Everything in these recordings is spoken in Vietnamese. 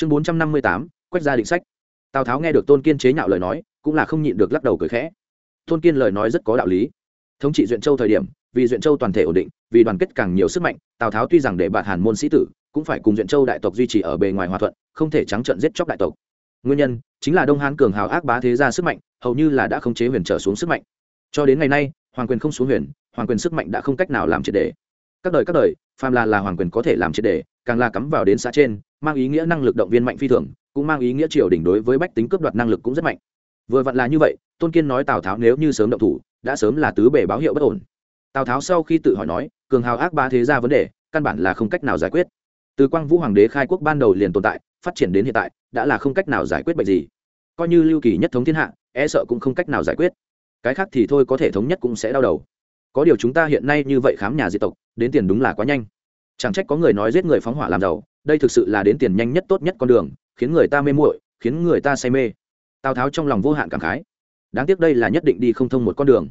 chương bốn trăm năm mươi tám quách gia định sách. Tào tháo nghe được tôn kiên chế nhạo lời nói, cũng là không nhịn được lắc đầu cười khẽ. Tôn kiên lời nói rất có đạo lý. Thống trị duyện châu thời điểm, vì duyện châu toàn thể ổn định, vì đoàn kết càng nhiều sức mạnh, tào tháo tuy rằng để bạn hàn môn sĩ tử, cũng phải cùng duyện châu đại tộc duy trì ở bề ngoài hòa thuận, không thể trắng trận giết chóc đại tộc. Nguyên nhân, chính là đông hán cường hào ác bá thế ra sức mạnh, hầu như là đã không chế huyền trở xuống sức mạnh. Cho đến ngày nay, hoàng quyền không xuống huyền, hoàng quyền sức mạnh đã không cách nào làm triệt đề các đời các đời, phàm là là hoàng quyền có thể làm triệt đề càng là cắm vào đến xã trên, mang ý nghĩa năng lực động viên mạnh phi thường, cũng mang ý nghĩa triều đỉnh đối với bách tính cướp đoạt năng lực cũng rất mạnh. Vừa vặn là như vậy, tôn kiên nói tào tháo nếu như sớm động thủ, đã sớm là tứ bề báo hiệu bất ổn. Tào tháo sau khi tự hỏi nói, cường hào ác ba thế ra vấn đề, căn bản là không cách nào giải quyết. Từ quang vũ hoàng đế khai quốc ban đầu liền tồn tại, phát triển đến hiện tại, đã là không cách nào giải quyết bệnh gì. Coi như lưu kỳ nhất thống thiên hạ e sợ cũng không cách nào giải quyết. Cái khác thì thôi có thể thống nhất cũng sẽ đau đầu. Có điều chúng ta hiện nay như vậy khám nhà di tộc, đến tiền đúng là quá nhanh chẳng trách có người nói giết người phóng hỏa làm giàu, đây thực sự là đến tiền nhanh nhất tốt nhất con đường, khiến người ta mê muội, khiến người ta say mê. Tào tháo trong lòng vô hạn cảm khái. Đáng tiếc đây là nhất định đi không thông một con đường.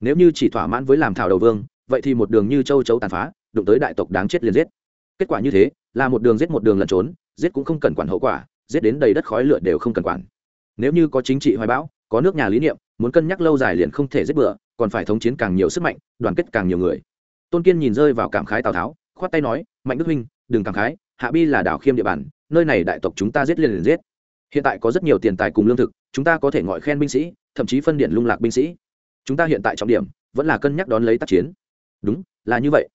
Nếu như chỉ thỏa mãn với làm thảo đầu vương, vậy thì một đường như châu chấu tàn phá, đụng tới đại tộc đáng chết liền giết. Kết quả như thế, là một đường giết một đường lẩn trốn, giết cũng không cần quản hậu quả, giết đến đầy đất khói lửa đều không cần quản. Nếu như có chính trị hoài bão, có nước nhà lý niệm, muốn cân nhắc lâu dài liền không thể giết bừa, còn phải thống chiến càng nhiều sức mạnh, đoàn kết càng nhiều người. Tôn kiên nhìn rơi vào cảm khái tào tháo khoát tay nói, mạnh đức huynh, đừng cảm khái, hạ bi là đảo khiêm địa bàn, nơi này đại tộc chúng ta giết liền liền giết. Hiện tại có rất nhiều tiền tài cùng lương thực, chúng ta có thể gọi khen binh sĩ, thậm chí phân điện lung lạc binh sĩ. Chúng ta hiện tại trọng điểm, vẫn là cân nhắc đón lấy tác chiến. Đúng, là như vậy.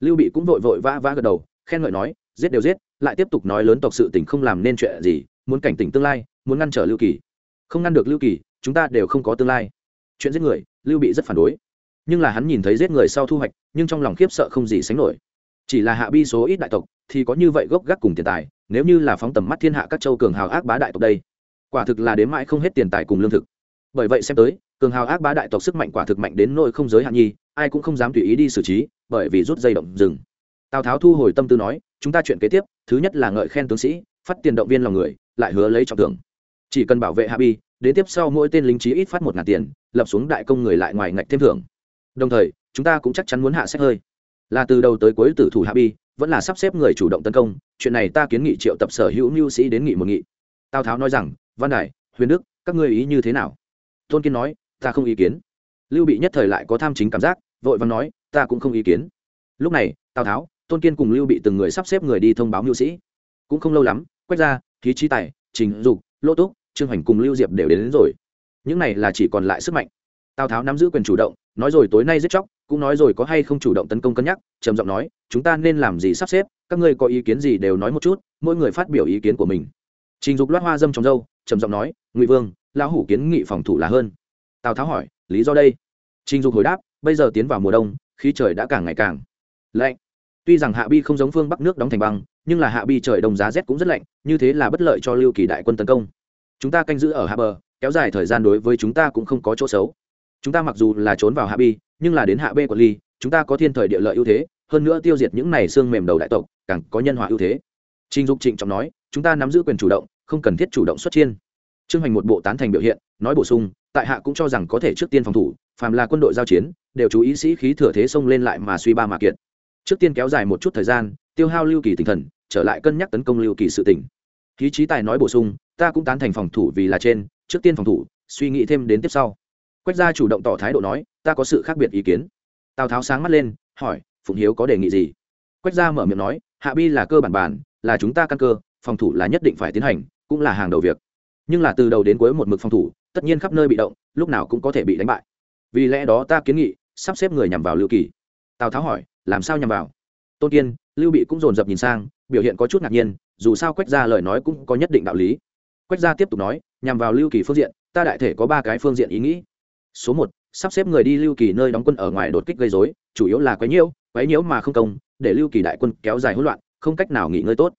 Lưu bị cũng vội vội vã vã gật đầu, khen ngợi nói, giết đều giết, lại tiếp tục nói lớn tộc sự tình không làm nên chuyện gì, muốn cảnh tỉnh tương lai, muốn ngăn trở lưu kỳ. Không ngăn được lưu kỳ, chúng ta đều không có tương lai. Chuyện giết người, lưu bị rất phản đối. Nhưng là hắn nhìn thấy giết người sau thu hoạch, nhưng trong lòng khiếp sợ không gì sánh nổi chỉ là hạ bi số ít đại tộc, thì có như vậy gốc gác cùng tiền tài, nếu như là phóng tầm mắt thiên hạ các châu cường hào ác bá đại tộc đây, quả thực là đến mãi không hết tiền tài cùng lương thực. Bởi vậy xem tới, cường hào ác bá đại tộc sức mạnh quả thực mạnh đến nỗi không giới hạn nhi, ai cũng không dám tùy ý đi xử trí, bởi vì rút dây động rừng. Tào tháo thu hồi tâm tư nói, chúng ta chuyện kế tiếp, thứ nhất là ngợi khen tướng sĩ, phát tiền động viên lòng người, lại hứa lấy trọng thưởng. Chỉ cần bảo vệ hạ bi, đến tiếp sau mỗi tên lính trí ít phát một ngàn tiền, lập xuống đại công người lại ngoài ngạch thêm thưởng. Đồng thời, chúng ta cũng chắc chắn muốn hạ sách hơi là từ đầu tới cuối tử thủ hạ bi vẫn là sắp xếp người chủ động tấn công chuyện này ta kiến nghị triệu tập sở hữu mưu sĩ đến nghị một nghị. Tào tháo nói rằng văn đại huyền đức các ngươi ý như thế nào? Tôn kiên nói ta không ý kiến. Lưu bị nhất thời lại có tham chính cảm giác vội văn nói ta cũng không ý kiến. Lúc này tào tháo tôn kiên cùng lưu bị từng người sắp xếp người đi thông báo mưu sĩ. Cũng không lâu lắm quét ra thí trí tài trình dục lỗ túc trương hoành cùng lưu diệp đều đến, đến rồi. Những này là chỉ còn lại sức mạnh. Tào tháo nắm giữ quyền chủ động nói rồi tối nay giết chóc cũng nói rồi có hay không chủ động tấn công cân nhắc, trầm giọng nói, chúng ta nên làm gì sắp xếp? Các ngươi có ý kiến gì đều nói một chút, mỗi người phát biểu ý kiến của mình. Trình dục loát hoa dâm trong dâu trầm giọng nói, ngụy vương, lão hủ kiến nghị phòng thủ là hơn. Tào tháo hỏi, lý do đây? Trình dục hồi đáp, bây giờ tiến vào mùa đông, khí trời đã càng ngày càng lạnh. Tuy rằng hạ bi không giống phương bắc nước đóng thành băng, nhưng là hạ bi trời đông giá rét cũng rất lạnh, như thế là bất lợi cho lưu kỳ đại quân tấn công. Chúng ta canh giữ ở hạ bờ, kéo dài thời gian đối với chúng ta cũng không có chỗ xấu chúng ta mặc dù là trốn vào hạ bi, nhưng là đến hạ b của ly chúng ta có thiên thời địa lợi ưu thế, hơn nữa tiêu diệt những này xương mềm đầu đại tộc, càng có nhân hòa ưu thế. Trinh dục trịnh trọng nói, chúng ta nắm giữ quyền chủ động, không cần thiết chủ động xuất chiên. Trương hành một bộ tán thành biểu hiện, nói bổ sung, tại hạ cũng cho rằng có thể trước tiên phòng thủ, phàm là quân đội giao chiến, đều chú ý sĩ khí thừa thế xông lên lại mà suy ba mà kiện trước tiên kéo dài một chút thời gian, tiêu hao lưu kỳ tinh thần, trở lại cân nhắc tấn công lưu kỳ sự tỉnh khí trí tài nói bổ sung, ta cũng tán thành phòng thủ vì là trên, trước tiên phòng thủ, suy nghĩ thêm đến tiếp sau quách gia chủ động tỏ thái độ nói, ta có sự khác biệt ý kiến. Tào tháo sáng mắt lên, hỏi, phụng hiếu có đề nghị gì? Quách gia mở miệng nói, hạ bi là cơ bản bản, là chúng ta căn cơ, phòng thủ là nhất định phải tiến hành, cũng là hàng đầu việc. Nhưng là từ đầu đến cuối một mực phòng thủ, tất nhiên khắp nơi bị động, lúc nào cũng có thể bị đánh bại. Vì lẽ đó ta kiến nghị, sắp xếp người nhằm vào lưu kỳ. Tào tháo hỏi, làm sao nhằm vào? Tôn kiên, lưu bị cũng dồn dập nhìn sang, biểu hiện có chút ngạc nhiên, dù sao quách gia lời nói cũng có nhất định đạo lý. Quách gia tiếp tục nói, nhằm vào lưu kỳ phương diện, ta đại thể có ba cái phương diện ý nghĩ số một, sắp xếp người đi lưu kỳ nơi đóng quân ở ngoài đột kích gây dối chủ yếu là quấy nhiễu quấy nhiễu mà không công, để lưu kỳ đại quân kéo dài hỗn loạn, không cách nào nghỉ ngơi tốt.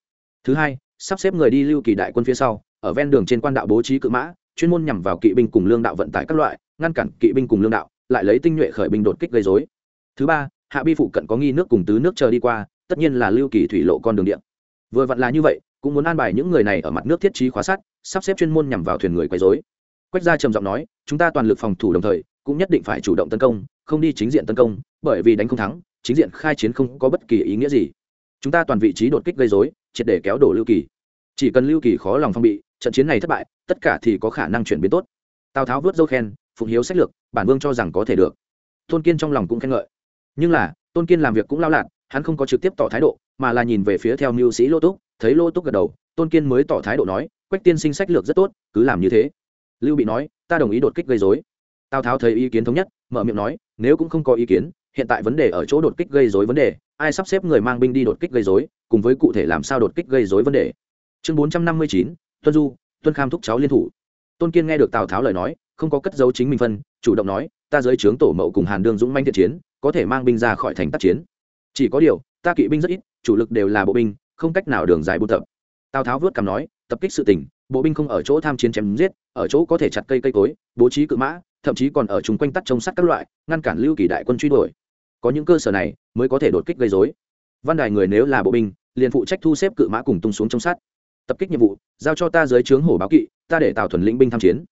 Thứ hai, sắp xếp người đi lưu kỳ đại quân phía sau, ở ven đường trên quan đạo bố trí cự mã, chuyên môn nhằm vào kỵ binh cùng lương đạo vận tải các loại, ngăn cản kỵ binh cùng lương đạo, lại lấy tinh nhuệ khởi binh đột kích gây dối thứ ba, hạ bi phụ cận có nghi nước cùng tứ nước chờ đi qua, tất nhiên là lưu kỳ thủy lộ con đường điện vừa vặn là như vậy, cũng muốn an bài những người này ở mặt nước thiết trí khóa sát sắp xếp chuyên môn nhằm vào thuyền người quấy dối quách gia trầm giọng nói, chúng ta toàn lực phòng thủ đồng thời, cũng nhất định phải chủ động tấn công, không đi chính diện tấn công, bởi vì đánh không thắng, chính diện khai chiến không có bất kỳ ý nghĩa gì. Chúng ta toàn vị trí đột kích gây dối triệt để kéo đổ lưu kỳ. Chỉ cần lưu kỳ khó lòng phong bị, trận chiến này thất bại, tất cả thì có khả năng chuyển biến tốt. Tào tháo vớt dâu khen, phụng hiếu sách lược, bản vương cho rằng có thể được. Tôn kiên trong lòng cũng khen ngợi. Nhưng là, tôn kiên làm việc cũng lao lạc hắn không có trực tiếp tỏ thái độ, mà là nhìn về phía theo mưu sĩ lô túc, thấy lô túc gật đầu, tôn kiên mới tỏ thái độ nói, quách tiên sinh sách lược rất tốt, cứ làm như thế lưu bị nói, ta đồng ý đột kích gây dối tào tháo thấy ý kiến thống nhất, mở miệng nói, nếu cũng không có ý kiến, hiện tại vấn đề ở chỗ đột kích gây dối vấn đề, ai sắp xếp người mang binh đi đột kích gây dối cùng với cụ thể làm sao đột kích gây dối vấn đề. Chương bốn trăm năm mươi chín, tuân du, tuân kham thúc cháu liên thủ. Tôn kiên nghe được tào tháo lời nói, không có cất dấu chính mình phân, chủ động nói, ta dưới trướng tổ mậu cùng hàn đương dũng manh thiện chiến, có thể mang binh ra khỏi thành tác chiến. Chỉ có điều, ta kỵ binh rất ít, chủ lực đều là bộ binh, không cách nào đường dài buôn tập tào tháo vớt cằm nói tập kích sự tình bộ binh không ở chỗ tham chiến chém giết ở chỗ có thể chặt cây cây cối bố trí cự mã thậm chí còn ở chung quanh tắt trông sắt các loại ngăn cản lưu kỳ đại quân truy đuổi có những cơ sở này mới có thể đột kích gây dối văn đài người nếu là bộ binh liền phụ trách thu xếp cự mã cùng tung xuống trong sát tập kích nhiệm vụ giao cho ta dưới trướng hổ báo kỵ ta để tạo thuần lĩnh binh tham chiến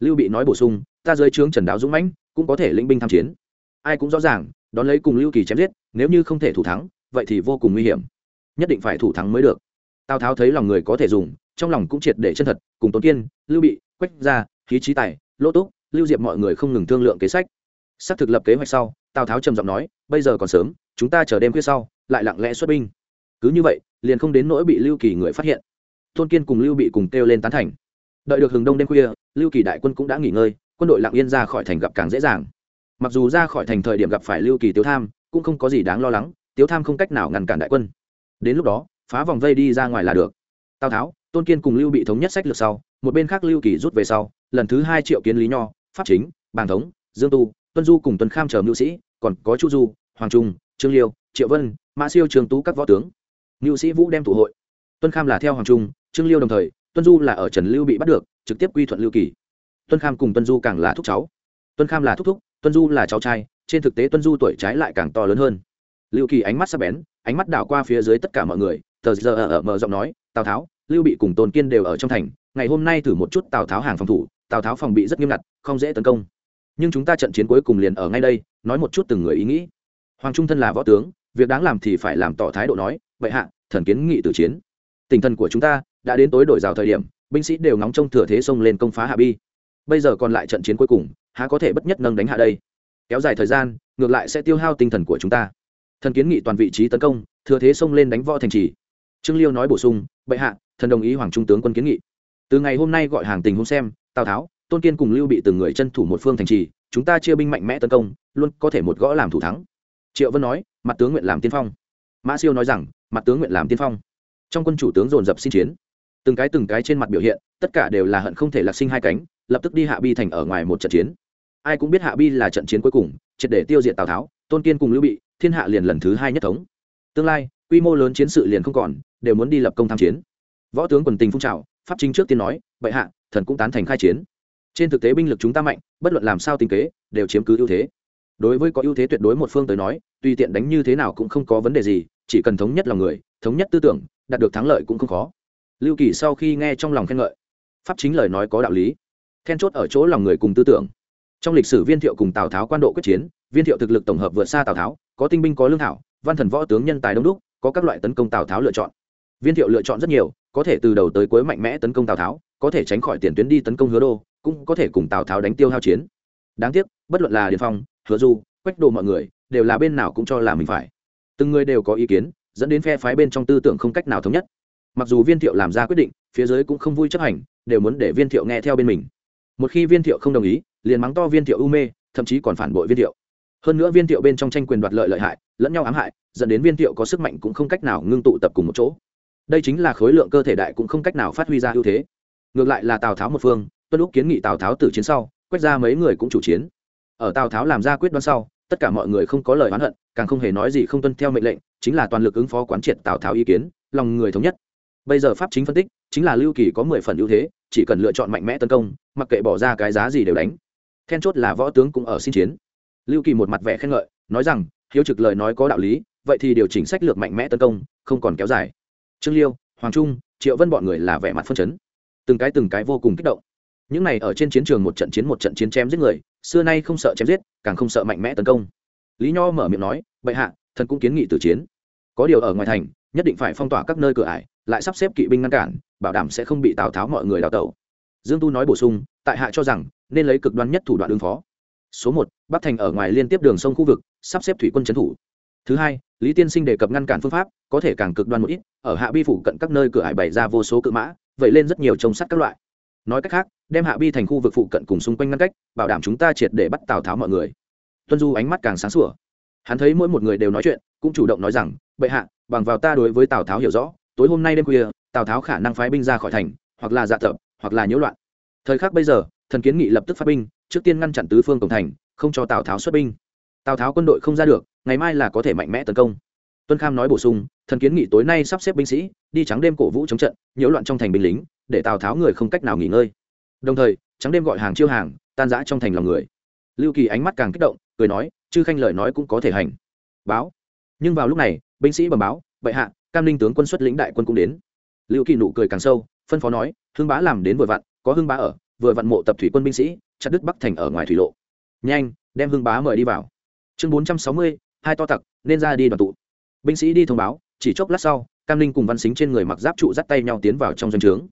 lưu bị nói bổ sung ta dưới trướng trần đáo dũng mãnh cũng có thể lĩnh binh tham chiến ai cũng rõ ràng đón lấy cùng lưu kỳ chém giết nếu như không thể thủ thắng vậy thì vô cùng nguy hiểm nhất định phải thủ thắng mới được tào tháo thấy lòng người có thể dùng, trong lòng cũng triệt để chân thật, cùng tốn kiên, lưu bị, quách gia, khí trí tài, lỗ túc, lưu diệp mọi người không ngừng thương lượng kế sách. Xác thực lập kế hoạch sau, tào tháo trầm giọng nói, bây giờ còn sớm, chúng ta chờ đêm khuya sau, lại lặng lẽ xuất binh. Cứ như vậy, liền không đến nỗi bị lưu kỳ người phát hiện. Tôn kiên cùng lưu bị cùng kêu lên tán thành. Đợi được hừng đông đêm khuya, lưu kỳ đại quân cũng đã nghỉ ngơi, quân đội lặng yên ra khỏi thành gặp càng dễ dàng. Mặc dù ra khỏi thành thời điểm gặp phải lưu kỳ tiếu tham, cũng không có gì đáng lo lắng, tiếu tham không cách nào ngăn cản đại quân. Đến lúc đó phá vòng vây đi ra ngoài là được. Tào tháo, tôn kiên cùng lưu bị thống nhất sách lược sau, một bên khác lưu kỳ rút về sau, lần thứ hai triệu kiến lý nho, pháp chính bàn thống, dương tu, tuân du cùng tuân kham chờ mưu sĩ, còn có chu du, hoàng trung, trương liêu, triệu vân, mã siêu, trường tú các võ tướng. Mưu sĩ vũ đem tụ hội. Tuân kham là theo hoàng trung, trương liêu đồng thời, tuân du là ở trần lưu bị bắt được, trực tiếp quy thuận lưu kỳ. Tuân kham cùng tuân du càng là thúc cháu. Tuân kham là thúc thúc, tuân du là cháu trai, trên thực tế tuân du tuổi trái lại càng to lớn hơn. Lưu kỳ ánh mắt sắp bén, ánh mắt đảo qua phía dưới tất cả mọi người tờ giờ ở mở giọng nói, tào tháo, lưu bị cùng tôn kiên đều ở trong thành, ngày hôm nay thử một chút tào tháo hàng phòng thủ, tào tháo phòng bị rất nghiêm ngặt, không dễ tấn công. Nhưng chúng ta trận chiến cuối cùng liền ở ngay đây, nói một chút từng người ý nghĩ. Hoàng trung thân là võ tướng, việc đáng làm thì phải làm tỏ thái độ nói vậy hạ, thần kiến nghị từ chiến. Tinh thần của chúng ta đã đến tối đổi rào thời điểm, binh sĩ đều ngóng trông thừa thế xông lên công phá hạ bi. Bây giờ còn lại trận chiến cuối cùng, há có thể bất nhất nâng đánh hạ đây? Kéo dài thời gian, ngược lại sẽ tiêu hao tinh thần của chúng ta. Thần kiến nghị toàn vị trí tấn công, thừa thế xông lên đánh võ thành trì trương liêu nói bổ sung, bệ hạ, thần đồng ý hoàng trung tướng quân kiến nghị. Từ ngày hôm nay gọi hàng tình hôm xem, tào tháo, tôn kiên cùng lưu bị từng người chân thủ một phương thành trì, chúng ta chia binh mạnh mẽ tấn công, luôn có thể một gõ làm thủ thắng. Triệu vân nói, mặt tướng nguyện làm tiên phong. Mã siêu nói rằng, mặt tướng nguyện làm tiên phong. Trong quân chủ tướng dồn dập xin chiến. Từng cái từng cái trên mặt biểu hiện, tất cả đều là hận không thể lạc sinh hai cánh, lập tức đi hạ bi thành ở ngoài một trận chiến. Ai cũng biết hạ bi là trận chiến cuối cùng, triệt để tiêu diệt tào tháo, tôn kiên cùng lưu bị, thiên hạ liền lần thứ hai nhất thống. Tương lai quy mô lớn chiến sự liền không còn, đều muốn đi lập công tham chiến. Võ tướng quần tình phun trào, pháp chính trước tiên nói, bệ hạ, thần cũng tán thành khai chiến. Trên thực tế binh lực chúng ta mạnh, bất luận làm sao tình kế, đều chiếm cứ ưu thế. Đối với có ưu thế tuyệt đối một phương tới nói, tùy tiện đánh như thế nào cũng không có vấn đề gì, chỉ cần thống nhất lòng người, thống nhất tư tưởng, đạt được thắng lợi cũng không khó. Lưu kỳ sau khi nghe trong lòng khen ngợi, pháp chính lời nói có đạo lý. Then chốt ở chỗ lòng người cùng tư tưởng. Trong lịch sử viên thiệu cùng tào tháo quan độ quyết chiến, viên thiệu thực lực tổng hợp vượt xa tào tháo, có tinh binh có lương thảo, văn thần võ tướng nhân tài đông đúc có các loại tấn công tào tháo lựa chọn. Viên thiệu lựa chọn rất nhiều, có thể từ đầu tới cuối mạnh mẽ tấn công tào tháo, có thể tránh khỏi tiền tuyến đi tấn công hứa đô, cũng có thể cùng tào tháo đánh tiêu hao chiến. Đáng tiếc, bất luận là điền phong, hứa du, quách đồ mọi người, đều là bên nào cũng cho là mình phải. Từng người đều có ý kiến, dẫn đến phe phái bên trong tư tưởng không cách nào thống nhất. Mặc dù viên thiệu làm ra quyết định, phía dưới cũng không vui chấp hành, đều muốn để viên thiệu nghe theo bên mình. Một khi viên thiệu không đồng ý, liền mắng to viên thiệu u mê, thậm chí còn phản bội viên thiệu hơn nữa viên thiệu bên trong tranh quyền đoạt lợi lợi hại, lẫn nhau ám hại, dẫn đến viên thiệu có sức mạnh cũng không cách nào ngưng tụ tập cùng một chỗ. Đây chính là khối lượng cơ thể đại cũng không cách nào phát huy ra ưu thế. Ngược lại là tào tháo một phương, tuân lúc kiến nghị tào tháo từ chiến sau, quét ra mấy người cũng chủ chiến. Ở tào tháo làm ra quyết đoán sau, tất cả mọi người không có lời oán hận, càng không hề nói gì không tuân theo mệnh lệnh, chính là toàn lực ứng phó quán triệt tào tháo ý kiến, lòng người thống nhất. Bây giờ pháp chính phân tích, chính là lưu kỳ có mười phần ưu thế, chỉ cần lựa chọn mạnh mẽ tấn công, mặc kệ bỏ ra cái giá gì đều đánh. Then chốt là võ tướng cũng ở xin chiến lưu kỳ một mặt vẻ khen ngợi, nói rằng, hiếu trực lời nói có đạo lý, vậy thì điều chỉnh sách lược mạnh mẽ tấn công, không còn kéo dài. Trương liêu, hoàng trung, triệu vân bọn người là vẻ mặt phân chấn. Từng cái từng cái vô cùng kích động. Những này ở trên chiến trường một trận chiến một trận chiến chém giết người, xưa nay không sợ chém giết, càng không sợ mạnh mẽ tấn công. Lý nho mở miệng nói, bệ hạ, thần cũng kiến nghị từ chiến. Có điều ở ngoài thành, nhất định phải phong tỏa các nơi cửa ải, lại sắp xếp kỵ binh ngăn cản, bảo đảm sẽ không bị tào tháo mọi người đào tẩu. Dương tu nói bổ sung, tại hạ cho rằng, nên lấy cực đoan nhất thủ đoạn ứng phó. Số một bắc thành ở ngoài liên tiếp đường sông khu vực, sắp xếp thủy quân trấn thủ. Thứ hai, lý tiên sinh đề cập ngăn cản phương pháp, có thể càng cực đoan một ít, ở hạ bi phủ cận các nơi cửa hải bày ra vô số cự mã vậy lên rất nhiều trông sắt các loại. Nói cách khác, đem hạ bi thành khu vực phụ cận cùng xung quanh ngăn cách, bảo đảm chúng ta triệt để bắt tào tháo mọi người. Tuân du ánh mắt càng sáng sủa. Hắn thấy mỗi một người đều nói chuyện, cũng chủ động nói rằng, bệ hạ, bằng vào ta đối với tào tháo hiểu rõ, tối hôm nay đêm khuya, tào tháo khả năng phái binh ra khỏi thành, hoặc là dạ tập hoặc là nhiễu loạn. Thời khắc bây giờ, thần kiến nghị lập tức phát binh trước tiên ngăn chặn tứ phương cổng thành, không cho tào tháo xuất binh. Tào tháo quân đội không ra được, ngày mai là có thể mạnh mẽ tấn công. Tuân kham nói bổ sung, thần kiến nghị tối nay sắp xếp binh sĩ, đi trắng đêm cổ vũ chống trận, nhiễu loạn trong thành binh lính, để tào tháo người không cách nào nghỉ ngơi. Đồng thời, trắng đêm gọi hàng chiêu hàng, tan rã trong thành lòng người. Lưu kỳ ánh mắt càng kích động, cười nói, chư khanh lời nói cũng có thể hành. Báo. Nhưng vào lúc này, binh sĩ bẩm báo, bệ hạ, cam ninh tướng quân xuất lĩnh đại quân cũng đến. Lưu kỳ nụ cười càng sâu, phân phó nói, hưng bá làm đến vội vặn, có hưng bá ở vừa vặn mộ tập thủy quân binh sĩ chặt đứt bắc thành ở ngoài thủy lộ. Nhanh đem hưng bá mời đi vào. Chương bốn trăm sáu mươi hai to tặc nên ra đi đoàn tụ. Binh sĩ đi thông báo chỉ chốc lát sau cam linh cùng văn xính trên người mặc giáp trụ dắt tay nhau tiến vào trong doanh trướng.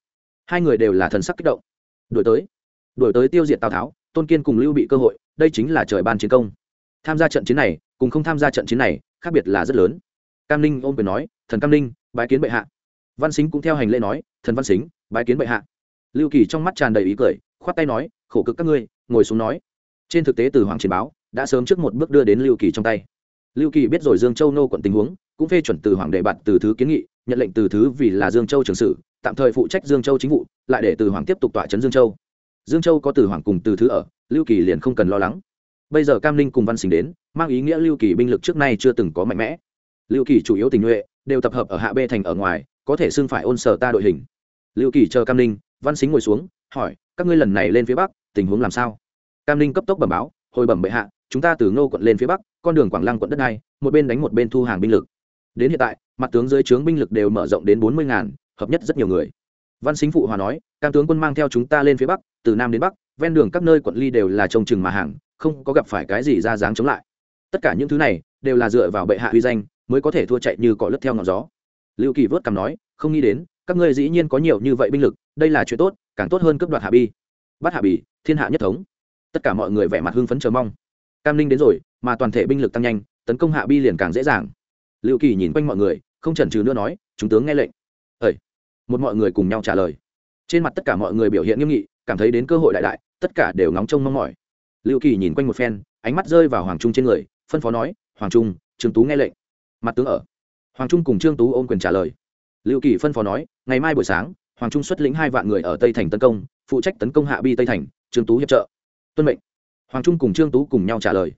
Hai người đều là thần sắc kích động. Đổi tới. Đổi tới tiêu diệt tào tháo tôn kiên cùng lưu bị cơ hội đây chính là trời ban chiến công. Tham gia trận chiến này cùng không tham gia trận chiến này khác biệt là rất lớn. Cam linh ôm quyền nói thần cam linh, bái kiến bệ hạ. Văn xính cũng theo hành lễ nói thần văn xính bái kiến bệ hạ lưu kỳ trong mắt tràn đầy ý cười, khoát tay nói, khổ cực các ngươi, ngồi xuống nói. Trên thực tế từ hoàng chiến báo, đã sớm trước một bước đưa đến lưu kỳ trong tay. Lưu kỳ biết rồi dương châu nô quận tình huống, cũng phê chuẩn từ hoàng đệ bạt từ thứ kiến nghị, nhận lệnh từ thứ vì là dương châu trường sử tạm thời phụ trách dương châu chính vụ, lại để từ hoàng tiếp tục tọa trấn dương châu. Dương châu có từ hoàng cùng từ thứ ở, lưu kỳ liền không cần lo lắng. Bây giờ cam ninh cùng văn sinh đến, mang ý nghĩa lưu kỳ binh lực trước nay chưa từng có mạnh mẽ. Lưu kỳ chủ yếu tình nhuệ, đều tập hợp ở hạ bê thành ở ngoài, có thể xưng phải ôn sở ta đội hình. Lưu kỳ chờ cam ninh văn xính ngồi xuống, hỏi, các ngươi lần này lên phía bắc, tình huống làm sao? Cam ninh cấp tốc bẩm báo, hồi bẩm bệ hạ, chúng ta từ ngô quận lên phía bắc, con đường quảng lăng quận đất này, một bên đánh một bên thu hàng binh lực. Đến hiện tại, mặt tướng dưới trướng binh lực đều mở rộng đến bốn mươi ngàn, hợp nhất rất nhiều người. Văn xính phụ hòa nói, cam tướng quân mang theo chúng ta lên phía bắc, từ nam đến bắc, ven đường các nơi quận ly đều là trông chừng mà hàng, không có gặp phải cái gì ra dáng chống lại. Tất cả những thứ này, đều là dựa vào bệ hạ uy danh, mới có thể thua chạy như cỏ lướt theo ngọn gió. Lưu kỳ vớt cằm nói, không nghĩ đến, các ngươi dĩ nhiên có nhiều như vậy binh lực đây là chuyện tốt, càng tốt hơn cướp đoạt hạ bi. Bắt hạ bì, thiên hạ nhất thống. Tất cả mọi người vẻ mặt hưng phấn chờ mong. Cam ninh đến rồi, mà toàn thể binh lực tăng nhanh, tấn công hạ bi liền càng dễ dàng. Lưu kỳ nhìn quanh mọi người, không chần chừ nữa nói, chúng tướng nghe lệnh. Ơi một mọi người cùng nhau trả lời. Trên mặt tất cả mọi người biểu hiện nghiêm nghị, cảm thấy đến cơ hội đại đại, tất cả đều ngóng trông mong mỏi. Lưu kỳ nhìn quanh một phen, ánh mắt rơi vào hoàng trung trên người, phân phó nói, hoàng trung, trương tú nghe lệnh. Mặt tướng ở. Hoàng trung cùng trương tú ôm quyền trả lời. Lưu kỳ phân phó nói, ngày mai buổi sáng hoàng trung xuất lĩnh hai vạn người ở tây thành tấn công, phụ trách tấn công hạ bi tây thành, trương tú hiệp trợ. Tuân mệnh. Hoàng trung cùng trương tú cùng nhau trả lời.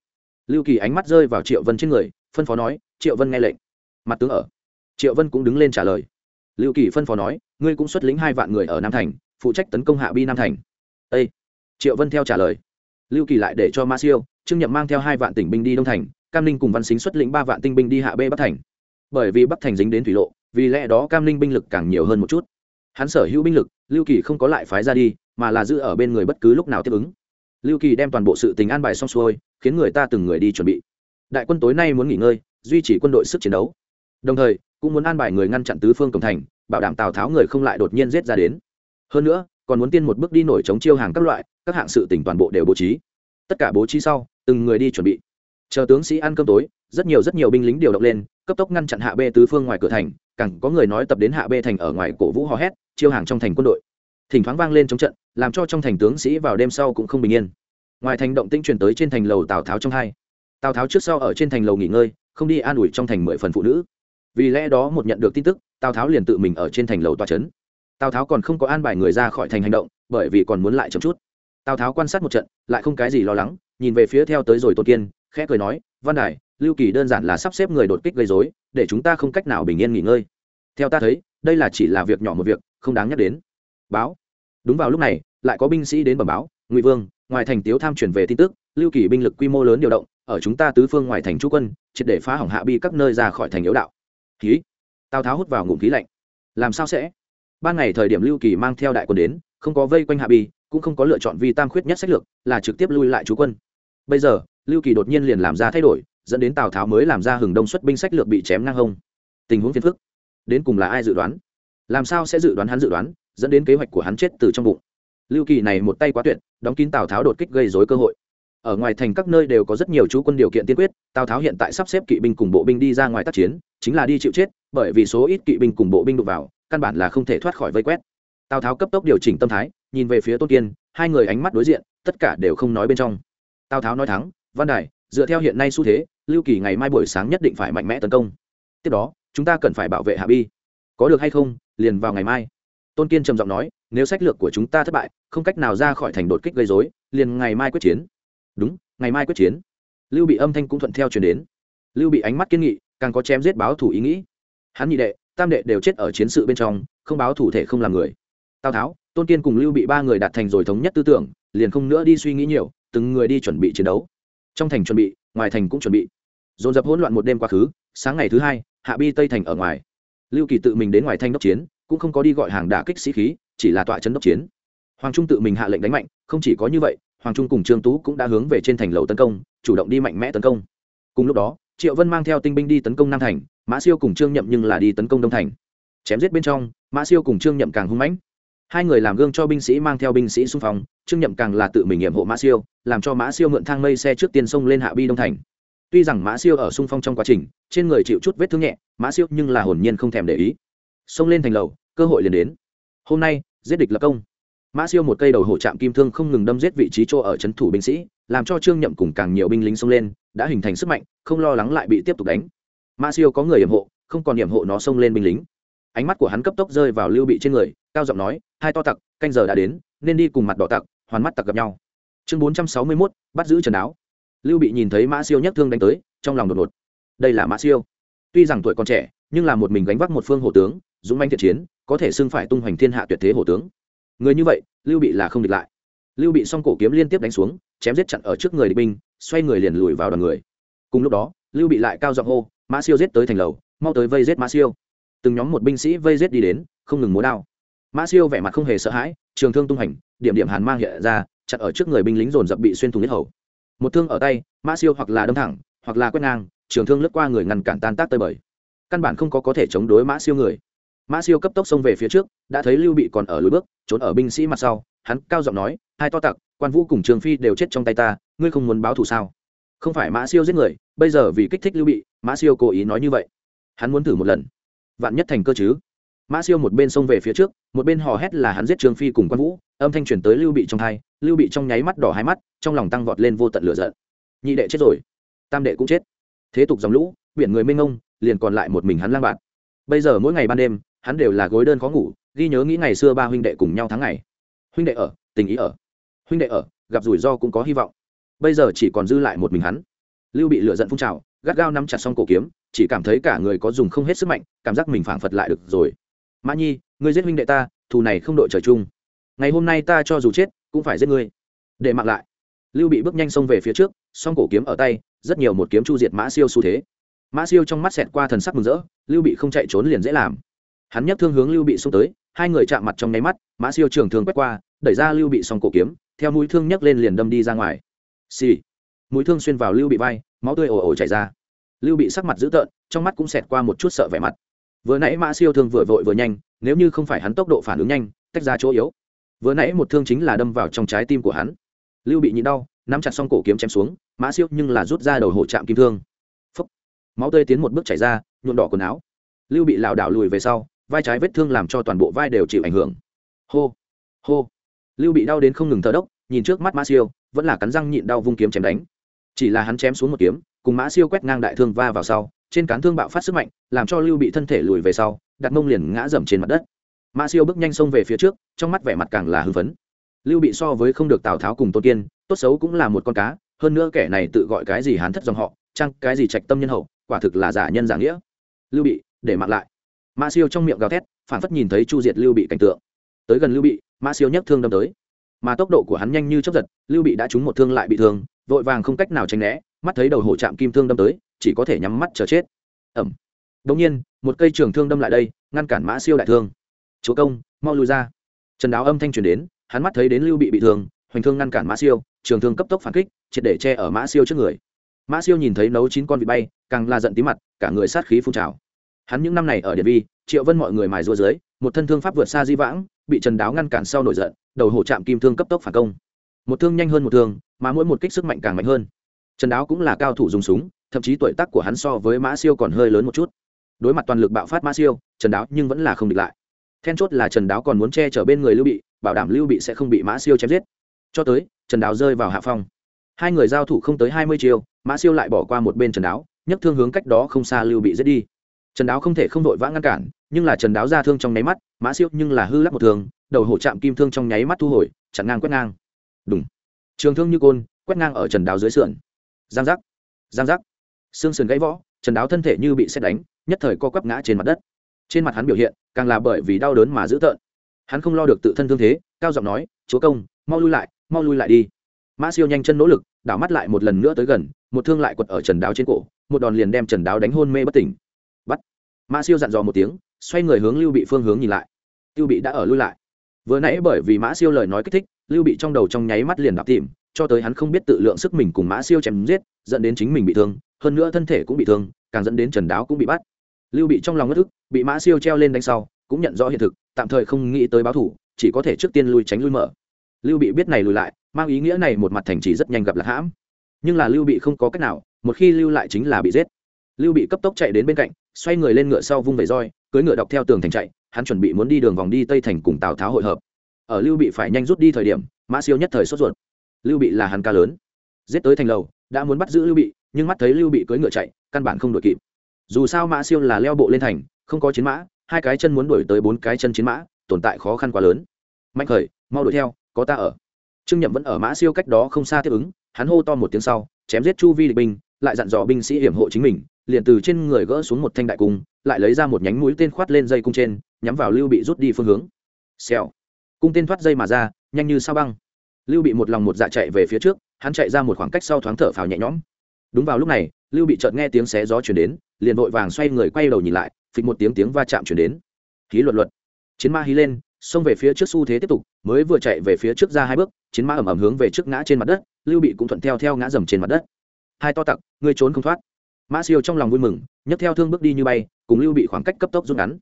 Lưu kỳ ánh mắt rơi vào triệu vân trên người, phân phó nói, triệu vân nghe lệnh. Mặt tướng ở. Triệu vân cũng đứng lên trả lời. Lưu kỳ phân phó nói, ngươi cũng xuất lĩnh hai vạn người ở nam thành, phụ trách tấn công hạ bi nam thành. Â triệu vân theo trả lời. Lưu kỳ lại để cho ma siêu, trương nhậm mang theo hai vạn tỉnh binh đi đông thành, cam ninh cùng văn xính xuất lĩnh ba vạn tinh binh đi hạ bê bắc thành. Bởi vì bắc thành dính đến thủy lộ, vì lẽ đó cam ninh binh lực càng nhiều hơn một chút hắn sở hữu binh lực, lưu kỳ không có lại phái ra đi, mà là giữ ở bên người bất cứ lúc nào tiếp ứng. Lưu kỳ đem toàn bộ sự tình an bài xong xuôi, khiến người ta từng người đi chuẩn bị. Đại quân tối nay muốn nghỉ ngơi, duy trì quân đội sức chiến đấu. Đồng thời, cũng muốn an bài người ngăn chặn tứ phương cổng thành, bảo đảm tào tháo người không lại đột nhiên giết ra đến. Hơn nữa, còn muốn tiên một bước đi nổi chống chiêu hàng các loại, các hạng sự tỉnh toàn bộ đều bố trí. Tất cả bố trí sau, từng người đi chuẩn bị. Chờ tướng sĩ ăn cơm tối, rất nhiều rất nhiều binh lính điều động lên, cấp tốc ngăn chặn hạ bê tứ phương ngoài cửa thành, càng có người nói tập đến hạ bê thành ở ngoài cổ vũ hò hét chiêu hàng trong thành quân đội. Thỉnh thoáng vang lên chống trận, làm cho trong thành tướng sĩ vào đêm sau cũng không bình yên. Ngoài thành động tĩnh truyền tới trên thành lầu tào tháo trong hai. Tào tháo trước sau ở trên thành lầu nghỉ ngơi, không đi an ủi trong thành mười phần phụ nữ. Vì lẽ đó một nhận được tin tức, tào tháo liền tự mình ở trên thành lầu toa trấn tào tháo còn không có an bài người ra khỏi thành hành động, bởi vì còn muốn lại chậm chút. Tào tháo quan sát một trận, lại không cái gì lo lắng, nhìn về phía theo tới rồi tôn kiên, khẽ cười nói, văn đài, lưu kỳ đơn giản là sắp xếp người đột kích gây dối để chúng ta không cách nào bình yên nghỉ ngơi. Theo ta thấy đây là chỉ là việc nhỏ một việc, không đáng nhắc đến. Báo. Đúng vào lúc này, lại có binh sĩ đến bẩm báo, ngụy vương, ngoài thành tiếu tham chuyển về tin tức, lưu kỳ binh lực quy mô lớn điều động, ở chúng ta tứ phương ngoài thành chú quân, triệt để phá hỏng hạ bi các nơi ra khỏi thành yếu đạo. Khí tào tháo hút vào ngụm khí lạnh. Làm sao sẽ? Ban ngày thời điểm lưu kỳ mang theo đại quân đến, không có vây quanh hạ bi, cũng không có lựa chọn vi tam khuyết nhất sách lược, là trực tiếp lui lại chú quân. Bây giờ, lưu kỳ đột nhiên liền làm ra thay đổi, dẫn đến tào tháo mới làm ra hừng đông xuất binh sách lược bị chém ngang hông. Tình huống phiền phức đến cùng là ai dự đoán? Làm sao sẽ dự đoán hắn dự đoán, dẫn đến kế hoạch của hắn chết từ trong bụng? Lưu kỳ này một tay quá tuyệt, đóng kín tào tháo đột kích gây dối cơ hội. Ở ngoài thành các nơi đều có rất nhiều chú quân điều kiện tiên quyết, tào tháo hiện tại sắp xếp kỵ binh cùng bộ binh đi ra ngoài tác chiến, chính là đi chịu chết, bởi vì số ít kỵ binh cùng bộ binh đụng vào, căn bản là không thể thoát khỏi vây quét. Tào tháo cấp tốc điều chỉnh tâm thái, nhìn về phía tôn kiên, hai người ánh mắt đối diện, tất cả đều không nói bên trong. Tào tháo nói thắng, văn đài, dựa theo hiện nay xu thế, lưu kỳ ngày mai buổi sáng nhất định phải mạnh mẽ tấn công. Tiếp đó chúng ta cần phải bảo vệ hạ bi. Có được hay không, liền vào ngày mai. Tôn kiên trầm giọng nói, nếu sách lược của chúng ta thất bại, không cách nào ra khỏi thành đột kích gây dối liền ngày mai quyết chiến. Đúng, ngày mai quyết chiến. Lưu bị âm thanh cũng thuận theo chuyển đến. Lưu bị ánh mắt kiên nghị, càng có chém giết báo thủ ý nghĩ. Hắn nhị đệ, tam đệ đều chết ở chiến sự bên trong, không báo thủ thể không làm người. Tào tháo, tôn kiên cùng lưu bị ba người đạt thành rồi thống nhất tư tưởng, liền không nữa đi suy nghĩ nhiều, từng người đi chuẩn bị chiến đấu. Trong thành chuẩn bị, ngoài thành cũng chuẩn bị. Dồn dập hỗn loạn một đêm quá khứ, sáng ngày thứ hai hạ bi tây thành ở ngoài. Lưu kỳ tự mình đến ngoài thanh đốc chiến, cũng không có đi gọi hàng đả kích sĩ khí, chỉ là tọa chấn đốc chiến. Hoàng trung tự mình hạ lệnh đánh mạnh, không chỉ có như vậy, hoàng trung cùng trương tú cũng đã hướng về trên thành lầu tấn công, chủ động đi mạnh mẽ tấn công. Cùng lúc đó, triệu vân mang theo tinh binh đi tấn công nam thành, mã siêu cùng trương nhậm nhưng là đi tấn công đông thành. Chém giết bên trong, mã siêu cùng trương nhậm càng hung mãnh. Hai người làm gương cho binh sĩ mang theo binh sĩ xung phong, trương nhậm càng là tự mình nghiệm hộ mã siêu, làm cho mã siêu mượn thang mây xe trước tiên sông lên hạ bi đông thành tuy rằng mã siêu ở sung phong trong quá trình, trên người chịu chút vết thương nhẹ, mã siêu nhưng là hồn nhiên không thèm để ý. Xông lên thành lầu, cơ hội liền đến. Hôm nay, giết địch lập công. Mã siêu một cây đầu hổ trạm kim thương không ngừng đâm giết vị trí chỗ ở c thủ binh sĩ, làm cho trương nhậm cùng càng nhiều binh lính xông lên, đã hình thành sức mạnh, không lo lắng lại bị tiếp tục đánh. Mã siêu có người hiểm hộ, không còn hiểm hộ nó xông lên binh lính. Ánh mắt của hắn cấp tốc rơi vào lưu bị trên người, cao giọng nói, hai to tặc, canh giờ đã đến, nên đi cùng mặt đỏ tặc, hoàn mắt tặc gặp nhau. Chương bốn trăm sáu mươi mốt, bắt giữ trần áo lưu bị nhìn thấy mã siêu nhất thương đánh tới, trong lòng đột ngột. Đây là mã siêu. Tuy rằng tuổi còn trẻ, nhưng là một mình gánh vác một phương hổ tướng, dũng manh thiện chiến, có thể xưng phải tung hoành thiên hạ tuyệt thế hổ tướng. Người như vậy, lưu bị là không địch lại. Lưu bị s cổ kiếm liên tiếp đánh xuống, chém giết chặn ở trước người địch binh, xoay người liền lùi vào đoàn người. Cùng lúc đó, lưu bị lại cao giọng hô, mã siêu giết tới thành lầu, mau tới vây giết mã siêu. Từng nhóm một binh sĩ vây giết đi đến, không ngừng múa đao. Mã siêu vẻ mặt không hề sợ hãi, trường thương tung hành, điểm điểm hàn mang hiện ra, chặn ở trước người binh lính dồn dập bị xuyên thủng nhất hầu một thương ở tay, mã siêu hoặc là đâm thẳng, hoặc là quét ngang, trường thương lướt qua người ngăn cản tan tác tơi bời. Căn bản không có có thể chống đối mã siêu người. Mã siêu cấp tốc xông về phía trước, đã thấy lưu bị còn ở lối bước, trốn ở binh sĩ mặt sau, hắn cao giọng nói, hai to tặc, quan vũ cùng trường phi đều chết trong tay ta, ngươi không muốn báo thù sao? Không phải mã siêu giết người, bây giờ vì kích thích lưu bị, mã siêu cố ý nói như vậy. Hắn muốn thử một lần. Vạn nhất thành cơ chứ? Mã siêu một bên xông về phía trước, một bên hò hét là hắn giết trương phi cùng quan vũ âm thanh truyền tới lưu bị trong thai, lưu bị trong nháy mắt đỏ hai mắt, trong lòng tăng vọt lên vô tận lửa giận. Nhị đệ chết rồi, tam đệ cũng chết. Thế tục dòng lũ, biển người mênh ngông liền còn lại một mình hắn lang bạt. Bây giờ mỗi ngày ban đêm, hắn đều là gối đơn khó ngủ, ghi nhớ nghĩ ngày xưa ba huynh đệ cùng nhau tháng ngày. Huynh đệ ở, tình ý ở. Huynh đệ ở, gặp rủi ro cũng có hy vọng. Bây giờ chỉ còn dư lại một mình hắn. Lưu bị lựa giận phun trào, gắt gao nắm chặt xong cổ kiếm, chỉ cảm thấy cả người có dùng không hết sức mạnh, cảm giác mình phảng phật lại được rồi. Mã nhi, ngươi giết huynh đệ ta, thù này không đội trời chung ngày hôm nay ta cho dù chết, cũng phải giết ngươi. Để mặc lại. Lưu bị bước nhanh xông về phía trước, song cổ kiếm ở tay, rất nhiều một kiếm chu diệt mã siêu xu thế. Mã siêu trong mắt xẹt qua thần sắc mừng rỡ, lưu bị không chạy trốn liền dễ làm. Hắn nhấc thương hướng lưu bị xông tới, hai người chạm mặt trong nháy mắt, mã siêu trường thương quét qua, đẩy ra lưu bị xong cổ kiếm, theo mũi thương nhấc lên liền đâm đi ra ngoài. Xì、sì. mũi thương xuyên vào lưu bị vai, máu tươi ồ ồ chảy ra. Lưu bị sắc mặt dữ tợn, trong mắt cũng xẹt qua một chút sợ vẻ mặt. Vừa nãy mã siêu thương vừa vội vừa nhanh, nếu như không phải hắn tốc độ phản ứng nhanh, tách ra chỗ yếu vừa nãy một thương chính là đâm vào trong trái tim của hắn. Lưu bị nhịn đau, nắm chặt xong cổ kiếm chém xuống, mã siêu nhưng là rút ra đầu hổ chạm kim thương. Phấp máu tươi tiến một bước chảy ra nhuộn đỏ quần áo. Lưu bị lảo đảo lùi về sau, vai trái vết thương làm cho toàn bộ vai đều chịu ảnh hưởng. Hô. Hô. Lưu bị đau đến không ngừng thở đốc nhìn trước mắt mã siêu, vẫn là cắn răng nhịn đau vung kiếm chém đánh. Chỉ là hắn chém xuống một kiếm, cùng mã siêu quét ngang đại thương va vào sau, trên cán thương bạo phát sức mạnh, làm cho lưu bị thân thể lùi về sau, đặt mông liền ngã dầm trên mặt đất mã siêu bước nhanh xông về phía trước, trong mắt vẻ mặt càng là hưng phấn. Lưu bị so với không được tào tháo cùng tôn kiên, tốt xấu cũng là một con cá, hơn nữa kẻ này tự gọi cái gì hán thất dòng họ, chăng cái gì trạch tâm nhân hậu, quả thực là giả nhân giả nghĩa. Lưu bị, để mặc lại. Mã siêu trong miệng gào thét phản phất nhìn thấy chu diệt lưu bị cảnh tượng. Tới gần lưu bị mã siêu nhấc thương đâm tới. Mà tốc độ của hắn nhanh như chấp giật, lưu bị đã trúng một thương lại bị thương, vội vàng không cách nào tránh né, mắt thấy đầu hổ chạm kim thương đâm tới, chỉ có thể nhắm mắt chờ chết. Ẩm. Đống nhiên, một cây trường thương đâm lại đây, ngăn cản mã siêu đại thương chúa công, mau lùi ra. Trần đáo âm thanh truyền đến, hắn mắt thấy đến lưu bị bị thương, hoành thương ngăn cản mã siêu, trường thương cấp tốc phản kích, triệt để che ở mã siêu trước người. Mã siêu nhìn thấy nấu chín con vịt bay, càng la giận tí mặt, cả người sát khí phun trào. Hắn những năm này ở điện vi, triệu vân mọi người mài rua dưới, một thân thương pháp vượt xa di vãng, bị trần đáo ngăn cản sau nổi giận, đầu hổ chạm kim thương cấp tốc phản công. Một thương nhanh hơn một thương, mà mỗi một kích sức mạnh càng mạnh hơn. Trần đáo cũng là cao thủ dùng súng, thậm chí tuổi tác của hắn so với mã siêu còn hơi lớn một chút. Đối mặt toàn lực bạo phát mã siêu, trần đáo nhưng vẫn là không địch lại then chốt là trần đáo còn muốn che chở bên người lưu bị, bảo đảm lưu bị sẽ không bị mã siêu chém giết. Cho tới, trần đáo rơi vào hạ phong. Hai người giao thủ không tới hai mươi chiều mã siêu lại bỏ qua một bên trần đáo, nhấc thương hướng cách đó không xa lưu bị giết đi. Trần đáo không thể không đội vã ngăn cản, nhưng là trần đáo ra thương trong nháy mắt, mã siêu nhưng là hư lắc một thương, đầu hổ chạm kim thương trong nháy mắt thu hồi, chặn ngang quét ngang. Đúng trường thương như côn, quét ngang ở trần đáo dưới sườn. Giang giác. Giang giác. Xương sườn gãy võ, trần đáo thân thể như bị xét đánh, nhất thời co quắp ngã trên mặt đất trên mặt hắn biểu hiện càng là bởi vì đau đớn mà dữ tợn. Hắn không lo được tự thân thương thế, cao giọng nói, chúa công, mau lui lại, mau lui lại đi. Mã siêu nhanh chân nỗ lực, đảo mắt lại một lần nữa tới gần, một thương lại quật ở trần đáo trên cổ, một đòn liền đem trần đáo đánh hôn mê bất tỉnh. Bắt. Mã siêu dặn dò một tiếng, xoay người hướng lưu bị phương hướng nhìn lại. Lưu bị đã ở lui lại. Vừa nãy bởi vì mã siêu lời nói kích thích, lưu bị trong đầu trong nháy mắt liền đạp tìm, cho tới hắn không biết tự lượng sức mình cùng mã siêu chém giết, dẫn đến chính mình bị thương, hơn nữa thân thể cũng bị thương, càng dẫn đến trần đáo cũng bị bắt lưu bị trong lòng ngất thức bị mã siêu treo lên đánh sau, cũng nhận rõ hiện thực, tạm thời không nghĩ tới báo thủ, chỉ có thể trước tiên lui tránh lui mở. Lưu bị biết này lùi lại, mang ý nghĩa này một mặt thành trì rất nhanh gặp lạc hãm. Nhưng là lưu bị không có cách nào, một khi lưu lại chính là bị giết. Lưu bị cấp tốc chạy đến bên cạnh, xoay người lên ngựa sau vung vẩy roi, cưỡi ngựa đọc theo tường thành chạy, hắn chuẩn bị muốn đi đường vòng đi tây thành cùng tào tháo hội hợp. Ở lưu bị phải nhanh rút đi thời điểm, mã siêu nhất thời sốt ruột. Lưu bị là hắn ca lớn. Giết tới thành lầu, đã muốn bắt giữ lưu bị, nhưng mắt thấy lưu bị cưỡi ngựa chạy, căn bản không đuổi kịp dù sao mã siêu là leo bộ lên thành, không có chiến mã, hai cái chân muốn đuổi tới bốn cái chân chiến mã, tồn tại khó khăn quá lớn. Mạnh khởi, mau đuổi theo, có ta ở. Trương nhậm vẫn ở mã siêu cách đó không xa tiếp ứng, hắn hô to một tiếng sau, chém giết chu vi địch binh, lại dặn dò binh sĩ hiểm hộ chính mình, liền từ trên người gỡ xuống một thanh đại cung, lại lấy ra một nhánh mũi tên khoát lên dây cung trên, nhắm vào lưu bị rút đi phương hướng. Xèo. Cung tên thoát dây mà ra, nhanh như sao băng. Lưu bị một lòng một dạ chạy về phía trước, hắn chạy ra một khoảng cách sau thoáng thở phào nhẹ nhõm. Đúng vào lúc này lưu bị chợt nghe tiếng xé gió chuyển đến, liền vội vàng xoay người quay đầu nhìn lại, phịch một tiếng tiếng va chạm chuyển đến. Hí luật luật. Chiến ma hí lên, xông về phía trước xu thế tiếp tục, mới vừa chạy về phía trước ra hai bước, chiến mã ẩm ẩm hướng về trước ngã trên mặt đất, lưu bị cũng thuận theo theo ngã dầm trên mặt đất. Hai to tặc, ngươi trốn không thoát. Mã siêu trong lòng vui mừng, nhấc theo thương bước đi như bay, cùng lưu bị khoảng cách cấp tốc rút ngắn.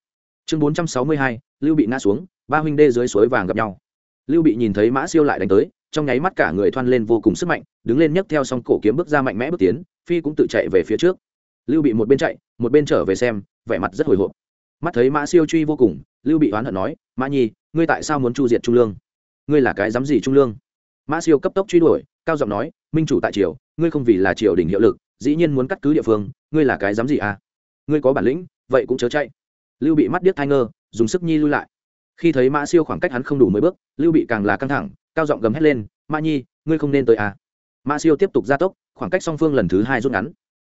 Chương bốn trăm sáu mươi hai, lưu bị ngã xuống, ba huynh đê dưới suối vàng gặp nhau. Lưu bị nhìn thấy mã siêu lại đánh tới trong nháy mắt cả người thoăn lên vô cùng sức mạnh, đứng lên nhấc theo song cổ kiếm bước ra mạnh mẽ bước tiến, phi cũng tự chạy về phía trước. Lưu bị một bên chạy, một bên trở về xem, vẻ mặt rất hồi hộp. Mắt thấy mã siêu truy vô cùng, lưu bị oán hận nói, mã nhi, ngươi tại sao muốn chu diệt trung lương? Ngươi là cái dám gì trung lương? Mã siêu cấp tốc truy đuổi, cao giọng nói, minh chủ tại triều, ngươi không vì là triều đình hiệu lực, dĩ nhiên muốn cắt cứ địa phương, ngươi là cái dám gì à? Ngươi có bản lĩnh, vậy cũng chớ chạy. Lưu bị mắt điếc thai ngơ, dùng sức nhi lui lại khi thấy mã siêu khoảng cách hắn không đủ mười bước, lưu bị càng là căng thẳng, cao giọng gầm hét lên, mã nhi, ngươi không nên tới à? Mã siêu tiếp tục gia tốc, khoảng cách song phương lần thứ hai rút ngắn.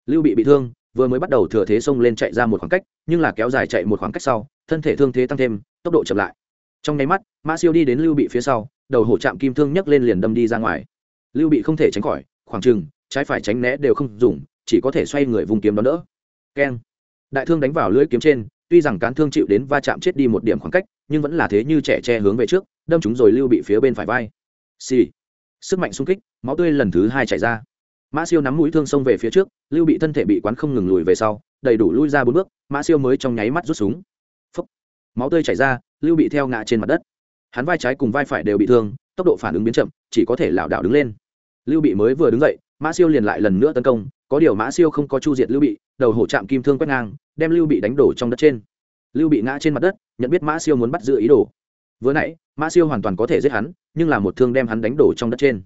Lưu bị bị thương, vừa mới bắt đầu thừa thế xông lên chạy ra một khoảng cách, nhưng là kéo dài chạy một khoảng cách sau, thân thể thương thế tăng thêm, tốc độ chậm lại. Trong nháy mắt, mã siêu đi đến lưu bị phía sau, đầu hổ chạm kim thương nhấc lên liền đâm đi ra ngoài. Lưu bị không thể tránh khỏi, khoảng trừng trái phải tránh né đều không dùng, chỉ có thể xoay người vùng kiếm đó đỡ. Keng. Đại thương đánh vào lưỡi kiếm trên, tuy rằng cán thương chịu đến va chạm chết đi một điểm khoảng cách nhưng vẫn là thế như trẻ che hướng về trước, đâm chúng rồi lưu bị phía bên phải vai. Xì、sì. sức mạnh xung kích, máu tươi lần thứ hai chảy ra. Mã siêu nắm mũi thương xông về phía trước, lưu bị thân thể bị quán không ngừng lùi về sau, đầy đủ lui ra bốn bước, mã siêu mới trong nháy mắt rút súng. Phúc. máu tươi chảy ra, lưu bị theo ngã trên mặt đất. Hắn vai trái cùng vai phải đều bị thương, tốc độ phản ứng biến chậm, chỉ có thể lảo đảo đứng lên. Lưu bị mới vừa đứng dậy, mã siêu liền lại lần nữa tấn công, có điều mã siêu không có chu diệt lưu bị, đầu hổ chạm kim thương quét ngang, đem lưu bị đánh đổ trong đất trên lưu bị ngã trên mặt đất, nhận biết mã siêu muốn bắt giữ ý đồ. Vừa nãy, mã siêu hoàn toàn có thể giết hắn, nhưng là một thương đem hắn đánh đổ trong đất trên.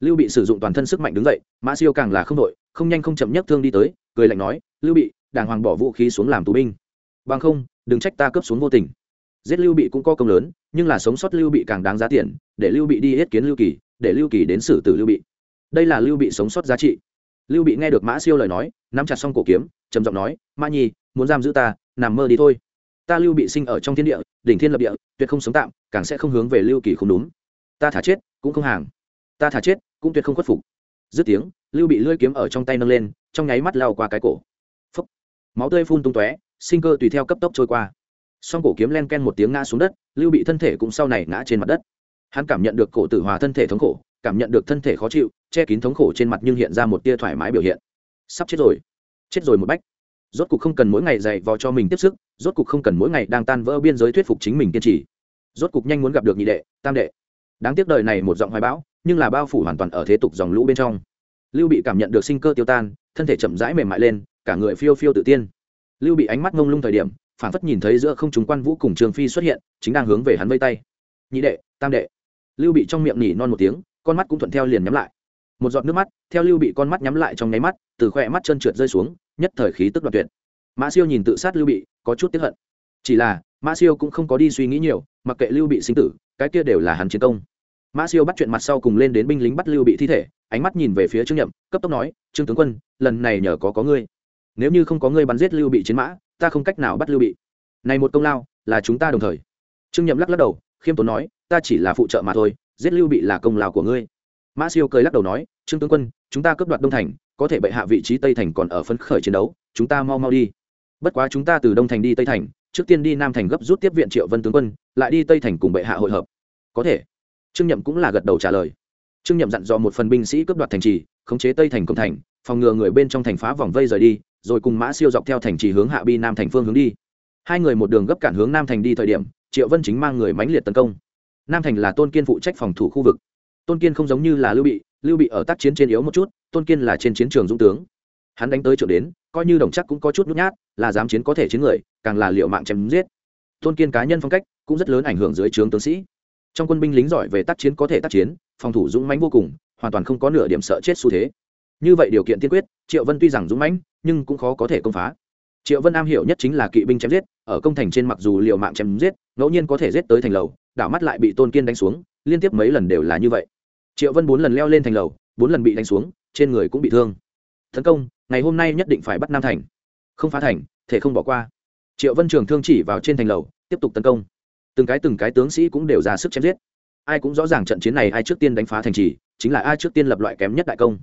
Lưu bị sử dụng toàn thân sức mạnh đứng dậy, mã siêu càng là không đội, không nhanh không chậm nhất thương đi tới, cười lạnh nói, lưu bị, đàng hoàng bỏ vũ khí xuống làm tù binh. Bằng không, đừng trách ta cướp xuống vô tình. Giết lưu bị cũng có công lớn, nhưng là sống sót lưu bị càng đáng giá tiền, để lưu bị đi hết kiến lưu kỳ, để lưu kỳ đến xử tử lưu bị. Đây là lưu bị sống sót giá trị. Lưu bị nghe được mã siêu lời nói, nắm chặt xong cổ kiếm, trầm giọng nói, mã nhi, muốn giam giữ ta, nằm mơ đi thôi ta lưu bị sinh ở trong thiên địa, đỉnh thiên lập địa, tuyệt không sống tạm, càng sẽ không hướng về lưu kỳ không đúng ta thả chết, cũng không hàng. Ta thả chết, cũng tuyệt không khuất phục. Dứt tiếng, lưu bị lưỡi kiếm ở trong tay nâng lên, trong nháy mắt lao qua cái cổ. Phốc. máu tươi phun tung tóe, sinh cơ tùy theo cấp tốc trôi qua. Song cổ kiếm len ken một tiếng ngã xuống đất, lưu bị thân thể cũng sau này ngã trên mặt đất. Hắn cảm nhận được cổ tử hòa thân thể thống khổ, cảm nhận được thân thể khó chịu, che kín thống khổ trên mặt nhưng hiện ra một tia thoải mái biểu hiện. Sắp chết rồi. Chết rồi một bách rốt cục không cần mỗi ngày dạy vò cho mình tiếp sức, rốt cục không cần mỗi ngày đang tan vỡ biên giới thuyết phục chính mình kiên trì. Rốt cục nhanh muốn gặp được nhị đệ, tam đệ. Đáng tiếc đời này một giọng hoài bão, nhưng là bao phủ hoàn toàn ở thế tục dòng lũ bên trong. Lưu bị cảm nhận được sinh cơ tiêu tan, thân thể chậm rãi mềm mại lên, cả người phiêu phiêu tự tiên. Lưu bị ánh mắt ngông lung thời điểm phản phất nhìn thấy giữa không chúng quan vũ cùng trường phi xuất hiện, chính đang hướng về hắn vây tay. Nhị đệ, tam đệ. Lưu bị trong miệng nỉ non một tiếng, con mắt cũng thuận theo liền nhắm lại một giọt nước mắt, theo lưu bị con mắt nhắm lại trong nháy mắt, từ khoe mắt chân trượt rơi xuống, nhất thời khí tức đoạt tuyệt. Mã siêu nhìn tự sát lưu bị, có chút tiếp hận. Chỉ là, mã siêu cũng không có đi suy nghĩ nhiều, mặc kệ lưu bị sinh tử, cái kia đều là hắn chiến công. Mã siêu bắt chuyện mặt sau cùng lên đến binh lính bắt lưu bị thi thể, ánh mắt nhìn về phía trương nhậm, cấp tốc nói, trương tướng quân, lần này nhờ có có ngươi. Nếu như không có ngươi bắn giết lưu bị chiến mã, ta không cách nào bắt lưu bị. Này một công lao, là chúng ta đồng thời. Trương nhậm lắc lắc đầu, khiêm tốn nói, ta chỉ là phụ trợ mà thôi, giết lưu bị là công lao của ngươi mã siêu cười lắc đầu nói, trương tướng quân, chúng ta cướp đoạt đông thành, có thể bệ hạ vị trí tây thành còn ở phấn khởi chiến đấu, chúng ta mau mau đi. Bất quá chúng ta từ đông thành đi tây thành, trước tiên đi nam thành gấp rút tiếp viện triệu vân tướng quân, lại đi tây thành cùng bệ hạ hội hợp. Có thể. Trương nhậm cũng là gật đầu trả lời. Trương nhậm dặn dò một phần binh sĩ cướp đoạt thành trì, khống chế tây thành công thành, phòng ngừa người bên trong thành phá vòng vây rời đi, rồi cùng mã siêu dọc theo thành trì hướng hạ bi nam thành phương hướng đi. Hai người một đường gấp cản hướng nam thành đi thời điểm, triệu vân chính mang người mãnh liệt tấn công. Nam thành là tôn kiên phụ trách phòng thủ khu vực tôn kiên không giống như là lưu bị lưu bị ở tác chiến trên yếu một chút tôn kiên là trên chiến trường dũng tướng hắn đánh tới chỗ đến coi như đồng chắc cũng có chút nhút nhát là dám chiến có thể chiến người càng là liệu mạng chém giết tôn kiên cá nhân phong cách cũng rất lớn ảnh hưởng dưới trướng tướng sĩ trong quân binh lính giỏi về tác chiến có thể tác chiến phòng thủ dũng mãnh vô cùng hoàn toàn không có nửa điểm sợ chết xu thế như vậy điều kiện tiên quyết triệu vân tuy rằng dũng mãnh nhưng cũng khó có thể công phá triệu vân am hiểu nhất chính là kỵ binh chém giết ở công thành trên mặc dù liệu mạng chém giết ngẫu nhiên có thể giết tới thành lầu đảo mắt lại bị tôn kiên đánh xuống liên tiếp mấy lần đều là như vậy. Triệu vân bốn lần leo lên thành lầu, bốn lần bị đánh xuống, trên người cũng bị thương. Tấn công, ngày hôm nay nhất định phải bắt nam thành. Không phá thành, thể không bỏ qua. Triệu vân trường thương chỉ vào trên thành lầu, tiếp tục tấn công. Từng cái từng cái tướng sĩ cũng đều ra sức chém giết. Ai cũng rõ ràng trận chiến này ai trước tiên đánh phá thành trì, chính là ai trước tiên lập loại kém nhất đại công.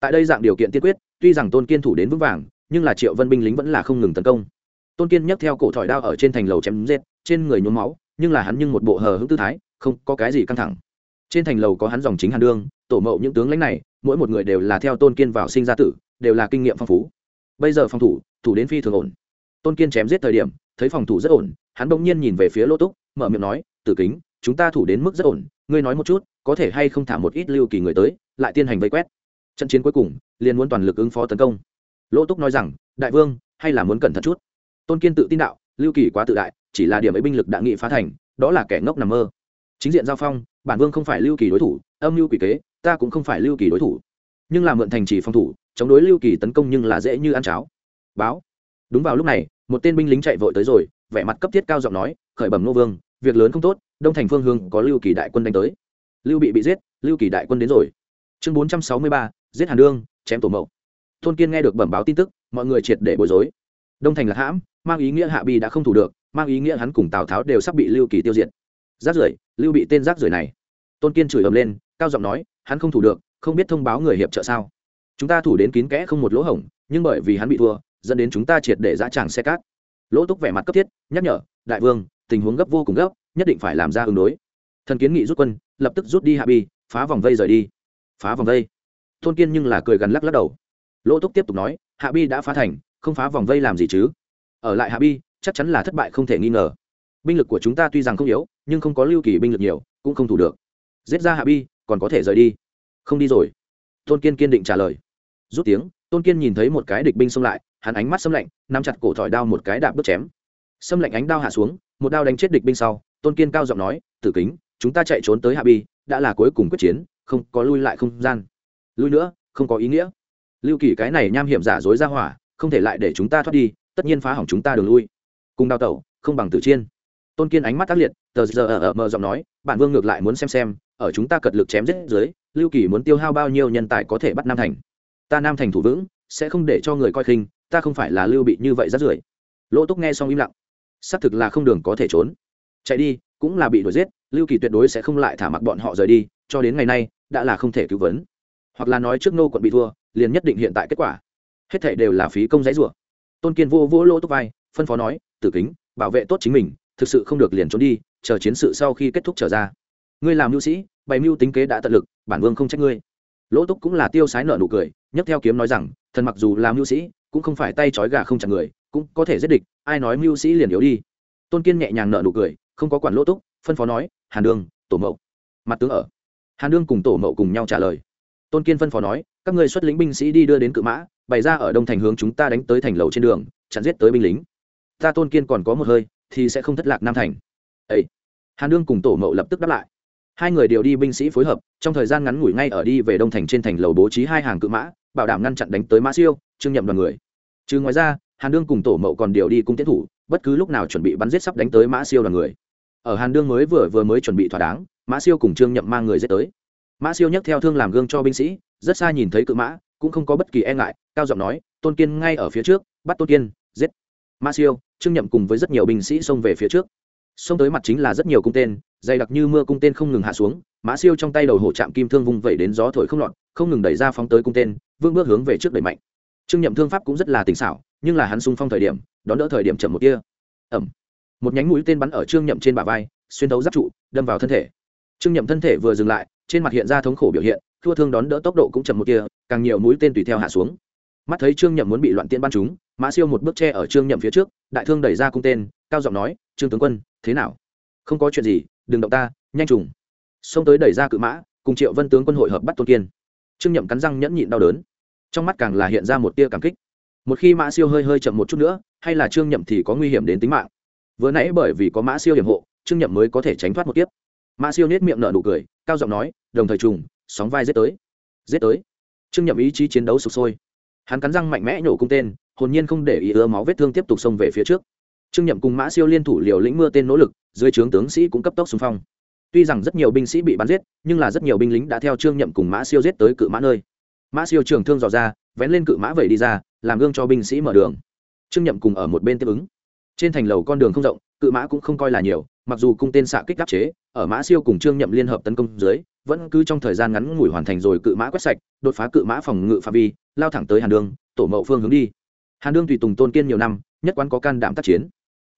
Tại đây dạng điều kiện tiên quyết, tuy rằng tôn kiên thủ đến vững vàng, nhưng là triệu vân binh lính vẫn là không ngừng tấn công. Tôn kiên nhấc theo cổ thỏi đao ở trên thành lầu chém giết, trên người nhuốm máu nhưng là hắn nhưng một bộ hờ hững tư thái, không có cái gì căng thẳng. Trên thành lầu có hắn dòng chính hàn đương, tổ mậu những tướng lãnh này, mỗi một người đều là theo tôn kiên vào sinh ra tử, đều là kinh nghiệm phong phú. Bây giờ phòng thủ thủ đến phi thường ổn. Tôn kiên chém giết thời điểm, thấy phòng thủ rất ổn, hắn bỗng nhiên nhìn về phía lỗ túc, mở miệng nói, tử kính, chúng ta thủ đến mức rất ổn, ngươi nói một chút, có thể hay không thả một ít lưu kỳ người tới, lại tiến hành vây quét. Trận chiến cuối cùng, liền muốn toàn lực ứng phó tấn công. Lỗ túc nói rằng, đại vương, hay là muốn cẩn thận chút. Tôn kiên tự tin đạo, lưu kỳ quá tự đại chỉ là điểm ấy binh lực đã nghị phá thành, đó là kẻ ngốc nằm mơ. Chính diện giao phong, bản vương không phải lưu kỳ đối thủ, âm lưu quỷ kế, ta cũng không phải lưu kỳ đối thủ. Nhưng làm mượn thành trì phòng thủ, chống đối lưu kỳ tấn công nhưng là dễ như ăn cháo. Báo. Đúng vào lúc này, một tên binh lính chạy vội tới rồi, vẻ mặt cấp thiết cao giọng nói, khởi bẩm nô vương, việc lớn không tốt, đông thành phương hương có lưu kỳ đại quân đánh tới. Lưu bị bị giết, lưu kỳ đại quân đến rồi. Chương bốn trăm sáu mươi ba, giết hàn đương, chém tổ mậu. Thôn kiên nghe được bẩm báo tin tức, mọi người triệt để bối rối. Đông thành là hãm, mang ý nghĩa hạ bi đã không thủ được mang ý nghĩa hắn cùng tào tháo đều sắp bị lưu kỳ tiêu diệt rác rưởi lưu bị tên rác rưởi này tôn kiên chửi ầm lên cao giọng nói hắn không thủ được không biết thông báo người hiệp trợ sao chúng ta thủ đến kín kẽ không một lỗ hổng nhưng bởi vì hắn bị thua dẫn đến chúng ta triệt để dã tràng xe cát lỗ túc vẻ mặt cấp thiết nhắc nhở đại vương tình huống gấp vô cùng gấp nhất định phải làm ra ứng đối thần kiến nghị rút quân lập tức rút đi hạ bi phá vòng vây rời đi phá vòng vây tôn kiên nhưng là cười gần lắc lắc đầu lỗ túc tiếp tục nói hạ bi đã phá thành không phá vòng vây làm gì chứ ở lại hạ bi chắc chắn là thất bại không thể nghi ngờ. Binh lực của chúng ta tuy rằng không yếu, nhưng không có lưu kỳ binh lực nhiều, cũng không thủ được. Giết ra hạ bi, còn có thể rời đi. Không đi rồi. Tôn kiên kiên định trả lời. Rút tiếng, tôn kiên nhìn thấy một cái địch binh xông lại, hắn ánh mắt xâm lạnh, nắm chặt cổ thỏi đao một cái đạp bước chém. Xâm lạnh ánh đao hạ xuống, một đao đánh chết địch binh sau, tôn kiên cao giọng nói, tử kính, chúng ta chạy trốn tới hạ bi, đã là cuối cùng quyết chiến, không có lui lại không gian. Lui nữa, không có ý nghĩa. Lưu kỳ cái này nham hiểm giả dối ra hỏa, không thể lại để chúng ta thoát đi, tất nhiên phá hỏng chúng ta đường lui cùng đào tẩu, không bằng tử chiên. Tôn kiên ánh mắt tác liệt, tờ giờ ở ở mờ giọng nói, bản vương ngược lại muốn xem xem, ở chúng ta cật lực chém giết dưới, lưu kỳ muốn tiêu hao bao nhiêu nhân tài có thể bắt nam thành. Ta nam thành thủ vững, sẽ không để cho người coi khinh, ta không phải là lưu bị như vậy rát rưởi. Lỗ túc nghe xong im lặng. Xác thực là không đường có thể trốn. Chạy đi, cũng là bị đuổi giết, lưu kỳ tuyệt đối sẽ không lại thả mặc bọn họ rời đi, cho đến ngày nay, đã là không thể cứu vấn hoặc là nói trước nô quận bị thua, liền nhất định hiện tại kết quả. Hết thể đều là phí công giấy rủa. Tôn kiên vô vỗ lỗ túc vai, phân phó nói tử kính, bảo vệ tốt chính mình, thực sự không được liền trốn đi, chờ chiến sự sau khi kết thúc trở ra. Ngươi làm mưu sĩ, bày mưu tính kế đã tận lực, bản vương không trách ngươi. Lỗ túc cũng là tiêu sái nợ nụ cười, nhấc theo kiếm nói rằng, thần mặc dù làm mưu sĩ, cũng không phải tay trói gà không chặt người, cũng có thể giết địch, ai nói mưu sĩ liền yếu đi. Tôn kiên nhẹ nhàng nợ nụ cười, không có quản lỗ túc, phân phó nói, hàn đường, tổ mậu. Mặt tướng ở. Hàn đương cùng tổ mậu cùng nhau trả lời. Tôn kiên phân phó nói, các người xuất lĩnh binh sĩ đi đưa đến cự mã, bày ra ở đông thành hướng chúng ta đánh tới thành lầu trên đường, chặn giết tới binh lính ta tôn kiên còn có một hơi, thì sẽ không thất lạc nam thành. Ấy hàn đương cùng tổ mậu lập tức đáp lại. Hai người đều đi binh sĩ phối hợp, trong thời gian ngắn ngủi ngay ở đi về đông thành trên thành lầu bố trí hai hàng cự mã, bảo đảm ngăn chặn đánh tới mã siêu, trương nhậm đoàn người. Trừ ngoài ra, hàn đương cùng tổ mậu còn điều đi cung tiến thủ, bất cứ lúc nào chuẩn bị bắn giết sắp đánh tới mã siêu đoàn người. Ở hàn đương mới vừa vừa mới chuẩn bị thỏa đáng, mã siêu cùng trương nhậm mang người giết tới. Mã siêu nhấc theo thương làm gương cho binh sĩ, rất xa nhìn thấy cự mã, cũng không có bất kỳ e ngại, cao giọng nói, tôn kiên ngay ở phía trước, bắt tôn kiên, giết. Mã siêu trương nhậm cùng với rất nhiều binh sĩ xông về phía trước. Xông tới mặt chính là rất nhiều cung tên, dày đặc như mưa cung tên không ngừng hạ xuống, mã siêu trong tay đầu hổ chạm kim thương vung vẩy đến gió thổi không lọt, không ngừng đẩy ra phóng tới cung tên, vương bước hướng về trước đẩy mạnh. Trương nhậm thương pháp cũng rất là tỉnh xảo, nhưng là hắn sung phong thời điểm, đón đỡ thời điểm chậm một kia ẩm. Một nhánh mũi tên bắn ở trương nhậm trên bả vai, xuyên thấu giáp trụ, đâm vào thân thể. Trương nhậm thân thể vừa dừng lại, trên mặt hiện ra thống khổ biểu hiện, thua thương đón đỡ tốc độ cũng chậm một kia càng nhiều mũi tên tùy theo hạ xuống. Mắt thấy trương nhậm muốn bị loạn tiên bắn chúng mã siêu một bước che ở trương nhậm phía trước, đại thương đẩy ra cung tên, cao giọng nói, trương tướng quân, thế nào? Không có chuyện gì, đừng động ta, nhanh trùng. Xông tới đẩy ra cự mã, cùng triệu vân tướng quân hội hợp bắt tôn kiên. Trương nhậm cắn răng nhẫn nhịn đau đớn. Trong mắt càng là hiện ra một tia cảm kích. Một khi mã siêu hơi hơi chậm một chút nữa, hay là trương nhậm thì có nguy hiểm đến tính mạng. Vừa nãy bởi vì có mã siêu hiểm hộ, trương nhậm mới có thể tránh thoát một tiếp mã siêu nết miệng nở nụ cười, cao giọng nói, đồng thời trùng, sóng vai giết tới giết tới. Trương nhậm ý chí chiến đấu sụp sôi. Hắn cắn răng mạnh mẽ nhổ cung tên hồn nhiên không để ý ứa máu vết thương tiếp tục xông về phía trước. Trương nhậm cùng mã siêu liên thủ liều lĩnh mưa tên nỗ lực dưới trướng tướng sĩ cũng cấp tốc xung phong. Tuy rằng rất nhiều binh sĩ bị bắn giết nhưng là rất nhiều binh lính đã theo trương nhậm cùng mã siêu giết tới cự mã nơi. Mã siêu trường thương dò ra vén lên cự mã vẩy đi ra làm gương cho binh sĩ mở đường. Trương nhậm cùng ở một bên tiếp ứng. Trên thành lầu con đường không rộng cự mã cũng không coi là nhiều mặc dù cung tên xạ kích đắc chế ở mã siêu cùng trương nhậm liên hợp tấn công dưới vẫn cứ trong thời gian ngắn ngủi hoàn thành rồi cự mã quét sạch đột phá cự mã phòng ngự phạm vi lao thẳng tới hàn đường, tổ mậu phương hướng đi hàn đương tùy tùng tôn kiên nhiều năm, nhất quán có can đảm tác chiến.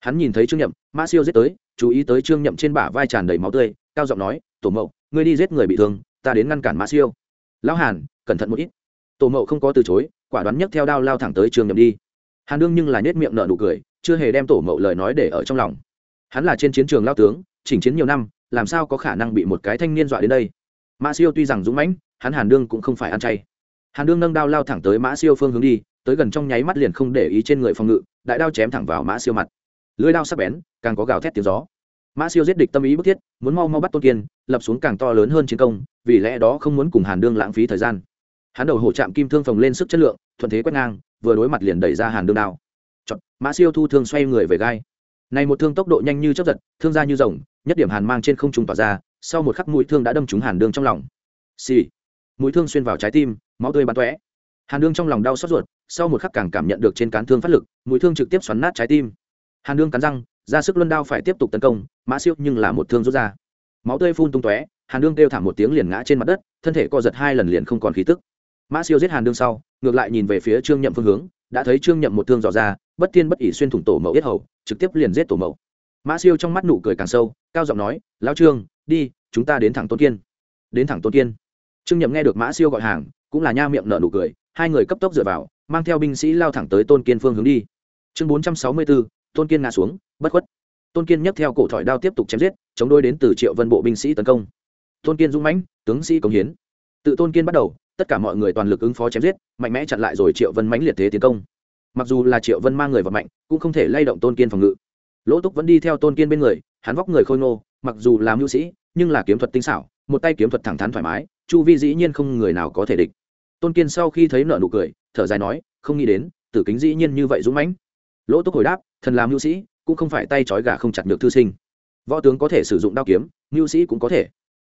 Hắn nhìn thấy trương nhậm, mã siêu giết tới, chú ý tới trương nhậm trên bả vai tràn đầy máu tươi, cao giọng nói, tổ mậu, ngươi đi giết người bị thương, ta đến ngăn cản mã siêu. Lão hàn, cẩn thận một ít. Tổ mậu không có từ chối, quả đoán nhấc theo đao lao thẳng tới trương nhậm đi. Hàn đương nhưng là nết miệng nở nụ cười, chưa hề đem tổ mậu lời nói để ở trong lòng. Hắn là trên chiến trường lao tướng, chỉnh chiến nhiều năm, làm sao có khả năng bị một cái thanh niên dọa đến đây? Mã siêu tuy rằng dũng mãnh, hắn hàn đương cũng không phải ăn chay. Hàn đương nâng đao lao thẳng tới mã siêu phương hướng đi tới gần trong nháy mắt liền không để ý trên người phòng ngự đại đao chém thẳng vào mã siêu mặt. Lưới đao sắc bén càng có gào thét tiếng gió. Mã siêu giết địch tâm ý bức thiết muốn mau mau bắt tôn kiên lập xuống càng to lớn hơn chiến công vì lẽ đó không muốn cùng hàn đương lãng phí thời gian. Hắn đầu hổ chạm kim thương phồng lên sức chất lượng thuận thế quét ngang vừa đối mặt liền đẩy ra hàn đương đao. Chọt, mã siêu thu thương xoay người về gai. Này một thương tốc độ nhanh như chấp giật thương ra như rồng nhất điểm hàn mang trên không trung tỏa ra sau một khắc mũi thương đã đâm trúng hàn đương trong lòng. Xì. Mũi thương xuyên vào trái tim máu tươi bắn tóe. Hàn đương trong lòng đau xót ruột sau một khắc càng cảm nhận được trên cán thương phát lực, mũi thương trực tiếp xoắn nát trái tim. Hàn đương cắn răng, ra sức luân đao phải tiếp tục tấn công, mã siêu nhưng là một thương rút ra. Máu tươi phun tung tóe, hàn đương kêu thảm một tiếng liền ngã trên mặt đất, thân thể co giật hai lần liền không còn khí tức. Mã siêu giết hàn đương sau, ngược lại nhìn về phía trương nhậm phương hướng, đã thấy trương nhậm một thương dò ra, bất tiên bất ỉ xuyên thủng tổ mẫu yết hầu, trực tiếp liền giết tổ mẫu. Mã siêu trong mắt nụ cười càng sâu, cao giọng nói, lão trương, đi, chúng ta đến thẳng tôn kiên. Đến thẳng tôn kiên. Trương nhậm nghe được mã siêu gọi hàng, cũng là nha miệng nở nụ cười, hai người cấp tốc dựa vào mang theo binh sĩ lao thẳng tới tôn kiên phương hướng đi. Chương bốn trăm sáu mươi bốn tôn kiên ngã xuống, bất khuất. Tôn kiên nhấc theo cổ thỏi đao tiếp tục chém giết, chống đôi đến từ triệu vân bộ binh sĩ tấn công. Tôn kiên dũng mãnh, tướng sĩ cống hiến. Tự tôn kiên bắt đầu, tất cả mọi người toàn lực ứng phó chém giết, mạnh mẽ chặn lại rồi triệu vân mãnh liệt thế tiến công. Mặc dù là triệu vân mang người vào mạnh cũng không thể lay động tôn kiên phòng ngự. Lỗ túc vẫn đi theo tôn kiên bên người, hắn vóc người khôi ngô, mặc dù làm mưu sĩ, nhưng là kiếm thuật tinh xảo, một tay kiếm thuật thẳng thắn thoải mái, chu vi dĩ nhiên không người nào có thể địch tôn kiên sau khi thấy nợ nụ cười, thở dài nói, không nghĩ đến, tử kính dĩ nhiên như vậy dũng mãnh. Lỗ túc hồi đáp, thần làm mưu sĩ, cũng không phải tay trói gà không chặt được thư sinh. Võ tướng có thể sử dụng đao kiếm, mưu sĩ cũng có thể.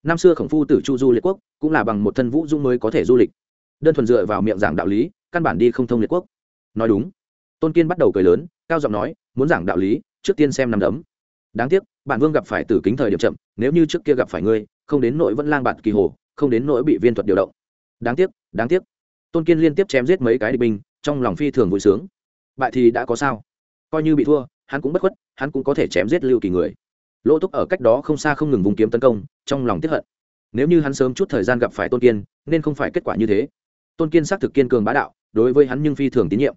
Năm xưa khổng phu tử chu du liệt quốc, cũng là bằng một thân vũ dung mới có thể du lịch. Đơn thuần dựa vào miệng giảng đạo lý, căn bản đi không thông liệt quốc. Nói đúng. Tôn kiên bắt đầu cười lớn, cao giọng nói, muốn giảng đạo lý, trước tiên xem nằm đấm. Đáng tiếc, bản vương gặp phải tử kính thời điểm chậm, nếu như trước kia gặp phải ngươi, không đến nỗi vẫn lang bạt kỳ hồ, không đến nỗi bị viên thuật điều động đáng tiếc đáng tiếc. Tôn kiên liên tiếp chém giết mấy cái địch binh, trong lòng phi thường vui sướng. Bại thì đã có sao? Coi như bị thua, hắn cũng bất khuất, hắn cũng có thể chém giết lưu kỳ người. Lỗ túc ở cách đó không xa không ngừng vùng kiếm tấn công, trong lòng tiếp hận. Nếu như hắn sớm chút thời gian gặp phải tôn kiên, nên không phải kết quả như thế. Tôn kiên xác thực kiên cường bá đạo, đối với hắn nhưng phi thường tín nhiệm.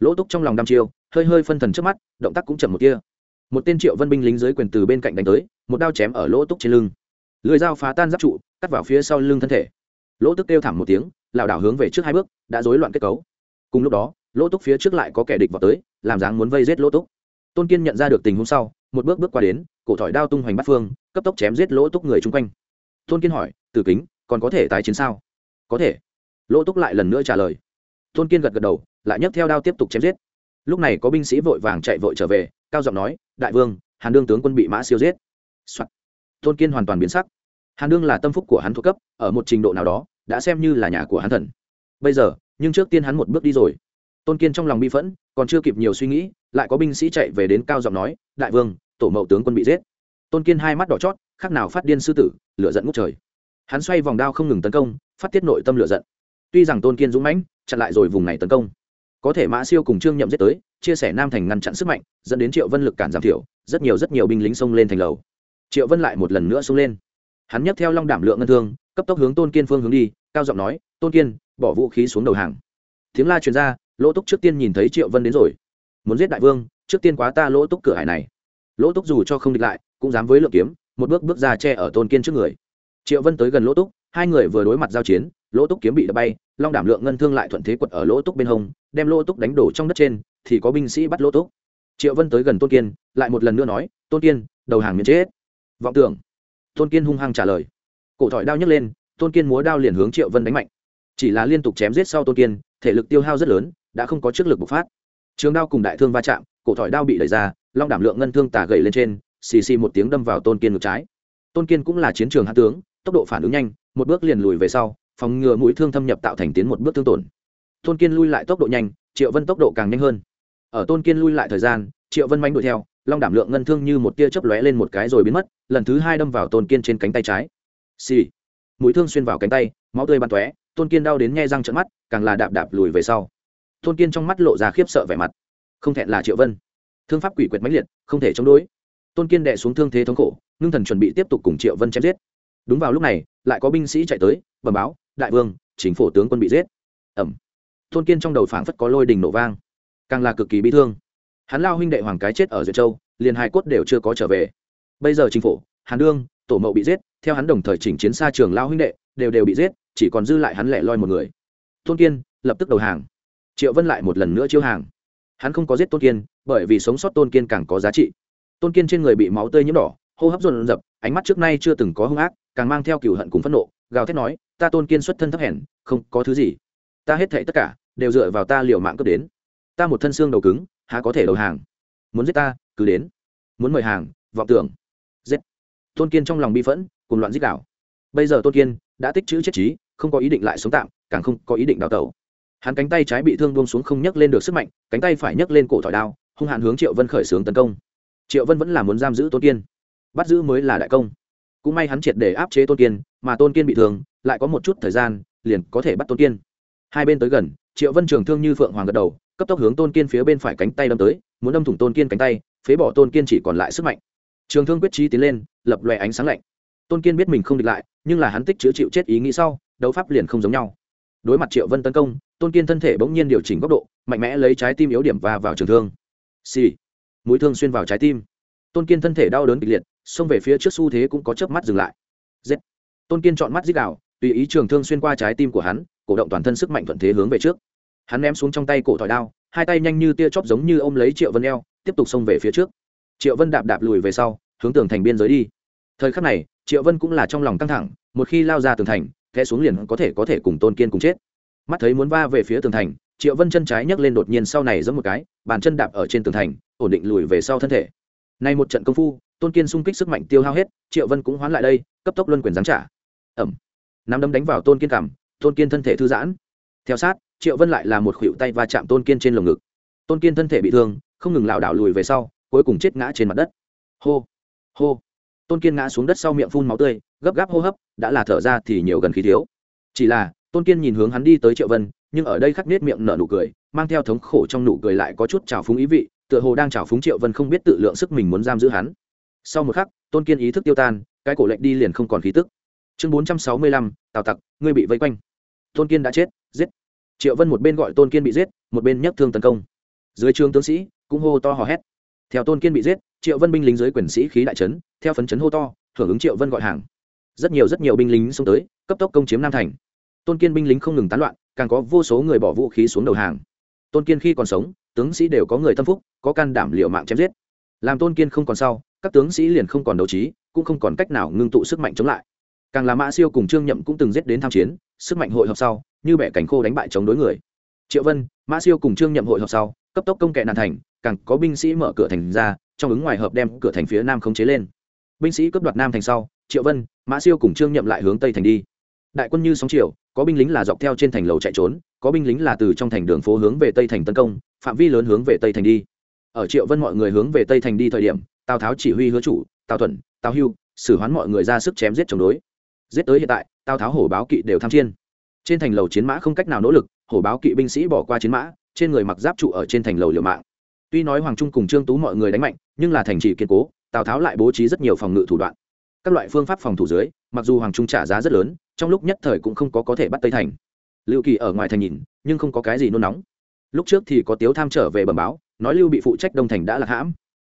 Lỗ túc trong lòng đăm chiêu, hơi hơi phân thần trước mắt, động tác cũng chậm một kia một tên triệu vân binh lính dưới quyền từ bên cạnh đánh tới, một đao chém ở lỗ túc trên lưng. Lưỡi dao phá tan giáp trụ, cắt vào phía sau lưng thân thể lỗ tức kêu thảm một tiếng, lảo đảo hướng về trước hai bước, đã rối loạn kết cấu. Cùng lúc đó, lỗ túc phía trước lại có kẻ địch vào tới, làm dáng muốn vây giết lỗ túc tôn kiên nhận ra được tình huống sau, một bước bước qua đến, cổ thỏi đao tung hoành bắt phương, cấp tốc chém giết lỗ túc người chung quanh. Tôn kiên hỏi, tử kính, còn có thể tái chiến sao? Có thể. Lỗ túc lại lần nữa trả lời. Tôn kiên gật gật đầu, lại nhấc theo đao tiếp tục chém giết. Lúc này có binh sĩ vội vàng chạy vội trở về, cao giọng nói, đại vương, hàn đương tướng quân bị mã siêu giết、Soạn. tôn kiên hoàn toàn biến sắc. Hàn đương là tâm phúc của hắn thuộc cấp, ở một trình độ nào đó đã xem như là nhà của hắn thần. Bây giờ, nhưng trước tiên hắn một bước đi rồi. Tôn kiên trong lòng bi phẫn, còn chưa kịp nhiều suy nghĩ, lại có binh sĩ chạy về đến cao giọng nói, đại vương, tổ mậu tướng quân bị giết. Tôn kiên hai mắt đỏ chót, khác nào phát điên sư tử, lửa giận ngút trời. Hắn xoay vòng đao không ngừng tấn công, phát tiết nội tâm lửa giận. Tuy rằng tôn kiên dũng mãnh, chặn lại rồi vùng này tấn công. Có thể mã siêu cùng trương nhậm giết tới, chia sẻ nam thành ngăn chặn sức mạnh, dẫn đến triệu vân lực cản giảm thiểu, rất nhiều rất nhiều binh lính xông lên thành lầu. Triệu vân lại một lần nữa xông lên. Hắn nhấc theo long đảm lượng ngân thương cấp tốc hướng tôn kiên phương hướng đi, cao giọng nói, tôn kiên, bỏ vũ khí xuống đầu hàng. Tiếng la truyền ra, lỗ túc trước tiên nhìn thấy triệu vân đến rồi. Muốn giết đại vương, trước tiên quá ta lỗ túc cửa hải này. Lỗ túc dù cho không địch lại, cũng dám với lượng kiếm, một bước bước ra che ở tôn kiên trước người. Triệu vân tới gần lỗ túc, hai người vừa đối mặt giao chiến, lỗ túc kiếm bị đập bay, long đảm lượng ngân thương lại thuận thế quật ở lỗ túc bên hông, đem lỗ túc đánh đổ trong đất trên, thì có binh sĩ bắt lỗ túc. Triệu vân tới gần tôn kiên, lại một lần nữa nói, tôn kiên, đầu hàng miễn chết. Vọng tưởng. Tôn kiên hung hăng trả lời cổ thỏi đao nhấc lên, tôn kiên múa đao liền hướng triệu vân đánh mạnh. Chỉ là liên tục chém giết sau tôn kiên, thể lực tiêu hao rất lớn, đã không có trước lực bộc phát. Trường đao cùng đại thương va chạm, cổ thỏi đao bị đẩy ra, long đảm lượng ngân thương tà gậy lên trên, xì xì một tiếng đâm vào tôn kiên ngược trái. Tôn kiên cũng là chiến trường hạ tướng, tốc độ phản ứng nhanh, một bước liền lùi về sau, phòng ngừa mũi thương thâm nhập tạo thành tiến một bước thương tổn. Tôn kiên lui lại tốc độ nhanh, triệu vân tốc độ càng nhanh hơn. Ở tôn kiên lui lại thời gian, triệu vân manh đuổi theo, long đảm lượng ngân thương như một tia chớp lóe lên một cái rồi biến mất, lần thứ hai đâm vào tôn kiên trên cánh tay trái xì. Mũi thương xuyên vào cánh tay, máu tươi bắn tóe, tôn kiên đau đến nghe răng trợn mắt, càng là đạp đạp lùi về sau. Tôn kiên trong mắt lộ ra khiếp sợ vẻ mặt. Không thẹn là triệu vân. Thương pháp quỷ quyệt mãnh liệt, không thể chống đối. Tôn kiên đệ xuống thương thế thống khổ, ngưng thần chuẩn bị tiếp tục cùng triệu vân chém giết. Đúng vào lúc này, lại có binh sĩ chạy tới, bẩm báo, đại vương, chính phủ tướng quân bị giết. Ẩm tôn kiên trong đầu phảng phất có lôi đình nổ vang. Càng là cực kỳ bi thương. Hắn lao huynh đệ hoàng cái chết ở duyệt châu, liền hai cốt đều chưa có trở về. Bây giờ chính phủ, hàn đương, tổ mậu bị giết theo hắn đồng thời chỉnh chiến xa trường lao huynh đệ, đều đều bị giết, chỉ còn dư lại hắn lẻ loi một người. Tôn kiên lập tức đầu hàng. Triệu vân lại một lần nữa chiêu hàng. Hắn không có giết tôn kiên, bởi vì sống sót tôn kiên càng có giá trị. Tôn kiên trên người bị máu tươi nhiễm đỏ, hô hấp dồn dập, ánh mắt trước nay chưa từng có hung ác, càng mang theo cừu hận cùng phẫn nộ, gào thét nói, ta tôn kiên xuất thân thấp hèn, không có thứ gì. Ta hết thệ tất cả đều dựa vào ta liều mạng cướp đến. Ta một thân xương đầu cứng, há có thể đầu hàng? Muốn giết ta, cứ đến. Muốn mời hàng, vọng tưởng. Giết. Tôn kiên trong lòng bi phẫn cùng loạn giết đảo. Bây giờ tôn kiên đã tích chữ chết trí, không có ý định lại sống tạm, càng không có ý định đào tẩu. Hắn cánh tay trái bị thương buông xuống không nhấc lên được sức mạnh, cánh tay phải nhấc lên cổ thỏi đao, hung hạn hướng triệu vân khởi xướng tấn công. Triệu vân vẫn là muốn giam giữ tôn kiên. Bắt giữ mới là đại công. Cũng may hắn triệt để áp chế tôn kiên, mà tôn kiên bị thương, lại có một chút thời gian, liền có thể bắt tôn kiên. Hai bên tới gần, triệu vân trường thương như phượng hoàng gật đầu, cấp tốc hướng tôn kiên phía bên phải cánh tay đâm tới, muốn đâm thủng tôn kiên cánh tay, phế bỏ tôn kiên chỉ còn lại sức mạnh. Trường thương quyết trí tiến lên, lập loè ánh sáng lạnh tôn kiên biết mình không địch lại nhưng là hắn tích chữa chịu chết ý nghĩ sau đấu pháp liền không giống nhau đối mặt triệu vân tấn công tôn kiên thân thể bỗng nhiên điều chỉnh góc độ mạnh mẽ lấy trái tim yếu điểm và vào trường thương xì、sì. mũi thương xuyên vào trái tim tôn kiên thân thể đau đớn kịch liệt xông về phía trước xu thế cũng có chớp mắt dừng lại giết tôn kiên chọn mắt dít đạo tùy ý trường thương xuyên qua trái tim của hắn cổ động toàn thân sức mạnh thuận thế hướng về trước hắn ném xuống trong tay cổ thỏi đao hai tay nhanh như tia chóp giống như ôm lấy triệu vân eo tiếp tục xông về phía trước triệu vân đạp đạp lùi về sau hướng tường thành biên giới đi thời khắc này triệu vân cũng là trong lòng căng thẳng, một khi lao ra tường thành, té xuống liền có thể có thể cùng tôn kiên cùng chết. Mắt thấy muốn va về phía tường thành, triệu vân chân trái nhấc lên đột nhiên sau này giẫm một cái, bàn chân đạp ở trên tường thành, ổn định lùi về sau thân thể. Nay một trận công phu, tôn kiên xung kích sức mạnh tiêu hao hết, triệu vân cũng hoán lại đây, cấp tốc luân quyền giáng trả. Ẩm. Nắm đấm đánh vào tôn kiên cảm tôn kiên thân thể thư giãn. Theo sát, triệu vân lại là một khuỷu tay va chạm tôn kiên trên lồng ngực. Tôn kiên thân thể bị thương, không ngừng lảo đảo lùi về sau, cuối cùng chết ngã trên mặt đất. Hô. Hô tôn kiên ngã xuống đất sau miệng phun máu tươi, gấp gáp hô hấp, đã là thở ra thì nhiều gần khí thiếu. Chỉ là, tôn kiên nhìn hướng hắn đi tới triệu vân, nhưng ở đây khắc nết miệng nở nụ cười, mang theo thống khổ trong nụ cười lại có chút trào phúng ý vị, tựa hồ đang trào phúng triệu vân không biết tự lượng sức mình muốn giam giữ hắn. Sau một khắc, tôn kiên ý thức tiêu tan, cái cổ lệnh đi liền không còn khí tức. Chương bốn trăm sáu mươi lăm, tào tặc, ngươi bị vây quanh. Tôn kiên đã chết, giết. Triệu vân một bên gọi tôn kiên bị giết, một bên nhấc thương tấn công. Dưới trường tướng sĩ, cũng hô to hò hét. Theo tôn kiên bị giết triệu vân binh lính dưới quyền sĩ khí đại trấn, theo phấn chấn hô to, hưởng ứng triệu vân gọi hàng. Rất nhiều rất nhiều binh lính xông tới, cấp tốc công chiếm nam thành. Tôn kiên binh lính không ngừng tán loạn, càng có vô số người bỏ vũ khí xuống đầu hàng. Tôn kiên khi còn sống, tướng sĩ đều có người tâm phúc, có can đảm liệu mạng chém giết. Làm tôn kiên không còn sau, các tướng sĩ liền không còn đấu trí, cũng không còn cách nào ngưng tụ sức mạnh chống lại. Càng là mã siêu cùng trương nhậm cũng từng giết đến tham chiến, sức mạnh hội họp sau, như bẻ cánh khô đánh bại chống đối người. Triệu vân, mã siêu cùng trương nhậm hội họp sau, cấp tốc công kệ nạn thành, càng có binh sĩ mở cửa thành ra trong ứng ngoài hợp đem cửa thành phía nam khống chế lên. Binh sĩ cướp đoạt nam thành sau, triệu vân, mã siêu cùng trương nhậm lại hướng tây thành đi. Đại quân như sóng chiều, có binh lính là dọc theo trên thành lầu chạy trốn, có binh lính là từ trong thành đường phố hướng về tây thành tấn công, phạm vi lớn hướng về tây thành đi. Ở triệu vân mọi người hướng về tây thành đi thời điểm, tào tháo chỉ huy hứa chủ, tào thuận tào hưu, xử hoán mọi người ra sức chém giết chống đối. Giết tới hiện tại, tào tháo hổ báo kỵ đều tham chiên. Trên thành lầu chiến mã không cách nào nỗ lực, hổ báo kỵ binh sĩ bỏ qua chiến mã, trên người mặc giáp trụ ở trên thành lầu liều mạng tuy nói hoàng trung cùng trương tú mọi người đánh mạnh, nhưng là thành trì kiên cố, tào tháo lại bố trí rất nhiều phòng ngự thủ đoạn. Các loại phương pháp phòng thủ dưới, mặc dù hoàng trung trả giá rất lớn, trong lúc nhất thời cũng không có có thể bắt tây thành. Lưu kỳ ở ngoài thành nhìn, nhưng không có cái gì nôn nóng. Lúc trước thì có tiếu tham trở về bẩm báo, nói lưu bị phụ trách đông thành đã lạc hãm.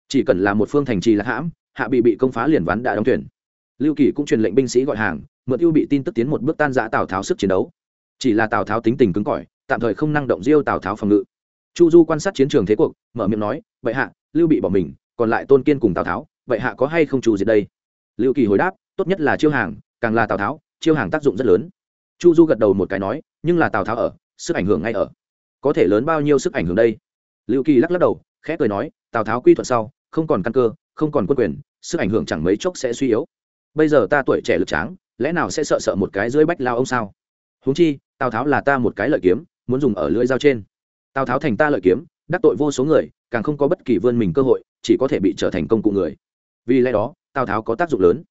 Chỉ cần là một phương thành trì lạc hãm, hạ bị bị công phá liền ván đã đóng thuyền. Lưu kỳ cũng truyền lệnh binh sĩ gọi hàng, mượn ưu bị tin tức tiến một bước tan giã tào tháo sức chiến đấu. Chỉ là tào tháo tính tình cứng cỏi, tạm thời không năng động diêu tào tháo phòng ngự chu du quan sát chiến trường thế cuộc, mở miệng nói vậy hạ, lưu bị bỏ mình, còn lại tôn kiên cùng tào tháo vậy hạ có hay không trù diệt đây? Lưu kỳ hồi đáp, tốt nhất là chiêu hàng, càng là tào tháo, chiêu hàng tác dụng rất lớn. Chu du gật đầu một cái nói, nhưng là tào tháo ở, sức ảnh hưởng ngay ở. Có thể lớn bao nhiêu sức ảnh hưởng đây? Lưu kỳ lắc lắc đầu, khẽ cười nói, tào tháo quy thuận sau, không còn căn cơ, không còn quân quyền, sức ảnh hưởng chẳng mấy chốc sẽ suy yếu. Bây giờ ta tuổi trẻ lực tráng, lẽ nào sẽ sợ sợ một cái dưới bách lao ông sao? Huống chi, tào tháo là ta một cái lợi kiếm, muốn dùng ở lưỡi dao trên tào tháo thành ta lợi kiếm, đắc tội vô số người, càng không có bất kỳ vươn mình cơ hội, chỉ có thể bị trở thành công cụ người. Vì lẽ đó, tào tháo có tác dụng lớn.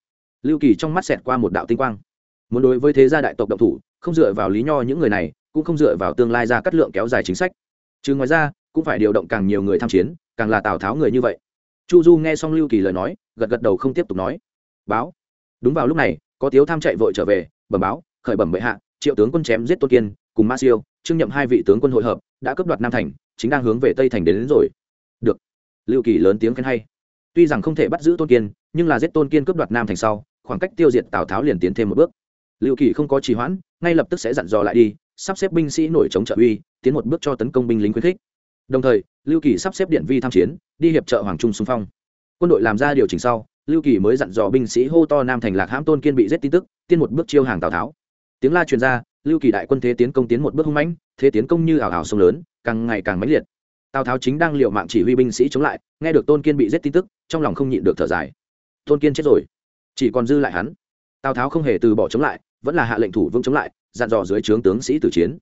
Lưu kỳ trong mắt xẹt qua một đạo tinh quang. Muốn đối với thế gia đại tộc động thủ, không dựa vào lý nho những người này, cũng không dựa vào tương lai ra cắt lượng kéo dài chính sách. Chứ ngoài ra, cũng phải điều động càng nhiều người tham chiến, càng là tào tháo người như vậy. Chu du nghe xong lưu kỳ lời nói, gật gật đầu không tiếp tục nói. Báo. Đúng vào lúc này, có tiếu tham chạy vội trở về, bẩm báo, khởi bẩm bệ hạ, triệu tướng quân chém giết tôn kiên cùng ma siêu trương nhậm hai vị tướng quân hội hợp đã cướp đoạt nam thành chính đang hướng về tây thành đến, đến rồi. Được. Lưu kỳ lớn tiếng khen hay. Tuy rằng không thể bắt giữ tôn kiên nhưng là giết tôn kiên cướp đoạt nam thành sau khoảng cách tiêu diệt tào tháo liền tiến thêm một bước. Lưu kỳ không có trì hoãn ngay lập tức sẽ dặn dò lại đi sắp xếp binh sĩ nổi chống trợ uy tiến một bước cho tấn công binh lính khuyến khích. Đồng thời lưu kỳ sắp xếp điện vi tham chiến đi hiệp trợ hoàng trung xung phong. Quân đội làm ra điều chỉnh sau lưu kỳ mới dặn dò binh sĩ hô to nam thành lạc hãm tôn kiên bị giết tin tức tiên một bước chiêu hàng tào tháo. Tiếng la truyền ra lưu kỳ đại quân thế tiến công tiến một bước hung mãnh, thế tiến công như ảo ảo sông lớn, càng ngày càng mãnh liệt. Tào tháo chính đang liệu mạng chỉ huy binh sĩ chống lại, nghe được tôn kiên bị giết tin tức, trong lòng không nhịn được thở dài. Tôn kiên chết rồi, chỉ còn dư lại hắn. Tào tháo không hề từ bỏ chống lại, vẫn là hạ lệnh thủ vương chống lại, dặn dò dưới trướng tướng sĩ tử chiến.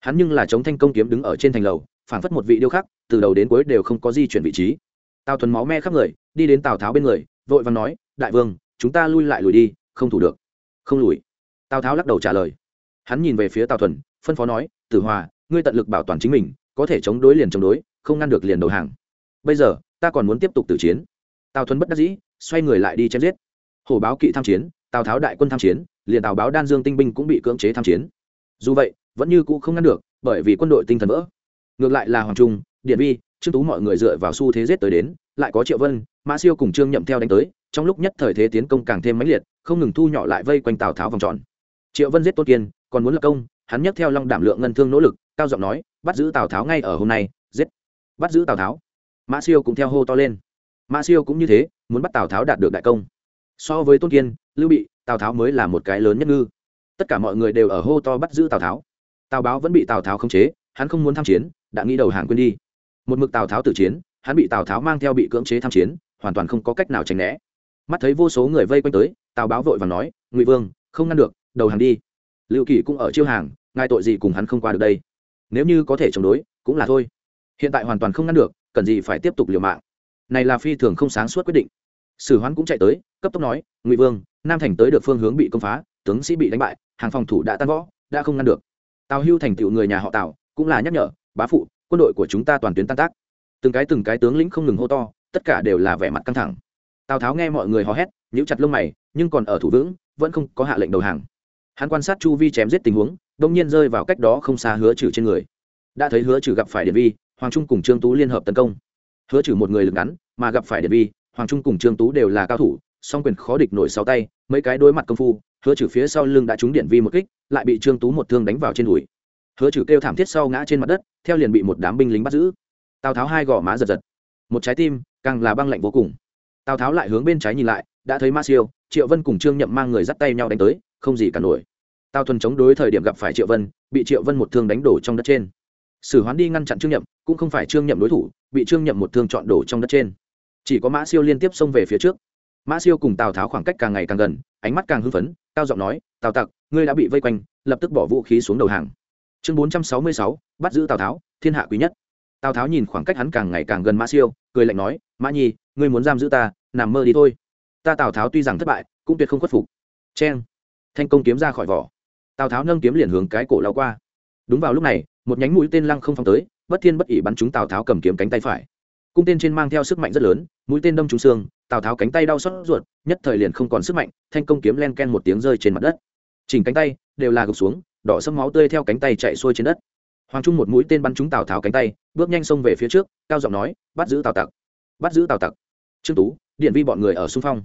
Hắn nhưng là chống thanh công kiếm đứng ở trên thành lầu, phảng phất một vị điêu khắc, từ đầu đến cuối đều không có di chuyển vị trí. Tào thuần máu me khắp người, đi đến tào tháo bên người, vội và nói, đại vương, chúng ta lui lại lùi đi, không thủ được. Không lùi. Tào tháo lắc đầu trả lời hắn nhìn về phía tào thuần, phân phó nói, tử hòa, ngươi tận lực bảo toàn chính mình, có thể chống đối liền chống đối, không ngăn được liền đầu hàng. Bây giờ, ta còn muốn tiếp tục tử chiến. Tào thuần bất đắc dĩ, xoay người lại đi chém giết. Hổ báo kỵ tham chiến, tào tháo đại quân tham chiến, liền tào báo đan dương tinh binh cũng bị cưỡng chế tham chiến. Dù vậy, vẫn như cũ không ngăn được, bởi vì quân đội tinh thần vỡ. Ngược lại là hoàng trung, điện vi trương tú mọi người dựa vào xu thế giết tới đến, lại có triệu vân, mã siêu cùng trương nhậm theo đánh tới, trong lúc nhất thời thế tiến công càng thêm mãnh liệt, không ngừng thu nhỏ lại vây quanh tào tháo vòng tròn. Triệu vân giết tôn kiên còn muốn lập công, hắn nhấc theo long đảm lượng ngân thương nỗ lực, cao giọng nói, bắt giữ tào tháo ngay ở hôm nay, giết. Bắt giữ tào tháo. Mã siêu cũng theo hô to lên. Mã siêu cũng như thế, muốn bắt tào tháo đạt được đại công. So với tôn kiên, lưu bị, tào tháo mới là một cái lớn nhất ngư. Tất cả mọi người đều ở hô to bắt giữ tào tháo. Tào báo vẫn bị tào tháo khống chế, hắn không muốn tham chiến, đã nghĩ đầu hàng quên đi. Một mực tào tháo tử chiến, hắn bị tào tháo mang theo bị cưỡng chế tham chiến, hoàn toàn không có cách nào tránh né. Mắt thấy vô số người vây quanh tới, tào báo vội và nói, ngụy vương, không ngăn được, đầu hàng đi lưu kỳ cũng ở chiêu hàng, ngài tội gì cùng hắn không qua được đây? Nếu như có thể chống đối, cũng là thôi. Hiện tại hoàn toàn không ngăn được, cần gì phải tiếp tục liều mạng? Này là phi thường không sáng suốt quyết định. Sử hoán cũng chạy tới, cấp tốc nói, ngụy vương, nam thành tới được phương hướng bị công phá, tướng sĩ bị đánh bại, hàng phòng thủ đã tan võ đã không ngăn được. Tào hưu thành tựu người nhà họ tào, cũng là nhắc nhở, bá phụ, quân đội của chúng ta toàn tuyến tan tác. Từng cái từng cái tướng lĩnh không ngừng hô to, tất cả đều là vẻ mặt căng thẳng. Tào tháo nghe mọi người hò hét, nhíu chặt lông mày, nhưng còn ở thủ vững, vẫn không có hạ lệnh đầu hàng hắn quan sát chu vi chém giết tình huống, đông nhiên rơi vào cách đó không xa hứa trừ trên người. Đã thấy hứa trừ gặp phải điện vi, hoàng trung cùng trương tú liên hợp tấn công. Hứa trừ một người lực ngắn, mà gặp phải điện vi, hoàng trung cùng trương tú đều là cao thủ, song quyền khó địch nổi sau tay, mấy cái đối mặt công phu, hứa trừ phía sau lưng đã trúng điện vi một kích, lại bị trương tú một thương đánh vào trên đùi. Hứa trừ kêu thảm thiết sau ngã trên mặt đất, theo liền bị một đám binh lính bắt giữ. Tào tháo hai gò má giật giật. Một trái tim, càng là băng lạnh vô cùng. Tào tháo lại hướng bên trái nhìn lại, đã thấy ma siêu, triệu vân cùng trương nhậm mang người dắt tay nhau đánh tới không gì cả nổi. Tào thuần chống đối thời điểm gặp phải triệu vân, bị triệu vân một thương đánh đổ trong đất trên. Sử hoán đi ngăn chặn trương nhậm, cũng không phải trương nhậm đối thủ, bị trương nhậm một thương chọn đổ trong đất trên. Chỉ có mã siêu liên tiếp xông về phía trước. Mã siêu cùng tào tháo khoảng cách càng ngày càng gần, ánh mắt càng hưng phấn, cao giọng nói, tào tặc, ngươi đã bị vây quanh, lập tức bỏ vũ khí xuống đầu hàng. Chương bốn trăm sáu mươi sáu, bắt giữ tào tháo, thiên hạ quý nhất. Tào tháo nhìn khoảng cách hắn càng ngày càng gần mã siêu, cười lạnh nói, mã nhi, ngươi muốn giam giữ ta, nằm mơ đi thôi. Ta tào tháo tuy rằng thất bại, cũng tuyệt không khuất phục. C h e n thanh công kiếm ra khỏi vỏ. Tào tháo nâng kiếm liền hướng cái cổ lao qua. Đúng vào lúc này, một nhánh mũi tên lăng không phong tới, bất thiên bất ỉ bắn chúng tào tháo cầm kiếm cánh tay phải. Cung tên trên mang theo sức mạnh rất lớn, mũi tên đâm trúng xương, tào tháo cánh tay đau xót ruột, nhất thời liền không còn sức mạnh, thanh công kiếm len ken một tiếng rơi trên mặt đất. Chỉnh cánh tay, đều là gục xuống, đỏ sâm máu tươi theo cánh tay chạy xuôi trên đất. Hoàng trung một mũi tên bắn trúng tào tháo cánh tay, bước nhanh xông về phía trước, cao giọng nói, bắt giữ tào tặc! Bắt giữ tào tặc! Trương tú, điện vi bọn người ở xung phong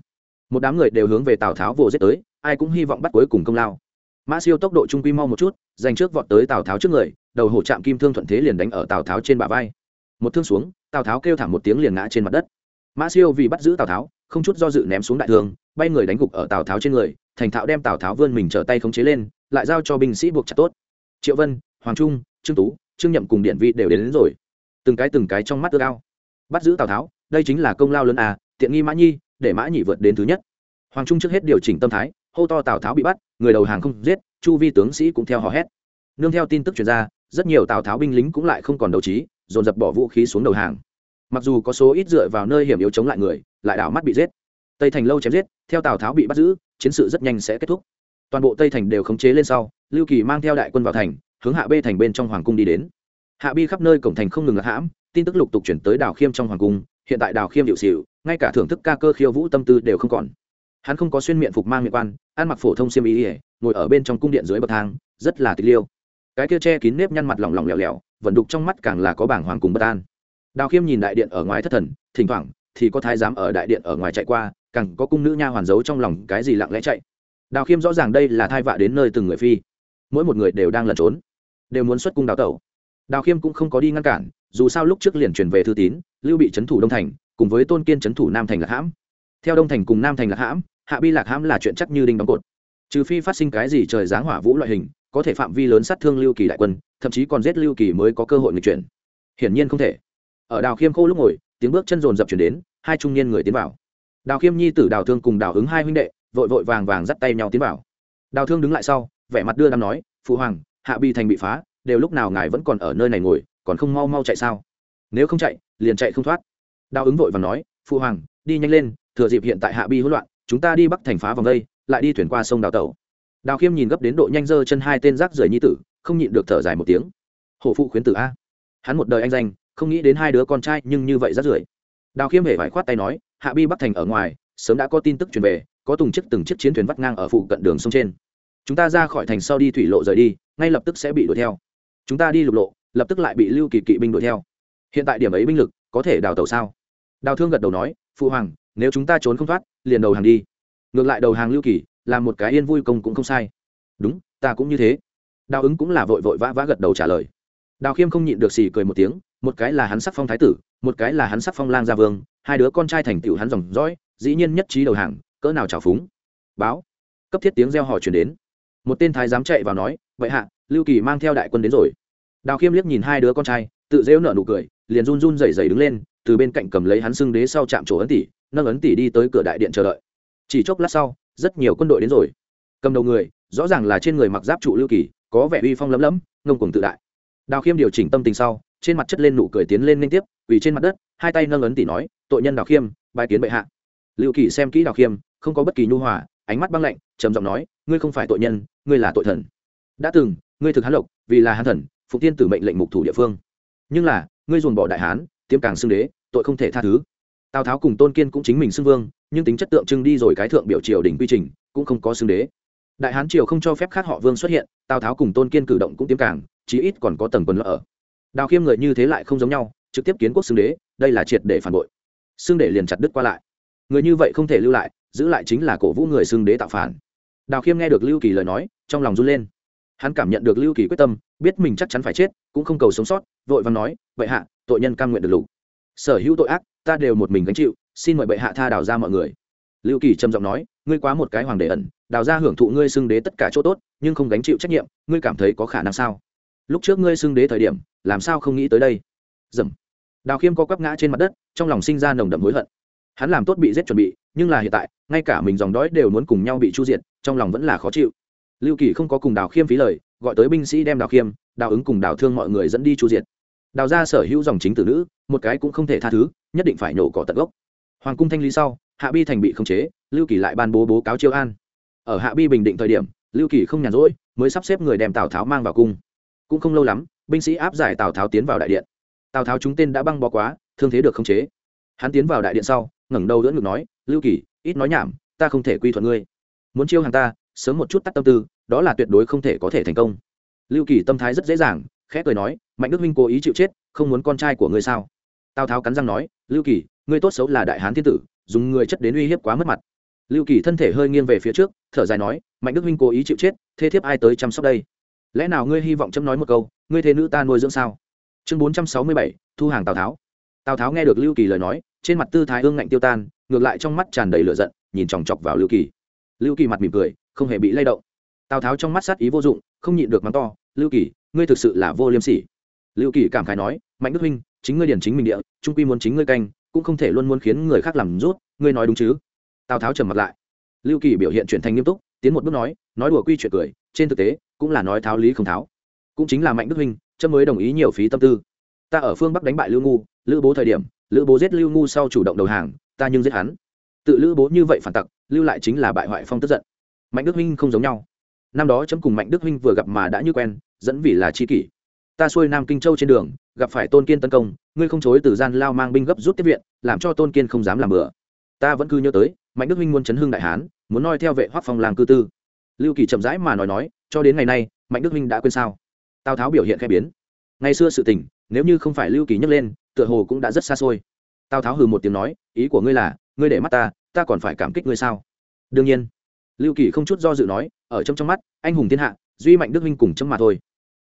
một đám người đều hướng về tào tháo vồ giết tới ai cũng hy vọng bắt cuối cùng công lao mã siêu tốc độ trung quy mau một chút giành trước vọt tới tào tháo trước người đầu hổ chạm kim thương thuận thế liền đánh ở tào tháo trên bả vai một thương xuống tào tháo kêu thảm một tiếng liền ngã trên mặt đất mã siêu vì bắt giữ tào tháo không chút do dự ném xuống đại thương bay người đánh gục ở tào tháo trên người thành thạo đem tào tháo vươn mình trở tay khống chế lên lại giao cho binh sĩ buộc chặt tốt triệu vân hoàng trung trương tú trương nhậm cùng điện vị đều đến, đến rồi từng cái từng cái trong mắt ước ao bắt giữ tào tháo đây chính là công lao lớn à tiện nghi mã nhi để mã nhị vượt đến thứ nhất. Hoàng trung trước hết điều chỉnh tâm thái, hô to tào tháo bị bắt, người đầu hàng không giết, chu vi tướng sĩ cũng theo hò hét. Nương theo tin tức truyền ra, rất nhiều tào tháo binh lính cũng lại không còn đấu trí, dồn dập bỏ vũ khí xuống đầu hàng. Mặc dù có số ít dựa vào nơi hiểm yếu chống lại người, lại đảo mắt bị giết. Tây thành lâu chém giết, theo tào tháo bị bắt giữ, chiến sự rất nhanh sẽ kết thúc. Toàn bộ tây thành đều khống chế lên sau, lưu kỳ mang theo đại quân vào thành, hướng hạ bê thành bên trong hoàng cung đi đến. Hạ bi khắp nơi cổng thành không ngừng lạc hãm, tin tức lục tục chuyển tới đào khiêm trong hoàng cung, hiện tại đào khiêm hiệu xịu ngay cả thưởng thức ca cơ khiêu vũ tâm tư đều không còn. Hắn không có xuyên miệng phục mang miệng quan, ăn mặc phổ thông xiêm ý ỉa ngồi ở bên trong cung điện dưới bậc thang, rất là tịch liêu. Cái kia che kín nếp nhăn mặt lỏng lỏng lẻo lẻo vận đục trong mắt càng là có bảng hoàng cùng bất an. Đào khiêm nhìn đại điện ở ngoài thất thần, thỉnh thoảng thì có thái giám ở đại điện ở ngoài chạy qua, càng có cung nữ nha hoàn giấu trong lòng cái gì lặng lẽ chạy. Đào khiêm rõ ràng đây là thai vạ đến nơi từng người phi. Mỗi một người đều đang lẩn trốn, đều muốn xuất cung đào tẩu. Đào khiêm cũng không có đi ngăn cản, dù sao lúc trước liền truyền về thư tín, lưu bị trấn thủ đông thành cùng với tôn kiên trấn thủ nam thành lạc hãm. Theo đông thành cùng nam thành lạc hãm, hạ bi lạc hãm là chuyện chắc như đinh đóng cột. Trừ phi phát sinh cái gì trời giáng hỏa vũ loại hình, có thể phạm vi lớn sát thương lưu kỳ đại quân, thậm chí còn giết lưu kỳ mới có cơ hội nghịch chuyển. Hiển nhiên không thể. Ở đào khiêm khô lúc ngồi, tiếng bước chân rồn dập chuyển đến, hai trung niên người tiến vào. Đào khiêm nhi tử đào thương cùng đào ứng hai huynh đệ, vội vội vàng vàng dắt tay nhau tiến vào. Đào thương đứng lại sau, vẻ mặt đưa đám nói, phụ hoàng, hạ bi thành bị phá, đều lúc nào ngài vẫn còn ở nơi này ngồi, còn không mau mau chạy sao? Nếu không chạy, liền chạy không thoát đào ứng vội và nói phụ hoàng, đi nhanh lên, thừa dịp hiện tại hạ bi hỗn loạn, chúng ta đi bắc thành phá vòng đây, lại đi thuyền qua sông đào tẩu. Đào khiêm nhìn gấp đến độ nhanh dơ chân hai tên rác rưởi nhi tử, không nhịn được thở dài một tiếng. Hổ phụ khuyến tử a, hắn một đời anh danh, không nghĩ đến hai đứa con trai nhưng như vậy rác rưởi. Đào khiêm hề phải khoát tay nói, hạ bi bắc thành ở ngoài, sớm đã có tin tức truyền về, có tùng chiếc từng chiếc chiến thuyền vắt ngang ở phụ cận đường sông trên. Chúng ta ra khỏi thành sau đi thủy lộ rời đi, ngay lập tức sẽ bị đuổi theo. Chúng ta đi lục lộ, lập tức lại bị lưu kỳ kỵ binh đuổi theo. Hiện tại điểm ấy binh lực, có thể đào tàu sao? Đào thương gật đầu nói, phụ hoàng, nếu chúng ta trốn không thoát, liền đầu hàng đi. Ngược lại đầu hàng lưu kỳ làm một cái yên vui công cũng không sai. Đúng, ta cũng như thế. Đào ứng cũng là vội vội vã vã gật đầu trả lời. Đào khiêm không nhịn được xì cười một tiếng, một cái là hắn sắc phong thái tử, một cái là hắn sắc phong lang gia vương, hai đứa con trai thành tựu hắn dòng dõi, dĩ nhiên nhất trí đầu hàng, cỡ nào trào phúng. Báo. Cấp thiết tiếng reo hò chuyển đến. Một tên thái giám chạy vào nói vậy hạ, lưu kỳ mang theo đại quân đến rồi. Đào khiêm liếc nhìn hai đứa con trai, tự rêu nợ nụ cười, liền run run rẩy rẩy đứng lên từ bên cạnh cầm lấy hắn xưng đế sau chạm chỗ ấn tỷ, nâng ấn tỷ đi tới cửa đại điện chờ đợi. Chỉ chốc lát sau, rất nhiều quân đội đến rồi. Cầm đầu người, rõ ràng là trên người mặc giáp trụ lưu kỳ, có vẻ uy phong lấm lấm ngông cuồng tự đại. Đào khiêm điều chỉnh tâm tình sau, trên mặt chất lên nụ cười tiến lên liên tiếp vì trên mặt đất, hai tay nâng ấn tỷ nói, tội nhân đào khiêm bài kiến bệ hạ. Lưu kỳ xem kỹ đào khiêm, không có bất kỳ nhu hòa, ánh mắt băng lạnh, trầm giọng nói, ngươi không phải tội nhân, ngươi là tội thần. Đã từng, ngươi thực hán lộc, vì là hán thần phụ tiên tử mệnh lệnh mục thủ địa phương. Nhưng là, ngươi dồn bỏ đại hán tiêm càng xưng đế, tội không thể tha thứ. Tào tháo cùng tôn kiên cũng chính mình xưng vương, nhưng tính chất tượng trưng đi rồi cái thượng biểu triều đỉnh quy trình, cũng không có xưng đế. Đại hán triều không cho phép khác họ vương xuất hiện, tào tháo cùng tôn kiên cử động cũng tiêm càng, chí ít còn có tầng quân lỡ ở. Đào khiêm người như thế lại không giống nhau, trực tiếp kiến quốc xưng đế, đây là triệt để phản bội. Xưng để liền chặt đứt qua lại. Người như vậy không thể lưu lại, giữ lại chính là cổ vũ người xưng đế tạo phản. Đào khiêm nghe được lưu kỳ lời nói, trong lòng run lên. Hắn cảm nhận được lưu kỳ quyết tâm, biết mình chắc chắn phải chết, cũng không cầu sống sót, vội và nói, vậy hạ tội nhân cam nguyện được lục. Sở hữu tội ác, ta đều một mình gánh chịu, xin mời bệ hạ tha đào ra mọi người. Lưu kỳ trầm giọng nói, ngươi quá một cái hoàng đệ ẩn, đào ra hưởng thụ ngươi xưng đế tất cả chỗ tốt, nhưng không gánh chịu trách nhiệm, ngươi cảm thấy có khả năng sao? Lúc trước ngươi xưng đế thời điểm, làm sao không nghĩ tới đây? Dầm. Đào khiêm có quắp ngã trên mặt đất, trong lòng sinh ra nồng đậm hối hận. Hắn làm tốt bị giết chuẩn bị, nhưng là hiện tại, ngay cả mình dòng đói đều muốn cùng nhau bị chu diệt, trong lòng vẫn là khó chịu. Lưu kỳ không có cùng đào khiêm phí lời, gọi tới binh sĩ đem đào khiêm, đào ứng cùng đào thương mọi người dẫn đi chu diệt đào ra sở hữu dòng chính tử nữ, một cái cũng không thể tha thứ, nhất định phải nhổ cỏ tận gốc. Hoàng cung thanh lý sau, hạ bi thành bị khống chế, lưu kỳ lại ban bố bố cáo chiêu an. Ở hạ bi bình định thời điểm, lưu kỳ không nhàn rỗi, mới sắp xếp người đem tào tháo mang vào cung. Cũng không lâu lắm, binh sĩ áp giải tào tháo tiến vào đại điện. Tào tháo chúng tên đã băng bó quá, thương thế được khống chế. Hắn tiến vào đại điện sau, ngẩng đầu đỡ ngực nói, lưu kỳ, ít nói nhảm, ta không thể quy thuận ngươi. Muốn chiêu hàng ta, sớm một chút tắt tâm tư, đó là tuyệt đối không thể có thể thành công. Lưu kỳ tâm thái rất dễ dàng khẽ cười nói, mạnh đức minh cố ý chịu chết, không muốn con trai của ngươi sao? Tào tháo cắn răng nói, lưu kỳ, ngươi tốt xấu là đại hán thiên tử, dùng người chất đến uy hiếp quá mất mặt. Lưu kỳ thân thể hơi nghiêng về phía trước, thở dài nói, mạnh đức minh cố ý chịu chết, thế thiếp ai tới chăm sóc đây? Lẽ nào ngươi hy vọng chấm nói một câu, ngươi thế nữ ta nuôi dưỡng sao? Chương bốn trăm sáu mươi bảy, thu hàng tào tháo. Tào tháo nghe được lưu kỳ lời nói, trên mặt tư thái ương ngạnh tiêu tan, ngược lại trong mắt tràn đầy lửa giận, nhìn chòng chọc vào lưu kỳ. Lưu kỳ mặt mỉm cười, không hề bị lay động. Tào tháo trong mắt sát ý vô dụng, không nhịn được mắng to, lưu kỳ ngươi thực sự là vô liêm sỉ. Lưu kỳ cảm khái nói, mạnh đức huynh, chính ngươi điển chính mình địa, trung quy muốn chính ngươi canh, cũng không thể luôn muốn khiến người khác làm rút, ngươi nói đúng chứ? Tào tháo trầm mặt lại. Lưu kỳ biểu hiện chuyển thành nghiêm túc, tiến một bước nói nói đùa quy chuyện cười, trên thực tế, cũng là nói tháo lý không tháo. Cũng chính là mạnh đức huynh, chấm mới đồng ý nhiều phí tâm tư. Ta ở phương bắc đánh bại lưu ngu, lữ bố thời điểm, lữ bố giết lưu ngu sau chủ động đầu hàng, ta nhưng giết hắn. Tự lữ bố như vậy phản tặc, lưu lại chính là bại hoại phong tức giận. Mạnh đức huynh không giống nhau. Năm đó chấm cùng mạnh đức huynh vừa gặp mà đã như quen dẫn vì là chi kỷ. Ta xuôi nam kinh châu trên đường, gặp phải tôn kiên tấn công, ngươi không chối từ gian lao mang binh gấp rút tiếp viện, làm cho tôn kiên không dám làm bừa. Ta vẫn cứ nhớ tới, mạnh đức huynh muốn chấn hưng đại hán, muốn noi theo vệ hoắc phong làng cư tư. Lưu kỳ chậm rãi mà nói nói, cho đến ngày nay, mạnh đức huynh đã quên sao? Tào tháo biểu hiện khẽ biến. Ngày xưa sự tình, nếu như không phải lưu kỳ nhắc lên, tựa hồ cũng đã rất xa xôi. Tào tháo hừ một tiếng nói, ý của ngươi là, ngươi để mắt ta ta còn phải cảm kích ngươi sao? Đương nhiên. Lưu kỳ không chút do dự nói, ở trong trong mắt, anh hùng thiên hạ, duy mạnh đức huynh cùng chấm mà thôi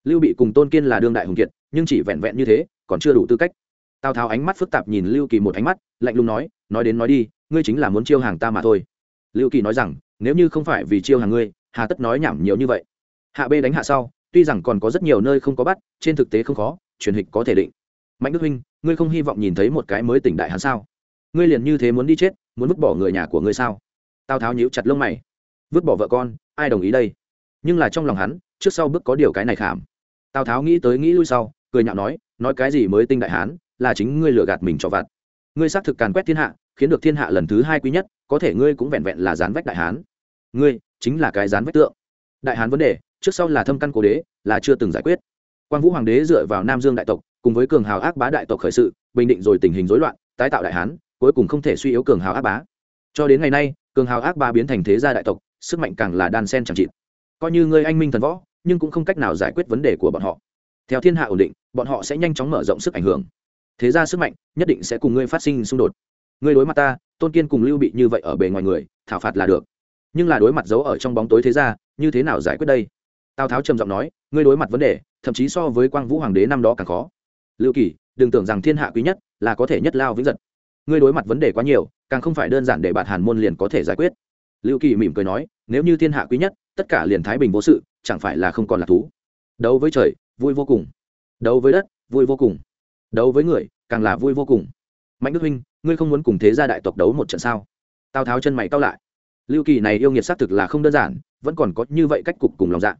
lưu bị cùng tôn kiên là đương đại hùng kiệt, nhưng chỉ vẹn vẹn như thế, còn chưa đủ tư cách. Tào tháo ánh mắt phức tạp nhìn lưu kỳ một ánh mắt, lạnh lùng nói nói đến nói đi, ngươi chính là muốn chiêu hàng ta mà thôi. Lưu kỳ nói rằng, nếu như không phải vì chiêu hàng ngươi, hà tất nói nhảm nhiều như vậy. Hạ bê đánh hạ sau, tuy rằng còn có rất nhiều nơi không có bắt, trên thực tế không khó, truyền hịch có thể định. Mạnh đức huynh, ngươi không hy vọng nhìn thấy một cái mới tỉnh đại hắn sao? Ngươi liền như thế muốn đi chết, muốn vứt bỏ người nhà của ngươi sao? Tào tháo nhíu chặt lông mày. Vứt bỏ vợ con, ai đồng ý đây? Nhưng là trong lòng hắn, trước sau bước có điều cái này khảm tào tháo nghĩ tới nghĩ lui sau, cười nhạo nói nói cái gì mới tinh đại hán, là chính ngươi lừa gạt mình cho vặt. Ngươi xác thực càn quét thiên hạ, khiến được thiên hạ lần thứ hai quý nhất, có thể ngươi cũng vẹn vẹn là dán vách đại hán. Ngươi chính là cái dán vách tượng. Đại hán vấn đề, trước sau là thâm căn cố đế, là chưa từng giải quyết. Quang vũ hoàng đế dựa vào nam dương đại tộc, cùng với cường hào ác bá đại tộc khởi sự, bình định rồi tình hình rối loạn, tái tạo đại hán, cuối cùng không thể suy yếu cường hào ác bá. Cho đến ngày nay, cường hào ác bá biến thành thế gia đại tộc, sức mạnh càng là đan sen chẳng chịt. Coi như ngươi anh minh thần võ nhưng cũng không cách nào giải quyết vấn đề của bọn họ. Theo thiên hạ ổn định, bọn họ sẽ nhanh chóng mở rộng sức ảnh hưởng. Thế ra sức mạnh nhất định sẽ cùng ngươi phát sinh xung đột. Ngươi đối mặt ta, tôn kiên cùng lưu bị như vậy ở bề ngoài người, thảo phạt là được. Nhưng là đối mặt giấu ở trong bóng tối thế ra, như thế nào giải quyết đây? Tào tháo trầm giọng nói, ngươi đối mặt vấn đề, thậm chí so với quang vũ hoàng đế năm đó càng khó. Lưu kỳ, đừng tưởng rằng thiên hạ quý nhất là có thể nhất lao vĩnh giật. Ngươi đối mặt vấn đề quá nhiều, càng không phải đơn giản để bạn hàn môn liền có thể giải quyết. Lưu kỳ mỉm cười nói, nếu như thiên hạ quý nhất tất cả liền thái bình vô sự, chẳng phải là không còn là thú. Đấu với trời, vui vô cùng. Đấu với đất, vui vô cùng. Đấu với người, càng là vui vô cùng. Mạnh đức huynh, ngươi không muốn cùng thế gia đại tộc đấu một trận sao? Tào tháo chân mày cao lại. Lưu kỳ này yêu nghiệt xác thực là không đơn giản, vẫn còn có như vậy cách cục cùng lòng dạ.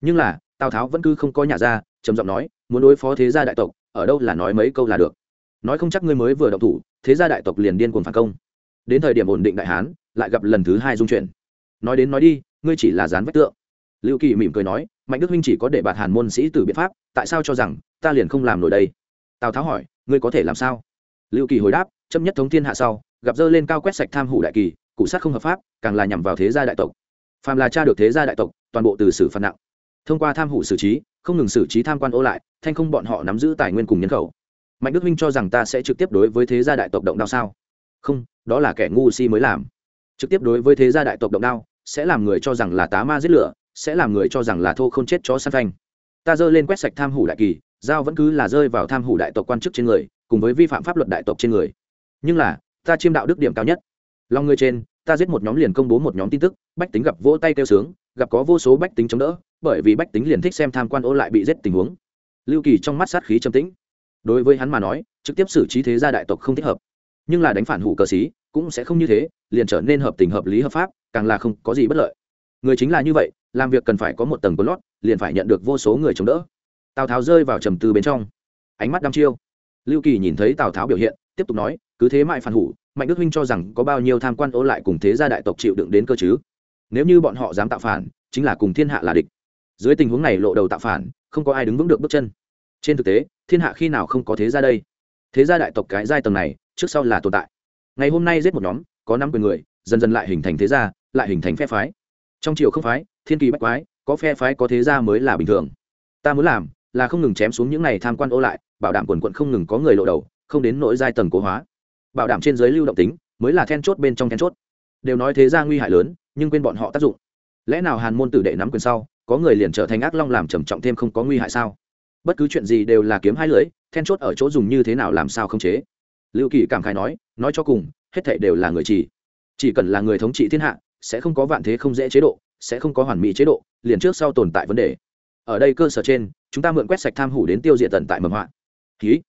Nhưng là, tào tháo vẫn cứ không có nhà ra, trầm giọng nói, muốn đối phó thế gia đại tộc, ở đâu là nói mấy câu là được. Nói không chắc ngươi mới vừa động thủ, thế gia đại tộc liền điên cuồng phản công. Đến thời điểm ổn định đại hán, lại gặp lần thứ hai dung chuyển nói đến nói đi ngươi chỉ là dán vách tượng. Lưu kỳ mỉm cười nói, mạnh đức huynh chỉ có để bạt hàn môn sĩ từ biện pháp, tại sao cho rằng ta liền không làm nổi đây? Tào tháo hỏi, ngươi có thể làm sao? Lưu kỳ hồi đáp chấm nhất thống thiên hạ sau, gặp dơ lên cao quét sạch tham hủ đại kỳ, cụ sát không hợp pháp, càng là nhằm vào thế gia đại tộc. Phàm là cha được thế gia đại tộc, toàn bộ từ xử phạt nặng. Thông qua tham hủ xử trí, không ngừng xử trí tham quan ô lại, thanh không bọn họ nắm giữ tài nguyên cùng nhân khẩu. Mạnh đức huynh cho rằng ta sẽ trực tiếp đối với thế gia đại tộc động đao sao? Không, đó là kẻ ngu si mới làm. Trực tiếp đối với thế gia đại tộc động đao sẽ làm người cho rằng là tá ma giết lửa, sẽ làm người cho rằng là thô không chết chó săn phanh. Ta dơ lên quét sạch tham hủ đại kỳ, dao vẫn cứ là rơi vào tham hủ đại tộc quan chức trên người, cùng với vi phạm pháp luật đại tộc trên người. Nhưng là, ta chiêm đạo đức điểm cao nhất. Lòng người trên, ta giết một nhóm liền công bố một nhóm tin tức, bách tính gặp vỗ tay kêu sướng, gặp có vô số bách tính chống đỡ, bởi vì bách tính liền thích xem tham quan ô lại bị giết tình huống. Lưu kỳ trong mắt sát khí trầm tĩnh. Đối với hắn mà nói, trực tiếp xử trí thế gia đại tộc không thích hợp. Nhưng là đánh phản hủ cờ xí cũng sẽ không như thế, liền trở nên hợp tình hợp lý hợp pháp càng là không có gì bất lợi. Người chính là như vậy, làm việc cần phải có một tầng có lót liền phải nhận được vô số người chống đỡ. Tào tháo rơi vào trầm tư bên trong. Ánh mắt đăm chiêu. Lưu kỳ nhìn thấy tào tháo biểu hiện, tiếp tục nói, cứ thế mãi phản hủ, mạnh đức huynh cho rằng có bao nhiêu tham quan ô lại cùng thế gia đại tộc chịu đựng đến cơ chứ? Nếu như bọn họ dám tạo phản, chính là cùng thiên hạ là địch. Dưới tình huống này lộ đầu tạo phản, không có ai đứng vững được bước chân. Trên thực tế, thiên hạ khi nào không có thế gia đây? Thế gia đại tộc cái giai tầng này, trước sau là tồn tại. Ngày hôm nay giết một nhóm, có năm quyền người, dần dần lại hình thành thế gia lại hình thành phe phái. Trong triều không phái, thiên kỳ bách quái, có phe phái, có thế gia mới là bình thường. Ta muốn làm là không ngừng chém xuống những này tham quan ô lại, bảo đảm quần quận không ngừng có người lộ đầu, không đến nỗi giai tầng cố hóa. Bảo đảm trên giới lưu động tính, mới là then chốt bên trong then chốt. Đều nói thế gia nguy hại lớn, nhưng quên bọn họ tác dụng. Lẽ nào hàn môn tử đệ nắm quyền sau, có người liền trở thành ác long làm trầm trọng thêm không có nguy hại sao? Bất cứ chuyện gì đều là kiếm hai lưỡi, then chốt ở chỗ dùng như thế nào làm sao không chế. Lưu kỳ cảm khai nói nói cho cùng, hết thệ đều là người chỉ. Chỉ cần là người thống trị thiên hạ sẽ không có vạn thế không dễ chế độ, sẽ không có hoàn mỹ chế độ, liền trước sau tồn tại vấn đề. Ở đây cơ sở trên, chúng ta mượn quét sạch tham hủ đến tiêu diệt tận tại mầm họa. Khí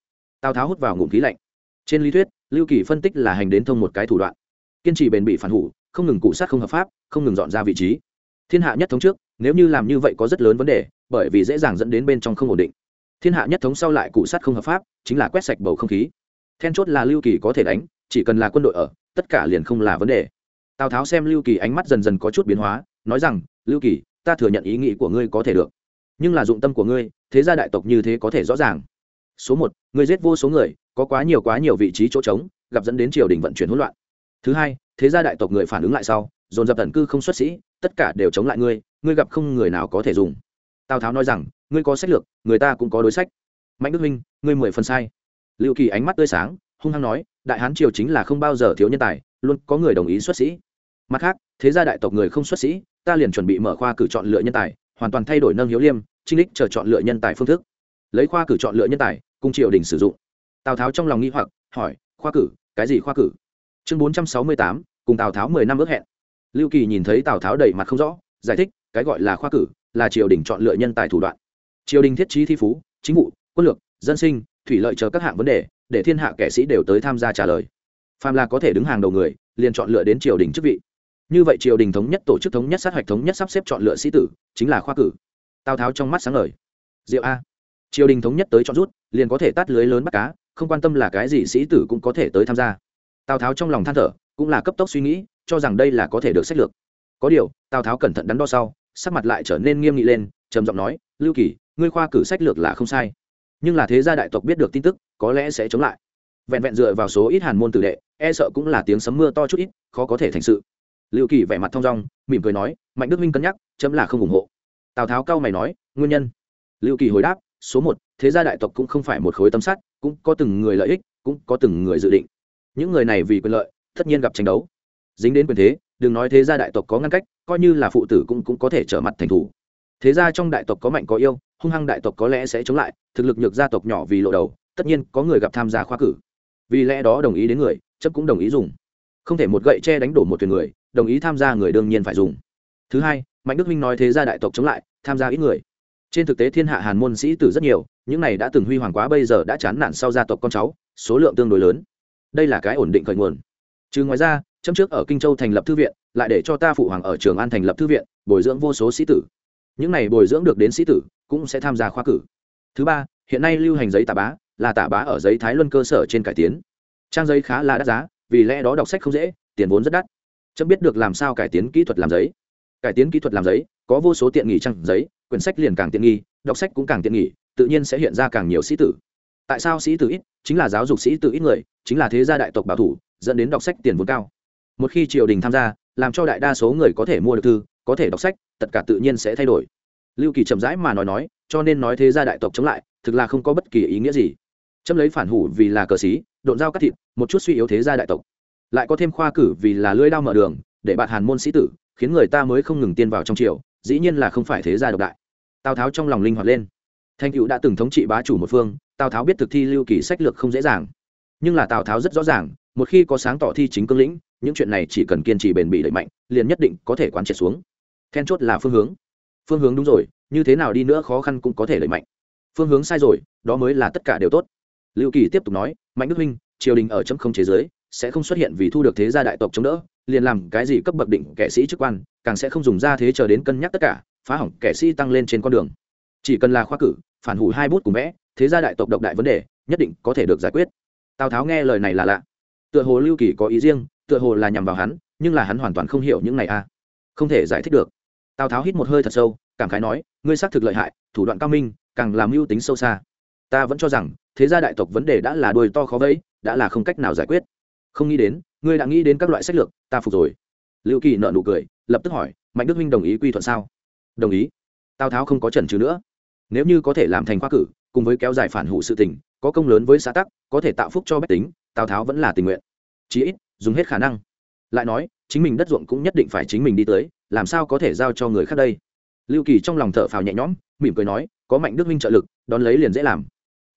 tào tháo hút vào ngụm khí lạnh. Trên lý thuyết, lưu kỳ phân tích là hành đến thông một cái thủ đoạn. Kiên trì bền bị phản hủ, không ngừng cụ sát không hợp pháp, không ngừng dọn ra vị trí. Thiên hạ nhất thống trước, nếu như làm như vậy có rất lớn vấn đề, bởi vì dễ dàng dẫn đến bên trong không ổn định. Thiên hạ nhất thống sau lại cụ sát không hợp pháp, chính là quét sạch bầu không khí. Then chốt là lưu kỳ có thể đánh, chỉ cần là quân đội ở, tất cả liền không là vấn đề tào tháo xem lưu kỳ ánh mắt dần dần có chút biến hóa, nói rằng, lưu kỳ, ta thừa nhận ý nghĩ của ngươi có thể được, nhưng là dụng tâm của ngươi, thế gia đại tộc như thế có thể rõ ràng. Số một, ngươi giết vô số người, có quá nhiều quá nhiều vị trí chỗ trống, gặp dẫn đến triều đình vận chuyển hỗn loạn. Thứ hai, thế gia đại tộc người phản ứng lại sau, dồn dập tận cư không xuất sĩ, tất cả đều chống lại ngươi ngươi gặp không người nào có thể dùng. Tào tháo nói rằng, ngươi có sách lược, người ta cũng có đối sách. Mạnh đức minh, ngươi mười phần sai. Liệu kỳ ánh mắt tươi sáng, hung hăng nói, đại hán triều chính là không bao giờ thiếu nhân tài luôn có người đồng ý xuất sĩ. Mặt khác, thế gia đại tộc người không xuất sĩ, ta liền chuẩn bị mở khoa cử chọn lựa nhân tài, hoàn toàn thay đổi nâng hiếu liêm, trinh đích chờ chọn lựa nhân tài phương thức. Lấy khoa cử chọn lựa nhân tài cung triều đình sử dụng. Tào tháo trong lòng nghi hoặc, hỏi, khoa cử, cái gì khoa cử? Chương bốn trăm sáu mươi tám, cùng tào tháo mười năm ước hẹn. Lưu kỳ nhìn thấy tào tháo đầy mặt không rõ, giải thích, cái gọi là khoa cử, là triều đình chọn lựa nhân tài thủ đoạn. Triều đình thiết trí thi phú, chính vụ, quân lược, dân sinh, thủy lợi chờ các hạng vấn đề, để thiên hạ kẻ sĩ đều tới tham gia trả lời phàm là có thể đứng hàng đầu người, liền chọn lựa đến triều đình chức vị. Như vậy triều đình thống nhất, tổ chức thống nhất, sát hạch thống nhất, sắp xếp chọn lựa sĩ tử, chính là khoa cử. Tào tháo trong mắt sáng lời. diệu a. Triều đình thống nhất tới chọn rút, liền có thể tát lưới lớn bắt cá, không quan tâm là cái gì sĩ tử cũng có thể tới tham gia. Tào tháo trong lòng than thở, cũng là cấp tốc suy nghĩ, cho rằng đây là có thể được sách lược. Có điều, tào tháo cẩn thận đắn đo sau, sắc mặt lại trở nên nghiêm nghị lên, trầm giọng nói, lưu kỳ, ngươi khoa cử sách lược là không sai. Nhưng là thế gia đại tộc biết được tin tức, có lẽ sẽ chống lại vẹn vẹn dựa vào số ít hàn môn tử đệ e sợ cũng là tiếng sấm mưa to chút ít, khó có thể thành sự. Lưu kỳ vẻ mặt thong dong, mỉm cười nói, mạnh đức minh cân nhắc, chấm là không ủng hộ. Tào tháo cao mày nói, nguyên nhân? Lưu kỳ hồi đáp, số một, thế gia đại tộc cũng không phải một khối tâm sắt, cũng có từng người lợi ích, cũng có từng người dự định. Những người này vì quyền lợi, tất nhiên gặp tranh đấu. Dính đến quyền thế, đừng nói thế gia đại tộc có ngăn cách, coi như là phụ tử cũng cũng có thể trở mặt thành thủ. Thế gia trong đại tộc có mạnh có yêu, hung hăng đại tộc có lẽ sẽ chống lại, thực lực nhược gia tộc nhỏ vì lộ đầu, tất nhiên có người gặp tham gia khoa cử vì lẽ đó đồng ý đến người, chấp cũng đồng ý dùng. Không thể một gậy che đánh đổ một thuyền người, đồng ý tham gia người đương nhiên phải dùng. Thứ hai, mạnh đức minh nói thế gia đại tộc chống lại, tham gia ít người. Trên thực tế thiên hạ hàn môn sĩ tử rất nhiều, những này đã từng huy hoàng quá bây giờ đã chán nản sau gia tộc con cháu, số lượng tương đối lớn. Đây là cái ổn định khởi nguồn. Trừ ngoài ra, chấm trước ở kinh châu thành lập thư viện, lại để cho ta phụ hoàng ở trường an thành lập thư viện, bồi dưỡng vô số sĩ tử. Những này bồi dưỡng được đến sĩ tử, cũng sẽ tham gia khoa cử. Thứ ba, hiện nay lưu hành giấy tà bá là tả bá ở giấy thái luân cơ sở trên cải tiến. Trang giấy khá là đắt giá, vì lẽ đó đọc sách không dễ, tiền vốn rất đắt. Chấm biết được làm sao cải tiến kỹ thuật làm giấy. Cải tiến kỹ thuật làm giấy, có vô số tiện nghỉ trang giấy, quyển sách liền càng tiện nghi, đọc sách cũng càng tiện nghỉ tự nhiên sẽ hiện ra càng nhiều sĩ tử. Tại sao sĩ tử ít? Chính là giáo dục sĩ tử ít người, chính là thế gia đại tộc bảo thủ, dẫn đến đọc sách tiền vốn cao. Một khi triều đình tham gia, làm cho đại đa số người có thể mua được thư, có thể đọc sách, tất cả tự nhiên sẽ thay đổi. Lưu kỳ chậm rãi mà nói nói, cho nên nói thế gia đại tộc chống lại, thực là không có bất kỳ ý nghĩa gì chấm lấy phản hủ vì là cờ xí độn dao cắt thịt, một chút suy yếu thế gia đại tộc. Lại có thêm khoa cử vì là lưỡi đao mở đường, để bạn hàn môn sĩ tử, khiến người ta mới không ngừng tiên vào trong triều, dĩ nhiên là không phải thế gia độc đại. Tào tháo trong lòng linh hoạt lên. Thanh cựu đã từng thống trị bá chủ một phương, tào tháo biết thực thi lưu kỳ sách lược không dễ dàng. Nhưng là tào tháo rất rõ ràng, một khi có sáng tỏ thi chính cương lĩnh, những chuyện này chỉ cần kiên trì bền bỉ đẩy mạnh, liền nhất định có thể quán triệt xuống. Then chốt là phương hướng. Phương hướng đúng rồi, như thế nào đi nữa khó khăn cũng có thể đẩy mạnh. Phương hướng sai rồi, đó mới là tất cả đều tốt lưu kỳ tiếp tục nói, mạnh đức huynh, triều đình ở chấm không chế giới, sẽ không xuất hiện vì thu được thế gia đại tộc chống đỡ, liền làm cái gì cấp bậc định kẻ sĩ chức quan, càng sẽ không dùng ra thế chờ đến cân nhắc tất cả, phá hỏng kẻ sĩ tăng lên trên con đường. Chỉ cần là khoa cử, phản hủ hai bút cùng vẽ, thế gia đại tộc độc đại vấn đề, nhất định có thể được giải quyết. Tào tháo nghe lời này là lạ. Tựa hồ lưu kỳ có ý riêng, tựa hồ là nhằm vào hắn, nhưng là hắn hoàn toàn không hiểu những này a. Không thể giải thích được. Tào tháo hít một hơi thật sâu, cảm khái nói, ngươi xác thực lợi hại, thủ đoạn cao minh, càng làm mưu tính sâu xa. Ta vẫn cho rằng thế gia đại tộc vấn đề đã là đuôi to khó vẫy, đã là không cách nào giải quyết. Không nghĩ đến, ngươi đã nghĩ đến các loại sách lược, ta phục rồi. Lưu kỳ nợ nụ cười, lập tức hỏi, mạnh đức huynh đồng ý quy thuận sao? Đồng ý. Tào tháo không có trần trừ nữa. Nếu như có thể làm thành khoa cử, cùng với kéo dài phản hụ sự tình, có công lớn với xã tắc, có thể tạo phúc cho bách tính, tào tháo vẫn là tình nguyện. Chí ít, dùng hết khả năng. Lại nói, chính mình đất ruộng cũng nhất định phải chính mình đi tới, làm sao có thể giao cho người khác đây? Lưu kỳ trong lòng thở phào nhẹ nhõm, mỉm cười nói, có mạnh đức huynh trợ lực, đón lấy liền dễ làm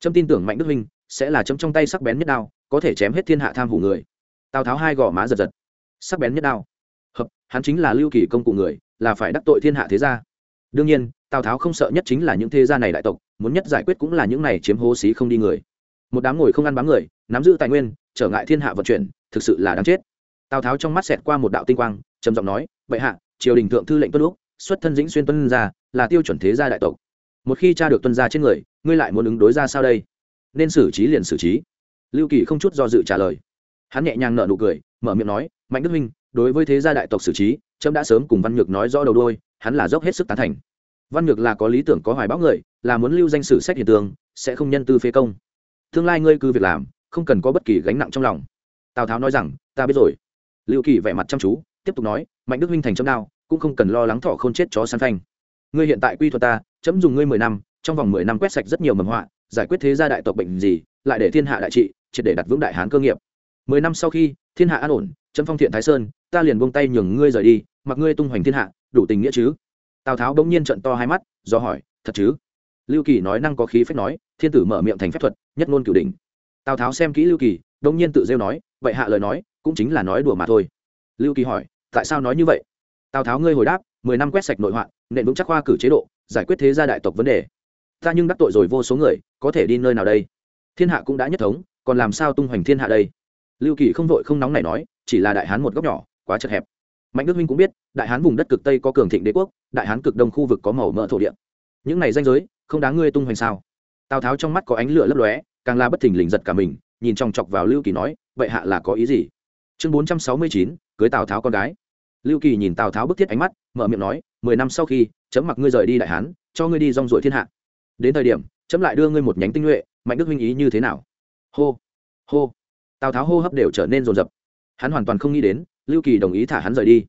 trâm tin tưởng mạnh đức huynh, sẽ là chấm trong tay sắc bén nhất đao, có thể chém hết thiên hạ tham hủ người. Tào tháo hai gò má giật giật. Sắc bén nhất đao. Hợp, hắn chính là lưu kỳ công cụ người, là phải đắc tội thiên hạ thế gia. Đương nhiên, tào tháo không sợ nhất chính là những thế gia này đại tộc, muốn nhất giải quyết cũng là những này chiếm hố xí không đi người. Một đám ngồi không ăn bám người, nắm giữ tài nguyên, trở ngại thiên hạ vận chuyển, thực sự là đáng chết. Tào tháo trong mắt xẹt qua một đạo tinh quang, trầm giọng nói, vậy hạ, triều đình thượng thư lệnh tuân lúc xuất thân dĩnh xuyên tuân gia là tiêu chuẩn thế gia đại tộc một khi cha được tuân gia trên người ngươi lại muốn ứng đối ra sao đây? Nên xử trí liền xử trí. Lưu kỳ không chút do dự trả lời. Hắn nhẹ nhàng nợ nụ cười mở miệng nói mạnh đức minh đối với thế gia đại tộc xử trí trâm đã sớm cùng văn nhược nói rõ đầu đôi hắn là dốc hết sức tán thành. Văn nhược là có lý tưởng có hoài bão người là muốn lưu danh sử sách hiện tường, sẽ không nhân tư phê công. Tương lai ngươi cứ việc làm không cần có bất kỳ gánh nặng trong lòng. Tào tháo nói rằng ta biết rồi. Lưu kỳ vẻ mặt chăm chú tiếp tục nói mạnh đức huynh thành chấm đao cũng không cần lo lắng thọ không chết chó săn phanh. Ngươi hiện tại quy thuật ta chấm dùng ngươi mười năm, trong vòng mười năm quét sạch rất nhiều mầm họa, giải quyết thế gia đại tộc bệnh gì, lại để thiên hạ đại trị, triệt để đặt vững đại hán cơ nghiệp. Mười năm sau khi, thiên hạ an ổn, chấm phong thiện thái sơn, ta liền buông tay nhường ngươi rời đi, mặc ngươi tung hoành thiên hạ, đủ tình nghĩa chứ? Tào tháo bỗng nhiên trận to hai mắt, do hỏi, thật chứ? Lưu kỳ nói năng có khí phép nói, thiên tử mở miệng thành phép thuật, nhất ngôn cửu đình tào tháo xem kỹ lưu kỳ, bỗng nhiên tự rêu nói, vậy hạ lời nói, cũng chính là nói đùa mà thôi. Lưu kỳ hỏi, tại sao nói như vậy? Tào tháo ngươi hồi đáp, mười năm quét sạch nội hoạn nện vững chắc khoa cử chế độ giải quyết thế gia đại tộc vấn đề. Ta nhưng đắc tội rồi vô số người, có thể đi nơi nào đây? Thiên hạ cũng đã nhất thống, còn làm sao tung hoành thiên hạ đây? Lưu kỳ không vội không nóng này nói, chỉ là đại hán một góc nhỏ, quá chật hẹp. Mạnh đức minh cũng biết, đại hán vùng đất cực tây có cường thịnh đế quốc, đại hán cực đông khu vực có màu mỡ thổ địa. Những này danh giới, không đáng ngươi tung hoành sao? Tào tháo trong mắt có ánh lửa lấp lóe, càng la bất thình lình giật cả mình, nhìn chòng chọc vào lưu kỳ nói, vậy hạ là có ý gì? Chương bốn trăm sáu mươi chín, cưới tào tháo con gái. Lưu kỳ nhìn tào tháo bức thiết ánh mắt, mở miệng nói, mười năm sau khi chấm mặc ngươi rời đi đại hán, cho ngươi đi rong ruổi thiên hạ. Đến thời điểm, chấm lại đưa ngươi một nhánh tinh nhuệ, mạnh đức minh ý như thế nào? Hô hô. Tào tháo hô hấp đều trở nên rồn rập hắn hoàn toàn không nghĩ đến, lưu kỳ đồng ý thả hắn rời đi.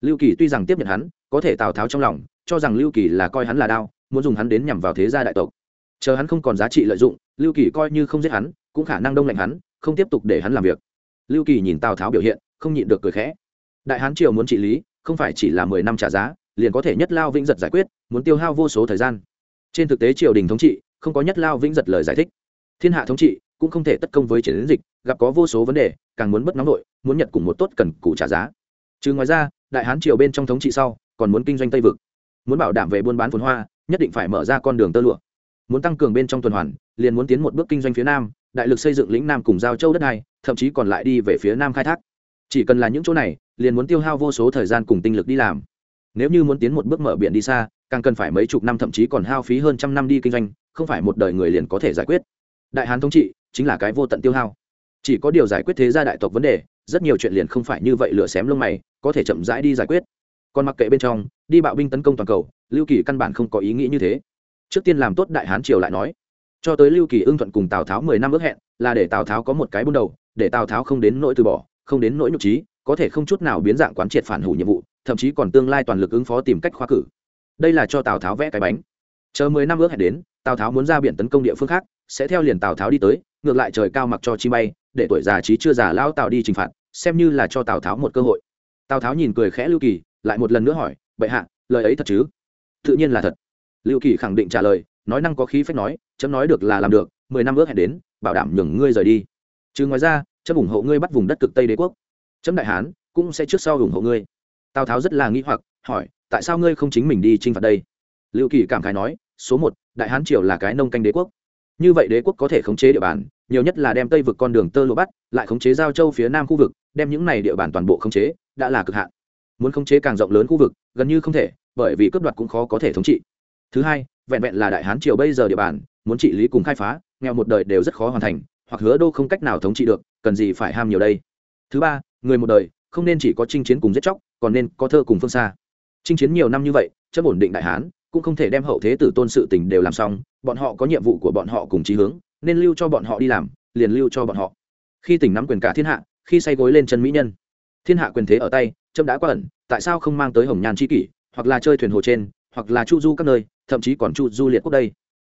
Lưu kỳ tuy rằng tiếp nhận hắn, có thể tào tháo trong lòng, cho rằng lưu kỳ là coi hắn là đao, muốn dùng hắn đến nhằm vào thế gia đại tộc. Chờ hắn không còn giá trị lợi dụng, lưu kỳ coi như không giết hắn, cũng khả năng đông lạnh hắn, không tiếp tục để hắn làm việc. Lưu kỳ nhìn tào tháo biểu hiện, không nhịn được cười khẽ. Đại hán triều muốn trị lý, không phải chỉ là mười năm trả giá liền có thể nhất lao vĩnh giật giải quyết, muốn tiêu hao vô số thời gian. Trên thực tế triều đình thống trị, không có nhất lao vĩnh giật lời giải thích. Thiên hạ thống trị cũng không thể tất công với chiến dịch, gặp có vô số vấn đề, càng muốn bất nóng nội muốn nhật cùng một tốt cần cụ trả giá. Chứ ngoài ra, đại hán triều bên trong thống trị sau, còn muốn kinh doanh tây vực. Muốn bảo đảm về buôn bán phồn hoa, nhất định phải mở ra con đường tơ lụa. Muốn tăng cường bên trong tuần hoàn, liền muốn tiến một bước kinh doanh phía nam, đại lực xây dựng lĩnh nam cùng giao châu đất này, thậm chí còn lại đi về phía nam khai thác. Chỉ cần là những chỗ này, liền muốn tiêu hao vô số thời gian cùng tinh lực đi làm nếu như muốn tiến một bước mở biển đi xa, càng cần phải mấy chục năm, thậm chí còn hao phí hơn trăm năm đi kinh doanh, không phải một đời người liền có thể giải quyết. Đại hán thống trị chính là cái vô tận tiêu hao. Chỉ có điều giải quyết thế gia đại tộc vấn đề, rất nhiều chuyện liền không phải như vậy lửa xém lông mày, có thể chậm rãi đi giải quyết. Còn mặc kệ bên trong, đi bạo binh tấn công toàn cầu, lưu kỳ căn bản không có ý nghĩ như thế. Trước tiên làm tốt đại hán triều lại nói. Cho tới lưu kỳ ưng thuận cùng tào tháo mười năm ước hẹn, là để tào tháo có một cái buôn đầu, để tào tháo không đến nỗi từ bỏ, không đến nỗi nhục trí, có thể không chút nào biến dạng quán triệt phản hủ nhiệm vụ thậm chí còn tương lai toàn lực ứng phó tìm cách khoa cử. Đây là cho tào tháo vẽ cái bánh. Chờ mười năm ước hẹn đến, tào tháo muốn ra biển tấn công địa phương khác, sẽ theo liền tào tháo đi tới, ngược lại trời cao mặc cho chi bay, để tuổi già trí chưa già lao tào đi trừng phạt, xem như là cho tào tháo một cơ hội. Tào tháo nhìn cười khẽ lưu kỳ, lại một lần nữa hỏi, bệ hạ, lời ấy thật chứ? Tự nhiên là thật. Lưu kỳ khẳng định trả lời, nói năng có khí phép nói, chấm nói được là làm được, mười năm ước hẹn đến, bảo đảm nhường ngươi rời đi. Chứ ngoài ra, chấm ủng hộ ngươi bắt vùng đất cực tây đế quốc. Chấm đại hán cũng sẽ trước sau ủng hộ ngươi tào tháo rất là nghĩ hoặc, hỏi, tại sao ngươi không chính mình đi chinh phạt đây? Lưu kỳ cảm khái nói, số một, đại hán triều là cái nông canh đế quốc. Như vậy đế quốc có thể khống chế địa bàn, nhiều nhất là đem tây vực con đường tơ lụa bắt, lại khống chế giao châu phía nam khu vực, đem những này địa bàn toàn bộ khống chế, đã là cực hạn. Muốn khống chế càng rộng lớn khu vực, gần như không thể, bởi vì cướp đoạt cũng khó có thể thống trị. Thứ hai, vẹn vẹn là đại hán triều bây giờ địa bàn, muốn trị lý cùng khai phá, nghèo một đời đều rất khó hoàn thành, hoặc hứa đô không cách nào thống trị được, cần gì phải ham nhiều đây? Thứ ba, người một đời, không nên chỉ có chinh chiến cùng giết chóc còn nên có thơ cùng phương xa. Chinh chiến nhiều năm như vậy chấp ổn định đại hán, cũng không thể đem hậu thế tử tôn sự tình đều làm xong, bọn họ có nhiệm vụ của bọn họ cùng chí hướng, nên lưu cho bọn họ đi làm, liền lưu cho bọn họ. Khi tỉnh nắm quyền cả thiên hạ, khi say gối lên chân mỹ nhân, thiên hạ quyền thế ở tay trâm đã quá ẩn, tại sao không mang tới hồng nhàn chi kỷ, hoặc là chơi thuyền hồ trên, hoặc là chu du các nơi, thậm chí còn chu du liệt quốc đây.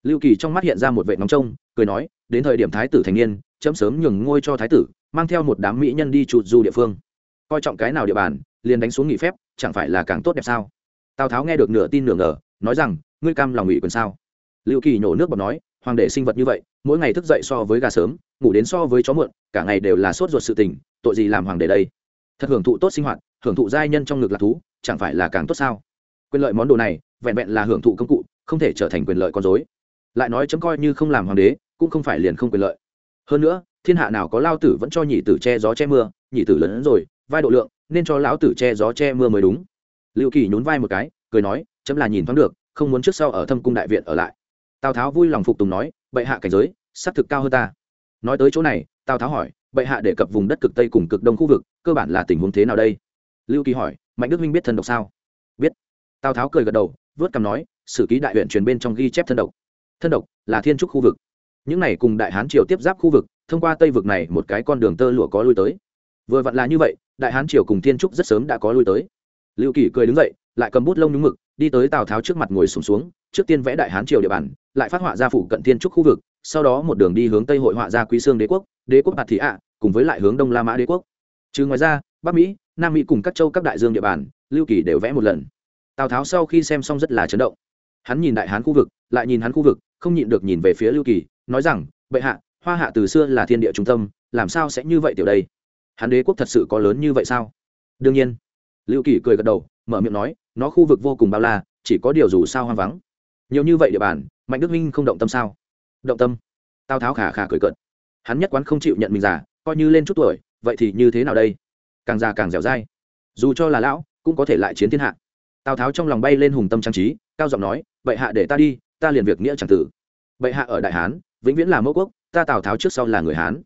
Lưu kỳ trong mắt hiện ra một vệ nóng trông, cười nói, đến thời điểm thái tử thành niên, chấm sớm nhường ngôi cho thái tử, mang theo một đám mỹ nhân đi chu du địa phương. Coi trọng cái nào địa bàn liền đánh xuống nghỉ phép, chẳng phải là càng tốt đẹp sao? Tào tháo nghe được nửa tin nửa ngờ, nói rằng, ngươi cam lòng ủy quyền sao? Lưu kỳ nhổ nước bọt nói, hoàng đệ sinh vật như vậy, mỗi ngày thức dậy so với gà sớm, ngủ đến so với chó muộn cả ngày đều là sốt ruột sự tình, tội gì làm hoàng đệ đây? Thật hưởng thụ tốt sinh hoạt, hưởng thụ giai nhân trong ngực lạc thú, chẳng phải là càng tốt sao? Quyền lợi món đồ này, vẹn vẹn là hưởng thụ công cụ, không thể trở thành quyền lợi con dối lại nói chấm coi như không làm hoàng đế, cũng không phải liền không quyền lợi. Hơn nữa, thiên hạ nào có lao tử vẫn cho nhị tử che gió che mưa, nhị tử lớn hơn rồi, vai độ lượng nên cho lão tử che gió che mưa mới đúng. Lưu kỳ nhún vai một cái, cười nói, chấm là nhìn thoáng được, không muốn trước sau ở thâm cung đại viện ở lại. Tào tháo vui lòng phục tùng nói, bệ hạ cảnh giới xác thực cao hơn ta. Nói tới chỗ này, tào tháo hỏi, bệ hạ đề cập vùng đất cực tây cùng cực đông khu vực, cơ bản là tình huống thế nào đây? Lưu kỳ hỏi, mạnh đức minh biết thân độc sao? Biết. Tào tháo cười gật đầu, vớt cằm nói, sử ký đại huyện truyền bên trong ghi chép thân độc. Thân độc là thiên trúc khu vực. Những này cùng đại hán triều tiếp giáp khu vực, thông qua tây vực này một cái con đường tơ lụa có lui tới. Vừa vặn là như vậy đại hán triều cùng thiên trúc rất sớm đã có lui tới. Lưu kỳ cười đứng dậy lại cầm bút lông nhúng mực đi tới tào tháo trước mặt ngồi sùng xuống, xuống trước tiên vẽ đại hán triều địa bàn lại phát họa ra phủ cận thiên trúc khu vực sau đó một đường đi hướng tây hội họa ra quý sương đế quốc đế quốc bạt thị ạ cùng với lại hướng đông la mã đế quốc. Trừ ngoài ra bắc mỹ nam mỹ cùng các châu các đại dương địa bàn lưu kỳ đều vẽ một lần. Tào tháo sau khi xem xong rất là chấn động. Hắn nhìn đại hán khu vực lại nhìn hắn khu vực không nhịn được nhìn về phía lưu kỳ nói rằng bệ hạ hoa hạ từ xưa là thiên địa trung tâm làm sao sẽ như vậy tiểu đây? Hắn đế quốc thật sự có lớn như vậy sao? Đương nhiên. Lưu kỳ cười gật đầu, mở miệng nói, nó khu vực vô cùng bao la, chỉ có điều dù sao hoang vắng. Nhiều như vậy địa bàn, mạnh đức minh không động tâm sao? Động tâm. Tào tháo khả khả cười cợt. Hắn nhất quán không chịu nhận mình già, coi như lên chút tuổi, vậy thì như thế nào đây? Càng già càng dẻo dai. Dù cho là lão, cũng có thể lại chiến thiên hạ. Tào tháo trong lòng bay lên hùng tâm trang trí, cao giọng nói, bệ hạ để ta đi, ta liền việc nghĩa c tử. Bệ hạ ở đại hán, vĩnh viễn là mẫu quốc, ta tào tháo trước sau là người hán.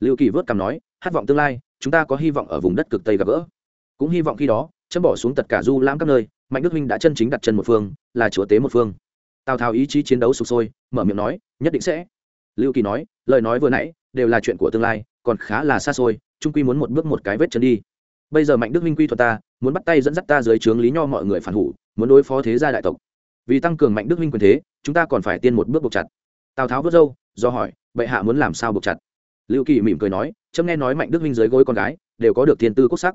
Lưu kỳ vớt cằm nói, hát vọng tương lai chúng ta có hy vọng ở vùng đất cực tây gặp gỡ. Cũng hy vọng khi đó, chấm bỏ xuống tất cả du lãm các nơi, mạnh đức minh đã chân chính đặt chân một phương, là chúa tế một phương. Tào tháo ý chí chiến đấu sụp sôi, mở miệng nói, nhất định sẽ. Lưu kỳ nói, lời nói vừa nãy, đều là chuyện của tương lai, còn khá là xa xôi trung quy muốn một bước một cái vết chân đi. Bây giờ mạnh đức minh quy thuật ta, muốn bắt tay dẫn dắt ta dưới trướng lý nho mọi người phản hủ, muốn đối phó thế gia đại tộc. Vì tăng cường mạnh đức minh quyền thế, chúng ta còn phải tiên một bước buộc chặt. Tào tháo vớt râu, do hỏi, bệ hạ muốn làm sao buộc chặt? Lưu kỳ mỉm cười nói trâm nghe nói mạnh đức minh dưới gối con gái, đều có được thiên tư quốc sắc.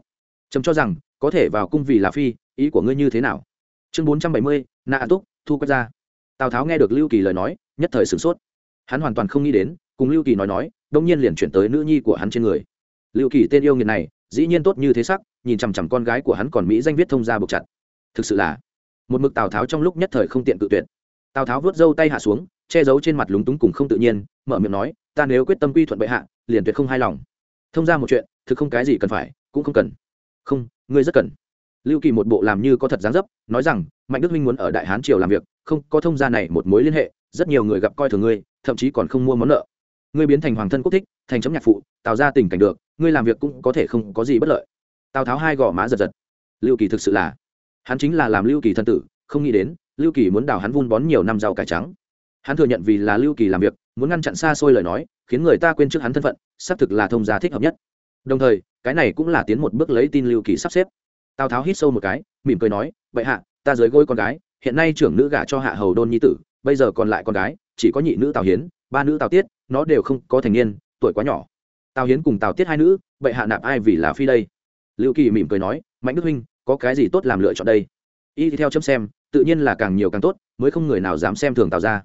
Trâm cho rằng, có thể vào cung vì là phi, ý của ngươi như thế nào? Chương bốn trăm bảy mươi, nạ túc, thu quét ra. Tào tháo nghe được lưu kỳ lời nói, nhất thời sửng sốt. Hắn hoàn toàn không nghĩ đến, cùng lưu kỳ nói nói, đông nhiên liền chuyển tới nữ nhi của hắn trên người. Lưu kỳ tên yêu nghiệt này, dĩ nhiên tốt như thế sắc, nhìn chằm chằm con gái của hắn còn mỹ danh viết thông ra buộc chặt. Thực sự là, một mực tào tháo trong lúc nhất thời không tiện cự tuyệt. Tào tháo vớt râu tay hạ xuống, che giấu trên mặt lúng túng cùng không tự nhiên, mở miệng nói, ta nếu quyết tâm quy thuận bệ hạ liền tuyệt không hài lòng. Thông ra một chuyện, thực không cái gì cần phải, cũng không cần. Không, ngươi rất cần. Lưu kỳ một bộ làm như có thật dáng dấp, nói rằng, mạnh đức minh muốn ở đại hán triều làm việc, không, có thông gia này một mối liên hệ, rất nhiều người gặp coi thường ngươi, thậm chí còn không mua món nợ. Ngươi biến thành hoàng thân quốc thích, thành chấm nhạc phụ, tạo ra tình cảnh được, ngươi làm việc cũng có thể không có gì bất lợi. Tào tháo hai gò má giật giật. Lưu kỳ thực sự là, hắn chính là làm lưu kỳ thân tử, không nghĩ đến, lưu kỳ muốn đào hắn vun bón nhiều năm rau cải trắng. Hắn thừa nhận vì là lưu kỳ làm việc muốn ngăn chặn xa xôi lời nói, khiến người ta quên trước hắn thân phận, xác thực là thông gia thích hợp nhất. Đồng thời, cái này cũng là tiến một bước lấy tin lưu kỳ sắp xếp. Tào tháo hít sâu một cái, mỉm cười nói, vậy hạ, ta dưới gối con gái, hiện nay trưởng nữ gả cho hạ hầu đôn nhi tử, bây giờ còn lại con gái, chỉ có nhị nữ tào hiến, ba nữ tào tiết, nó đều không có thành niên, tuổi quá nhỏ. Tào hiến cùng tào tiết hai nữ, vậy hạ nạp ai vì là phi đây? Lưu kỳ mỉm cười nói, mạnh đức huynh, có cái gì tốt làm lựa chọn đây? Y theo chấm xem, tự nhiên là càng nhiều càng tốt, mới không người nào dám xem thường tào ra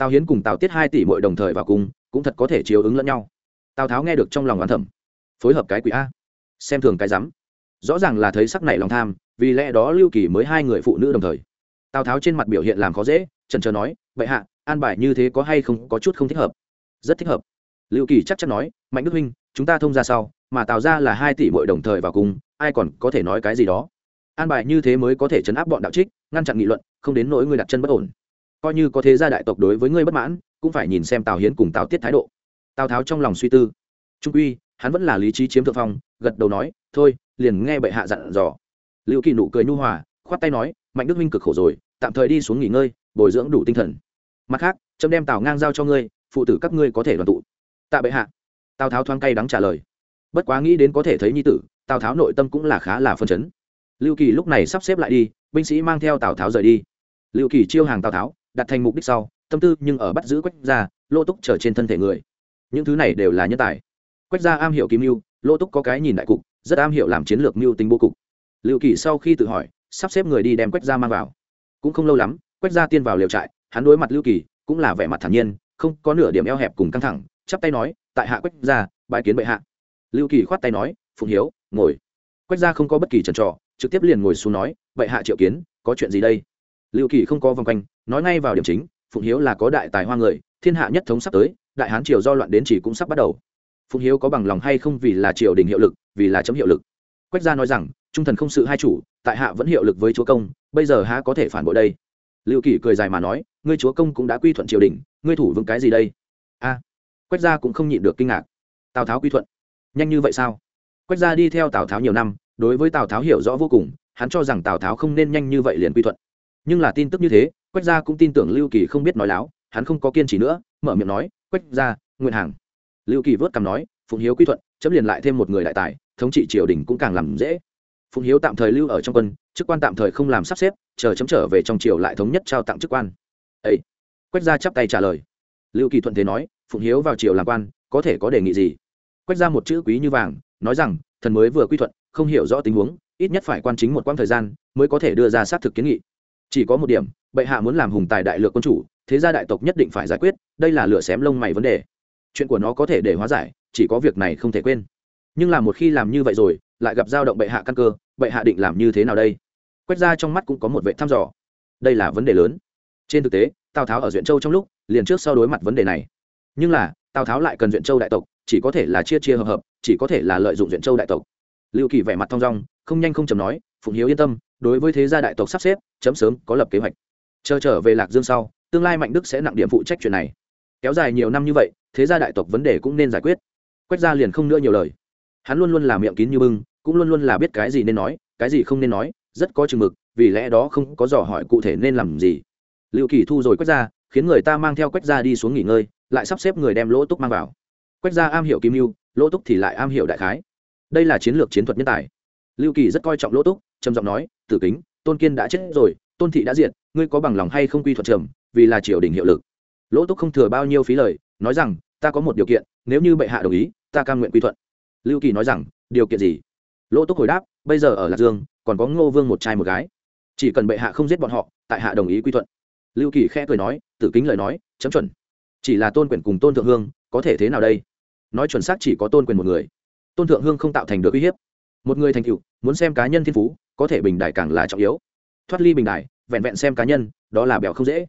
tào hiến cùng tào tiết hai tỷ mội đồng thời vào cùng, cũng thật có thể chiếu ứng lẫn nhau. Tào tháo nghe được trong lòng oán thẩm phối hợp cái quỷ a. Xem thường cái rắm. Rõ ràng là thấy sắc này lòng tham, vì lẽ đó lưu kỳ mới hai người phụ nữ đồng thời. Tào tháo trên mặt biểu hiện làm khó dễ, trần trờ nói vậy hạ, an bài như thế có hay không có chút không thích hợp? Rất thích hợp. Lưu kỳ chắc chắn nói, mạnh đức huynh, chúng ta thông ra sau, mà tào ra là hai tỷ mội đồng thời vào cùng, ai còn có thể nói cái gì đó? An bài như thế mới có thể chấn áp bọn đạo trích, ngăn chặn nghị luận, không đến nỗi người đặt chân bất ổn coi như có thế gia đại tộc đối với ngươi bất mãn, cũng phải nhìn xem tào hiến cùng tào tiết thái độ. Tào tháo trong lòng suy tư. Trung uy hắn vẫn là lý trí chiếm thượng phong, gật đầu nói, thôi, liền nghe bệ hạ dặn dò. Lưu kỳ nụ cười nhu hòa, khoát tay nói, mạnh đức minh cực khổ rồi, tạm thời đi xuống nghỉ ngơi, bồi dưỡng đủ tinh thần. Mặt khác trâm đem tào ngang giao cho ngươi, phụ tử các ngươi có thể đoàn tụ. Tạ bệ hạ. Tào tháo thoáng cay đắng trả lời. Bất quá nghĩ đến có thể thấy nhi tử, tào tháo nội tâm cũng là khá là phân chấn. Lưu kỳ lúc này sắp xếp lại đi, binh sĩ mang theo tào tháo rời đi. Lưu kỳ chiêu hàng tào tháo đặt thành mục đích sau, tâm tư nhưng ở bắt giữ quách gia, lô túc trở trên thân thể người. Những thứ này đều là nhân tài. Quách gia am hiểu kim mưu lô túc có cái nhìn đại cục, rất am hiểu làm chiến lược mưu tính bố cục. Lưu kỳ sau khi tự hỏi, sắp xếp người đi đem quách gia mang vào. Cũng không lâu lắm, quách gia tiên vào liều trại, hắn đối mặt lưu kỳ, cũng là vẻ mặt thản nhiên, không có nửa điểm eo hẹp cùng căng thẳng, chắp tay nói, tại hạ quách gia bãi kiến bệ hạ. Lưu kỳ khoát tay nói, phụng hiếu, ngồi. Quách gia không có bất kỳ trần trò, trực tiếp liền ngồi xuống nói, bệ hạ triệu kiến, có chuyện gì đây? Lưu kỳ không có vòng quanh, nói ngay vào điểm chính, phụng hiếu là có đại tài hoa người, thiên hạ nhất thống sắp tới, đại hán triều do loạn đến chỉ cũng sắp bắt đầu. Phụng hiếu có bằng lòng hay không vì là triều đình hiệu lực, vì là chấm hiệu lực. Quách gia nói rằng, trung thần không sự hai chủ, tại hạ vẫn hiệu lực với chúa công, bây giờ há có thể phản bội đây? Lưu kỳ cười dài mà nói, ngươi chúa công cũng đã quy thuận triều đình, ngươi thủ vững cái gì đây? A, quách gia cũng không nhịn được kinh ngạc. Tào tháo quy thuận. Nhanh như vậy sao? Quách gia đi theo tào tháo nhiều năm, đối với tào tháo hiểu rõ vô cùng, hắn cho rằng tào tháo không nên nhanh như vậy liền quy thuận nhưng là tin tức như thế, quách gia cũng tin tưởng lưu kỳ không biết nói láo, hắn không có kiên trì nữa, mở miệng nói, quách gia nguyện hàng. Lưu kỳ vớt cằm nói, phụng hiếu quy thuận, chấm liền lại thêm một người đại tài, thống trị triều đình cũng càng làm dễ. Phụng hiếu tạm thời lưu ở trong quân, chức quan tạm thời không làm sắp xếp, chờ chấm trở về trong triều lại thống nhất trao tặng chức quan. Ấy quách gia chắp tay trả lời. Lưu kỳ thuận thế nói, phụng hiếu vào triều làm quan, có thể có đề nghị gì? Quách gia một chữ quý như vàng, nói rằng, thần mới vừa quy thuận, không hiểu rõ tình huống, ít nhất phải quan chính một quãng thời gian, mới có thể đưa ra xác thực kiến nghị chỉ có một điểm, bệ hạ muốn làm hùng tài đại lược quân chủ, thế gia đại tộc nhất định phải giải quyết, đây là lửa xém lông mày vấn đề. Chuyện của nó có thể để hóa giải, chỉ có việc này không thể quên. Nhưng là một khi làm như vậy rồi, lại gặp dao động bệ hạ căn cơ, bệ hạ định làm như thế nào đây? Quét ra trong mắt cũng có một vệ thăm dò. Đây là vấn đề lớn. Trên thực tế, tào tháo ở duyện châu trong lúc, liền trước sau đối mặt vấn đề này. Nhưng là, tào tháo lại cần duyện châu đại tộc, chỉ có thể là chia chia hợp hợp, chỉ có thể là lợi dụng duyện châu đại tộc. Lưu kỳ vẻ mặt thong dong, không nhanh không chầm nói, phụng hiếu yên tâm đối với thế gia đại tộc sắp xếp, chấm sớm có lập kế hoạch. Chờ trở về lạc dương sau, tương lai mạnh đức sẽ nặng điểm phụ trách chuyện này. Kéo dài nhiều năm như vậy, thế gia đại tộc vấn đề cũng nên giải quyết. Quách gia liền không nữa nhiều lời. Hắn luôn luôn là miệng kín như bưng, cũng luôn luôn là biết cái gì nên nói, cái gì không nên nói, rất có chừng mực, vì lẽ đó không có dò hỏi cụ thể nên làm gì. Lưu kỳ thu rồi quách gia, khiến người ta mang theo quách gia đi xuống nghỉ ngơi, lại sắp xếp người đem lỗ túc mang vào. Quách gia am hiểu kim mưu lỗ túc thì lại am hiểu đại khái. Đây là chiến lược chiến thuật nhân tài. Lưu kỳ rất coi trọng lỗ túc trầm giọng nói, tử kính, tôn kiên đã chết rồi, tôn thị đã diệt, ngươi có bằng lòng hay không quy thuận trầm, vì là triều đình hiệu lực? Lỗ túc không thừa bao nhiêu phí lời, nói rằng, ta có một điều kiện, nếu như bệ hạ đồng ý, ta cam nguyện quy thuận. Lưu kỳ nói rằng, điều kiện gì? Lỗ túc hồi đáp, bây giờ ở lạc dương, còn có ngô vương một trai một gái. Chỉ cần bệ hạ không giết bọn họ, tại hạ đồng ý quy thuận. Lưu kỳ khẽ cười nói, tử kính lời nói, chấm chuẩn. Chỉ là tôn quyền cùng tôn thượng hương, có thể thế nào đây? Nói chuẩn xác chỉ có tôn quyền một người. Tôn thượng hương không tạo thành được uy hiếp. Một người thành cựu muốn xem cá nhân thiên phú có thể bình đại càng là trọng yếu. Thoát ly bình đại vẹn vẹn xem cá nhân, đó là bèo không dễ.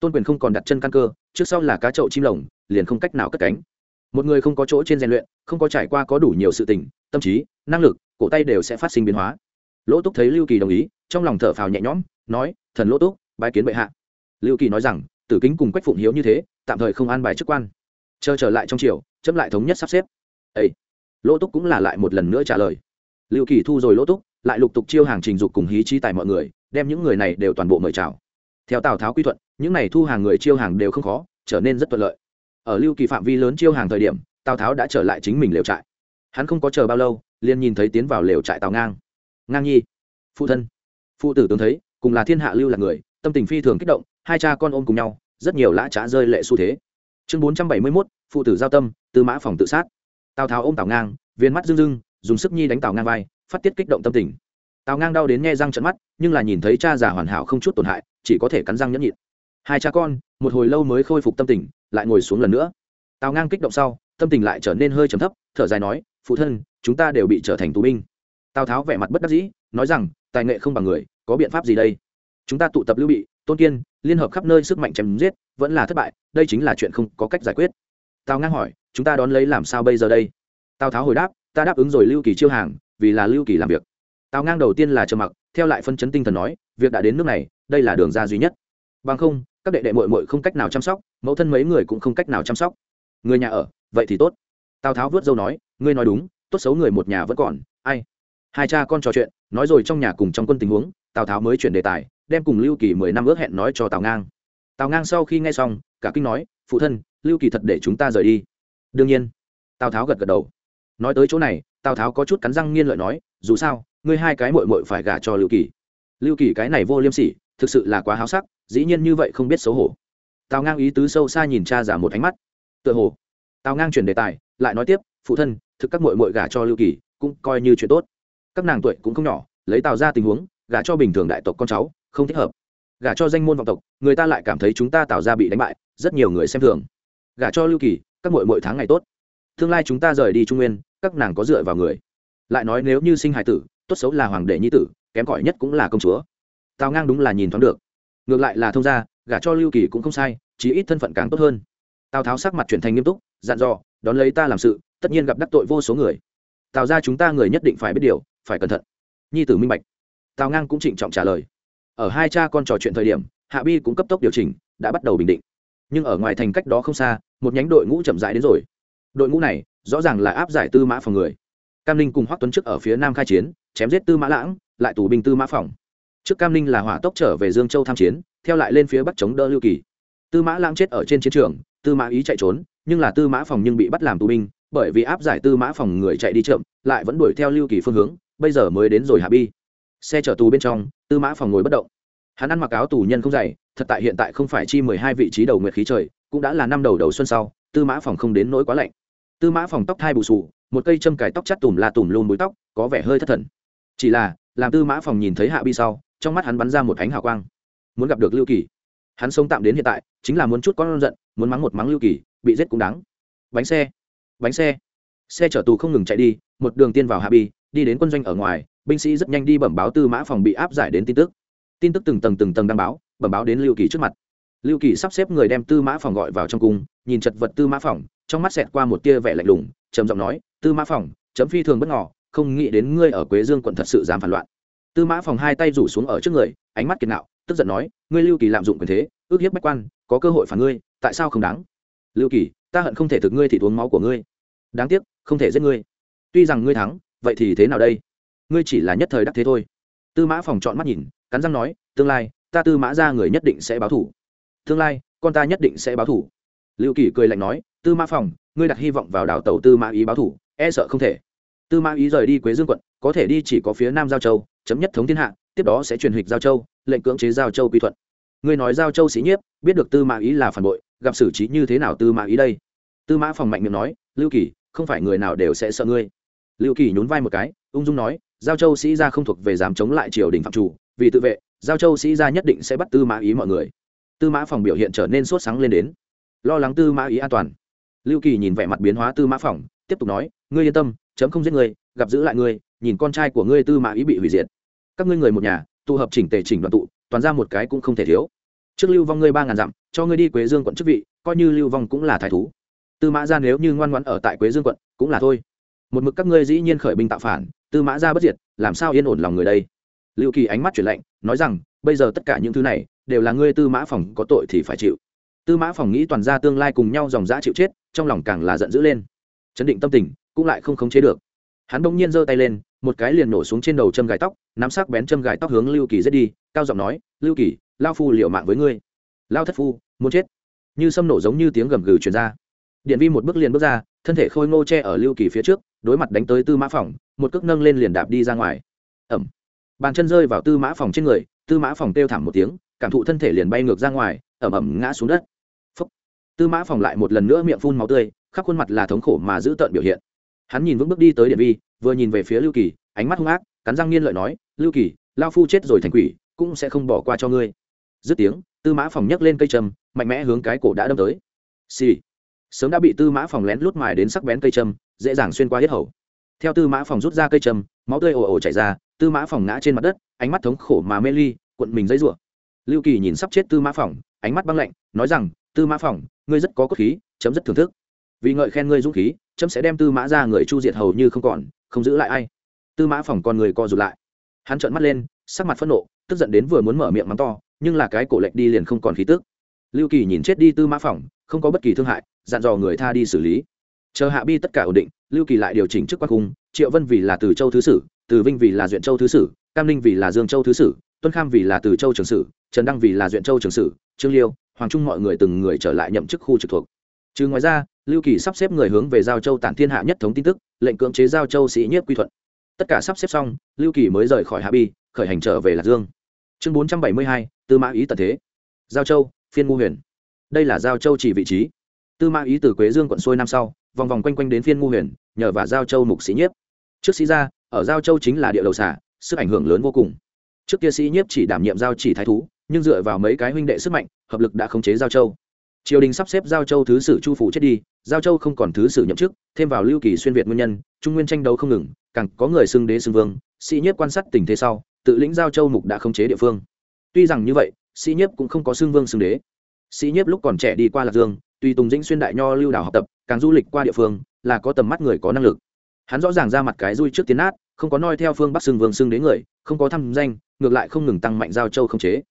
Tôn quyền không còn đặt chân căn cơ, trước sau là cá chậu chim lồng, liền không cách nào cất cánh. Một người không có chỗ trên rèn luyện, không có trải qua có đủ nhiều sự tình, tâm trí, năng lực, cổ tay đều sẽ phát sinh biến hóa. Lỗ túc thấy lưu kỳ đồng ý, trong lòng thở phào nhẹ nhõm, nói, thần lỗ túc, bái kiến bệ hạ. Lưu kỳ nói rằng, tử kính cùng quách phụng hiếu như thế, tạm thời không an bài chức quan. Chờ trở lại trong triều, chấm lại thống nhất sắp xếp. Ấy lỗ túc cũng là lại một lần nữa trả lời. Lưu kỳ thu rồi lỗ túc lại lục tục chiêu hàng trình dục cùng hí trí tài mọi người, đem những người này đều toàn bộ mời chào. Theo tào tháo quy thuận, những này thu hàng người chiêu hàng đều không khó, trở nên rất thuận lợi. Ở lưu kỳ phạm vi lớn chiêu hàng thời điểm, tào tháo đã trở lại chính mình lều trại. Hắn không có chờ bao lâu, liền nhìn thấy tiến vào lều trại tào ngang. Ngang nhi, phụ thân. Phụ tử tướng thấy, cùng là thiên hạ lưu là người, tâm tình phi thường kích động, hai cha con ôm cùng nhau, rất nhiều lã trá rơi lệ xu thế. Chương bốn trăm bảy mươi mốt, phụ tử giao tâm, tư mã phòng tự sát. Tào tháo ôm tào ngang, viên mắt rưng rưng, dùng sức nhi đánh tào ngang vai phát tiết kích động tâm tình. Tào ngang đau đến nghe răng trận mắt, nhưng là nhìn thấy cha già hoàn hảo không chút tổn hại, chỉ có thể cắn răng nhẫn nhịn. Hai cha con, một hồi lâu mới khôi phục tâm tình, lại ngồi xuống lần nữa. Tào ngang kích động sau, tâm tình lại trở nên hơi trầm thấp, thở dài nói, phụ thân, chúng ta đều bị trở thành tù binh. Tào tháo vẻ mặt bất đắc dĩ, nói rằng, tài nghệ không bằng người, có biện pháp gì đây? Chúng ta tụ tập lưu bị, tôn kiên, liên hợp khắp nơi sức mạnh chém giết, vẫn là thất bại, đây chính là chuyện không có cách giải quyết. Tào ngang hỏi, chúng ta đón lấy làm sao bây giờ đây? Tào tháo hồi đáp, ta đáp ứng rồi lưu kỳ chiêu hàng vì là lưu kỳ làm việc. Tào ngang đầu tiên là trầm mặc, theo lại phân chấn tinh thần nói, việc đã đến nước này, đây là đường ra duy nhất. Bằng không, các đệ đệ mội mội không cách nào chăm sóc, mẫu thân mấy người cũng không cách nào chăm sóc. Người nhà ở, vậy thì tốt. Tào tháo vớt dâu nói, ngươi nói đúng, tốt xấu người một nhà vẫn còn, ai? Hai cha con trò chuyện, nói rồi trong nhà cùng trong quân tình huống, tào tháo mới chuyển đề tài, đem cùng lưu kỳ mười năm ước hẹn nói cho tào ngang. Tào ngang sau khi nghe xong, cả kinh nói, phụ thân, lưu kỳ thật để chúng ta rời đi. Đương nhiên, tào tháo gật gật đầu. Nói tới chỗ này tào tháo có chút cắn răng nghiên lợi nói dù sao ngươi hai cái mội mội phải gả cho lưu kỳ lưu kỳ cái này vô liêm sỉ thực sự là quá háo sắc dĩ nhiên như vậy không biết xấu hổ tào ngang ý tứ sâu xa nhìn cha giả một ánh mắt tựa hồ tào ngang chuyển đề tài lại nói tiếp phụ thân thực các mội mội gả cho lưu kỳ cũng coi như chuyện tốt các nàng tuổi cũng không nhỏ lấy tào ra tình huống gả cho bình thường đại tộc con cháu không thích hợp gả cho danh môn vọng tộc người ta lại cảm thấy chúng ta tạo ra bị đánh bại rất nhiều người xem thường gả cho lưu kỳ các mội mội tháng ngày tốt tương lai chúng ta rời đi trung nguyên các nàng có dựa vào người. Lại nói nếu như sinh hải tử, tốt xấu là hoàng đệ nhi tử, kém cỏi nhất cũng là công chúa. Tào ngang đúng là nhìn thoáng được. Ngược lại là thông gia, gả cho lưu kỳ cũng không sai, chí ít thân phận càng tốt hơn. Tào tháo sắc mặt chuyển thành nghiêm túc, dặn dò, đón lấy ta làm sự, tất nhiên gặp đắc tội vô số người. Tào ra chúng ta người nhất định phải biết điều, phải cẩn thận. Nhi tử minh bạch. Tào ngang cũng trịnh trọng trả lời. Ở hai cha con trò chuyện thời điểm, hạ bi cũng cấp tốc điều chỉnh, đã bắt đầu bình định. Nhưng ở ngoài thành cách đó không xa, một nhánh đội ngũ chậm rãi đến rồi. Đội ngũ này rõ ràng là áp giải tư mã phòng người. Cam ninh cùng hoắc tuấn trước ở phía nam khai chiến, chém giết tư mã lãng, lại tù binh tư mã phòng. Trước cam ninh là hỏa tốc trở về dương châu tham chiến, theo lại lên phía bắc chống đỡ lưu kỳ. Tư mã lãng chết ở trên chiến trường, tư mã ý chạy trốn, nhưng là tư mã phòng nhưng bị bắt làm tù binh, bởi vì áp giải tư mã phòng người chạy đi chậm, lại vẫn đuổi theo lưu kỳ phương hướng, bây giờ mới đến rồi hạ bi. Xe chở tù bên trong, tư mã phòng ngồi bất động. Hắn ăn mặc áo tù nhân không dày, thật tại hiện tại không phải chi mười hai vị trí đầu nguyệt khí trời, cũng đã là năm đầu đầu xuân sau, tư mã phòng không đến nỗi quá lạnh tư mã phòng tóc thai bù sù, một cây châm cài tóc chắt tùm la tùm luôn búi tóc, có vẻ hơi thất thần. Chỉ là, làm tư mã phòng nhìn thấy hạ bi sau, trong mắt hắn bắn ra một ánh hào quang. Muốn gặp được lưu kỳ. Hắn sống tạm đến hiện tại, chính là muốn chút con giận, muốn mắng một mắng lưu kỳ, bị giết cũng đáng. Bánh xe. Bánh xe. Xe chở tù không ngừng chạy đi, một đường tiên vào hạ bi, đi đến quân doanh ở ngoài, binh sĩ rất nhanh đi bẩm báo tư mã phòng bị áp giải đến tin tức. Tin tức từng tầng từng tầng đăng báo, bẩm báo đến lưu kỳ trước mặt. Lưu kỳ sắp xếp người đem tư mã phòng gọi vào trong cung nhìn chật vật tư mã Phỏng trong mắt xẹt qua một tia vẻ lạnh lùng trầm giọng nói tư mã Phỏng, chấm phi thường bất ngỏ không nghĩ đến ngươi ở quế dương quận thật sự dám phản loạn. Tư mã Phỏng hai tay rủ xuống ở trước người ánh mắt kiệt nạo tức giận nói ngươi lưu kỳ lạm dụng quyền thế ước hiếp bách quan có cơ hội phản ngươi tại sao không đáng? Lưu kỳ ta hận không thể thực ngươi thì uống máu của ngươi. Đáng tiếc không thể giết ngươi. Tuy rằng ngươi thắng vậy thì thế nào đây? Ngươi chỉ là nhất thời đắc thế thôi. Tư mã phòng chọn mắt nhìn cắn răng nói tương lai ta tư mã ra người nhất định sẽ báo thủ. Tương lai con ta nhất định sẽ báo thủ lưu kỳ cười lạnh nói, tư mã phòng, ngươi đặt hy vọng vào đảo tàu tư mã ý báo thủ e sợ không thể. Tư mã ý rời đi quế dương quận, có thể đi chỉ có phía nam giao châu, chấm nhất thống thiên hạ, tiếp đó sẽ truyền hịch giao châu, lệnh cưỡng chế giao châu quy thuận. Ngươi nói giao châu sĩ nhiếp, biết được tư mã ý là phản bội, gặp xử trí như thế nào tư mã ý đây? Tư mã phòng mạnh miệng nói, lưu kỳ, không phải người nào đều sẽ sợ ngươi. Lưu kỳ nhún vai một cái, ung dung nói, giao châu sĩ gia không thuộc về dám chống lại triều đình phạm chủ, vì tự vệ, giao châu sĩ gia nhất định sẽ bắt tư mã ý mọi người. Tư mã phòng biểu hiện trở nên sốt sáng lên đến lo lắng tư mã ý an toàn. Lưu kỳ nhìn vẻ mặt biến hóa tư mã Phỏng, tiếp tục nói, ngươi yên tâm, chấm không giết ngươi, gặp giữ lại ngươi, nhìn con trai của ngươi tư mã ý bị hủy diệt. Các ngươi người một nhà, tụ hợp chỉnh tề chỉnh đoàn tụ, toàn ra một cái cũng không thể thiếu. Trước lưu vong ngươi ba ngàn dặm, cho ngươi đi quế dương quận chức vị, coi như lưu vong cũng là thái thú. Tư mã ra nếu như ngoan ngoãn ở tại quế dương quận, cũng là thôi. Một mực các ngươi dĩ nhiên khởi binh tạo phản, tư mã ra bất diệt, làm sao yên ổn lòng người đây? Lưu kỳ ánh mắt chuyển lạnh, nói rằng, bây giờ tất cả những thứ này, đều là ngươi tư mã phòng có tội thì phải chịu tư mã phòng nghĩ toàn ra tương lai cùng nhau dòng dã chịu chết, trong lòng càng là giận dữ lên. Chấn định tâm tình, cũng lại không khống chế được. Hắn bỗng nhiên giơ tay lên, một cái liền nổ xuống trên đầu châm gài tóc, nắm sắc bén châm gài tóc hướng lưu kỳ giết đi, cao giọng nói, lưu kỳ, lao phu liệu mạng với ngươi. Lao thất phu, muốn chết. Như sâm nổ giống như tiếng gầm gừ truyền ra. Điện vi một bước liền bước ra, thân thể khôi ngô che ở lưu kỳ phía trước, đối mặt đánh tới tư mã phòng, một cước nâng lên liền đạp đi ra ngoài. Ẩm. Bàn chân rơi vào tư mã phòng trên người, tư mã phòng kêu thảm một tiếng, cảm thụ thân thể liền bay ngược ra ngoài, ẩm ẩm ngã xuống đất tư mã phòng lại một lần nữa miệng phun máu tươi, khắp khuôn mặt là thống khổ mà giữ tợn biểu hiện. Hắn nhìn vững bước đi tới điện vi, vừa nhìn về phía lưu kỳ, ánh mắt hung ác, cắn răng nghiên lợi nói, lưu kỳ lao phu chết rồi thành quỷ, cũng sẽ không bỏ qua cho ngươi. Dứt tiếng, tư mã phòng nhấc lên cây châm, mạnh mẽ hướng cái cổ đã đâm tới. Xì、sì. sớm đã bị tư mã phòng lén lút mài đến sắc bén cây châm, dễ dàng xuyên qua hết hầu. Theo tư mã phòng rút ra cây châm, máu tươi ồ ồ chảy ra, tư mã phòng ngã trên mặt đất, ánh mắt thống khổ mà mê ly quận mình dãy rủa. Lưu kỳ nhìn sắp chết tư mã phòng, ánh mắt băng lạnh, nói rằng, tư mã phòng ngươi rất có cốt khí, chấm rất thưởng thức. Vì ngợi khen ngươi dũng khí, chấm sẽ đem tư mã ra người chu diệt hầu như không còn, không giữ lại ai. Tư mã phòng con người co rụt lại. Hắn trợn mắt lên, sắc mặt phẫn nộ, tức giận đến vừa muốn mở miệng mắng to, nhưng là cái cổ lệch đi liền không còn khí tức. Lưu kỳ nhìn chết đi tư mã phòng, không có bất kỳ thương hại, dặn dò người tha đi xử lý. Chờ hạ bi tất cả ổn định, lưu kỳ lại điều chỉnh trước quắc cung triệu vân vì là từ châu thứ sử, từ vinh vì là duyện châu thứ sử, cam ninh vì là dương châu thứ sử, tuân kham vì là từ châu trường sử, trần đăng vì là duyện châu trường sử, trương liêu hoàng trung mọi người từng người trở lại nhậm chức khu trực thuộc. Trừ ngoài ra, lưu kỳ sắp xếp người hướng về giao châu tản thiên hạ nhất thống tin tức, lệnh cưỡng chế giao châu sĩ nhiếp quy thuận. Tất cả sắp xếp xong, lưu kỳ mới rời khỏi hạ bi, khởi hành trở về lạc dương. Chương bốn trăm bảy mươi hai, tư mã ý tận thế. Giao châu, phiên ngu huyền. Đây là giao châu chỉ vị trí. Tư mã ý từ quế dương quận xuôi năm sau, vòng vòng quanh quanh đến phiên ngu huyền, nhờ và giao châu mục sĩ nhiếp. Trước sĩ gia ở giao châu chính là địa đầu xả sức ảnh hưởng lớn vô cùng. Trước kia sĩ nhiếp chỉ đảm nhiệm giao chỉ thái thú nhưng dựa vào mấy cái huynh đệ sức mạnh, hợp lực đã khống chế giao châu. Triều đình sắp xếp giao châu thứ sử chu phủ chết đi, giao châu không còn thứ sử nhậm chức, thêm vào lưu kỳ xuyên việt nguyên nhân, trung nguyên tranh đấu không ngừng, càng có người xưng đế xưng vương, sĩ nhiếp quan sát tình thế sau, tự lĩnh giao châu mục đã khống chế địa phương. Tuy rằng như vậy, sĩ nhiếp cũng không có xưng vương xưng đế. Sĩ nhiếp lúc còn trẻ đi qua lạc dương tùy tùng dĩnh xuyên đại nho lưu đảo học tập, càng du lịch qua địa phương, là có tầm mắt người có năng lực. Hắn rõ ràng ra mặt cái dui trước tiến át không có noi theo phương bắc xưng vương xưng đế người, không có thăm danh, ngược lại không ngừng tăng mạnh giao châu không chế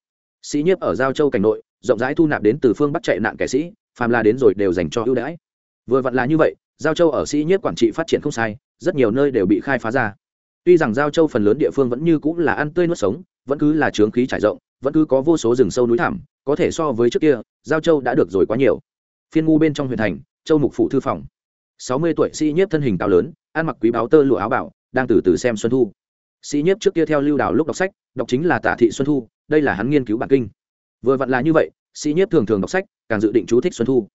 sĩ nhiếp ở giao châu cảnh nội, rộng rãi thu nạp đến từ phương bắc chạy nạn kẻ sĩ, phàm là đến rồi đều dành cho ưu đãi. Vừa vặn là như vậy, giao châu ở sĩ nhiếp quản trị phát triển không sai, rất nhiều nơi đều bị khai phá ra. Tuy rằng giao châu phần lớn địa phương vẫn như cũng là ăn tươi nuốt sống, vẫn cứ là trướng khí trải rộng, vẫn cứ có vô số rừng sâu núi thảm có thể so với trước kia, giao châu đã được rồi quá nhiều. Phiên ngu bên trong huyện thành, châu mục phủ thư phòng. Sáu mươi tuổi sĩ nhiếp thân hình cao lớn, ăn mặc quý báo tơ lụa áo bảo, đang từ từ xem xuân thu. Sĩ nhiếp trước kia theo lưu đào lúc đọc sách, đọc chính là tả thị xuân thu đây là hắn nghiên cứu bản kinh. Vừa vặn là như vậy sĩ nhiếp thường thường đọc sách càng dự định chú thích xuân thu.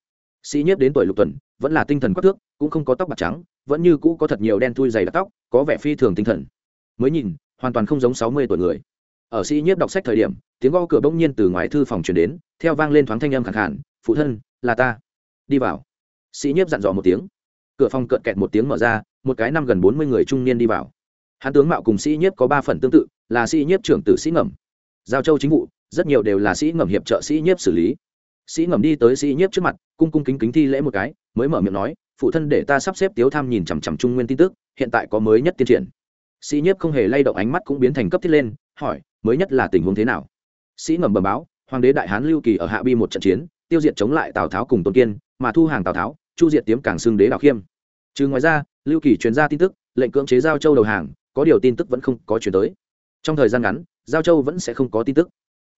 Sĩ nhiếp đến tuổi lục tuần vẫn là tinh thần quắc thước cũng không có tóc bạc trắng vẫn như cũ có thật nhiều đen thui dày đặc tóc có vẻ phi thường tinh thần. Mới nhìn hoàn toàn không giống sáu mươi tuổi người. Ở sĩ nhiếp đọc sách thời điểm tiếng gõ cửa bỗng nhiên từ ngoài thư phòng chuyển đến theo vang lên thoáng thanh âm khẳng khàn, phụ thân là ta. Đi vào. Sĩ nhiếp dặn dò một tiếng. Cửa phòng cợt kẹt một tiếng mở ra một cái năm gần bốn mươi người trung niên đi vào. Hắn tướng mạo cùng sĩ nhiếp có ba phần tương tự là sĩ nhiếp trưởng tử sĩ ngẩm giao châu chính vụ, rất nhiều đều là sĩ ngầm hiệp trợ sĩ nhiếp xử lý. Sĩ ngầm đi tới sĩ nhiếp trước mặt, cung cung kính kính thi lễ một cái, mới mở miệng nói, phụ thân để ta sắp xếp tiếu tham nhìn chằm chằm trung nguyên tin tức, hiện tại có mới nhất tiên triển. Sĩ nhiếp không hề lay động ánh mắt cũng biến thành cấp thiết lên, hỏi, mới nhất là tình huống thế nào? Sĩ ngầm bẩm báo, hoàng đế đại hán lưu kỳ ở hạ bi một trận chiến, tiêu diệt chống lại tào tháo cùng tôn kiên, mà thu hàng tào tháo, chu diệt tiếm cảng xương đế đạo khiêm. Trừ ngoài ra, lưu kỳ truyền ra tin tức, lệnh cưỡng chế giao châu đầu hàng, có điều tin tức vẫn không có chuyển tới. Trong thời gian ngắn giao châu vẫn sẽ không có tin tức.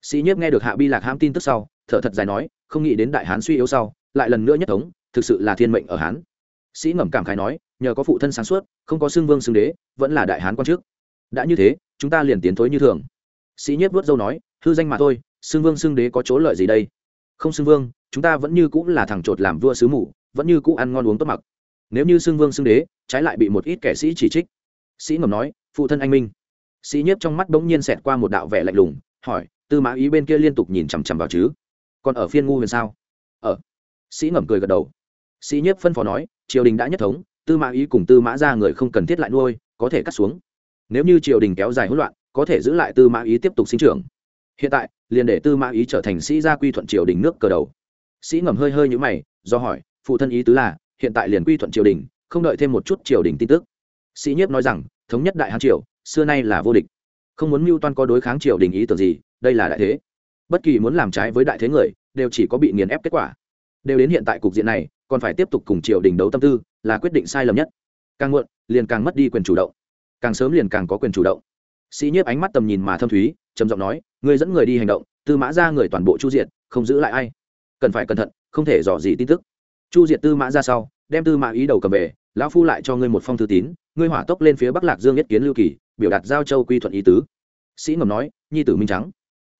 Sĩ nhiếp nghe được hạ bi lạc hãm tin tức sau, thở thật dài nói, không nghĩ đến đại hán suy yếu sau, lại lần nữa nhất thống, thực sự là thiên mệnh ở hán. Sĩ ngẩm cảm khái nói, nhờ có phụ thân sáng suốt, không có xưng vương xưng đế, vẫn là đại hán quan trước. Đã như thế, chúng ta liền tiến thối như thường. Sĩ nhiếp vớt dâu nói, hư danh mà thôi, xưng vương xưng đế có chỗ lợi gì đây? Không xưng vương, chúng ta vẫn như cũng là thằng trột làm vua sứ mù, vẫn như cũ ăn ngon uống tốt mặc. Nếu như xưng vương xưng đế, trái lại bị một ít kẻ sĩ chỉ trích. Sĩ ngầm nói, phụ thân anh minh sĩ nhiếp trong mắt bỗng nhiên xẹt qua một đạo vẻ lạnh lùng, hỏi, tư mã ý bên kia liên tục nhìn chằm chằm vào chứ? Còn ở phiên ngu huyền sao? Ở. Sĩ ngầm cười gật đầu. Sĩ nhiếp phân phó nói, triều đình đã nhất thống, tư mã ý cùng tư mã ra người không cần thiết lại nuôi, có thể cắt xuống. Nếu như triều đình kéo dài hỗn loạn, có thể giữ lại tư mã ý tiếp tục sinh trưởng. Hiện tại, liền để tư mã ý trở thành sĩ gia quy thuận triều đình nước cờ đầu. Sĩ ngầm hơi hơi nhũ mày, do hỏi, phụ thân ý tứ là, hiện tại liền quy thuận triều đình, không đợi thêm một chút triều đình tin tức. Sĩ nhiếp nói rằng, thống nhất đại hán triều xưa nay là vô địch. Không muốn mưu toan có đối kháng triều đình ý tưởng gì, đây là đại thế. Bất kỳ muốn làm trái với đại thế người, đều chỉ có bị nghiền ép kết quả. Đều đến hiện tại cục diện này, còn phải tiếp tục cùng triều đình đấu tâm tư, là quyết định sai lầm nhất. Càng muộn, liền càng mất đi quyền chủ động. Càng sớm liền càng có quyền chủ động. Sĩ nhiếp ánh mắt tầm nhìn mà thâm thúy, trầm giọng nói người dẫn người đi hành động, tư mã ra người toàn bộ chu diện không giữ lại ai. Cần phải cẩn thận, không thể dò gì tin tức. Chu diệt tư mã ra sau, đem tư mã ý đầu cầm về, lão phu lại cho ngươi một phong thư tín, ngươi hỏa tốc lên phía bắc lạc dương nhất kiến lưu kỳ biểu đạt giao châu quy thuận ý tứ. Sĩ ngầm nói, nhi tử minh trắng.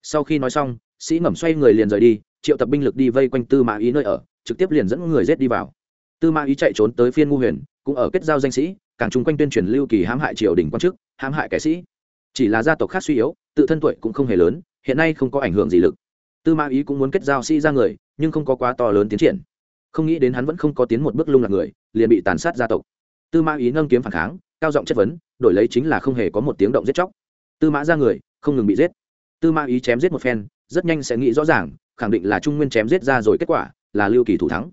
Sau khi nói xong, sĩ ngầm xoay người liền rời đi, triệu tập binh lực đi vây quanh tư mã ý nơi ở, trực tiếp liền dẫn người rết đi vào. Tư mã ý chạy trốn tới phiên ngu huyền, cũng ở kết giao danh sĩ, càng chung quanh tuyên truyền lưu kỳ hãm hại triều đình quan chức, hãm hại kẻ sĩ. Chỉ là gia tộc khác suy yếu, tự thân tuổi cũng không hề lớn, hiện nay không có ảnh hưởng gì lực. Tư mã ý cũng muốn kết giao sĩ ra người, nhưng không có quá to lớn tiến triển. Không nghĩ đến hắn vẫn không có tiến một bước lung lạc người, liền bị tàn sát gia tộc tư mã ý nâng kiếm phản kháng, cao giọng chất vấn, đổi lấy chính là không hề có một tiếng động giết chóc. Tư mã ra người, không ngừng bị giết. Tư mã ý chém giết một phen, rất nhanh sẽ nghĩ rõ ràng, khẳng định là trung nguyên chém giết ra rồi kết quả, là lưu kỳ thủ thắng.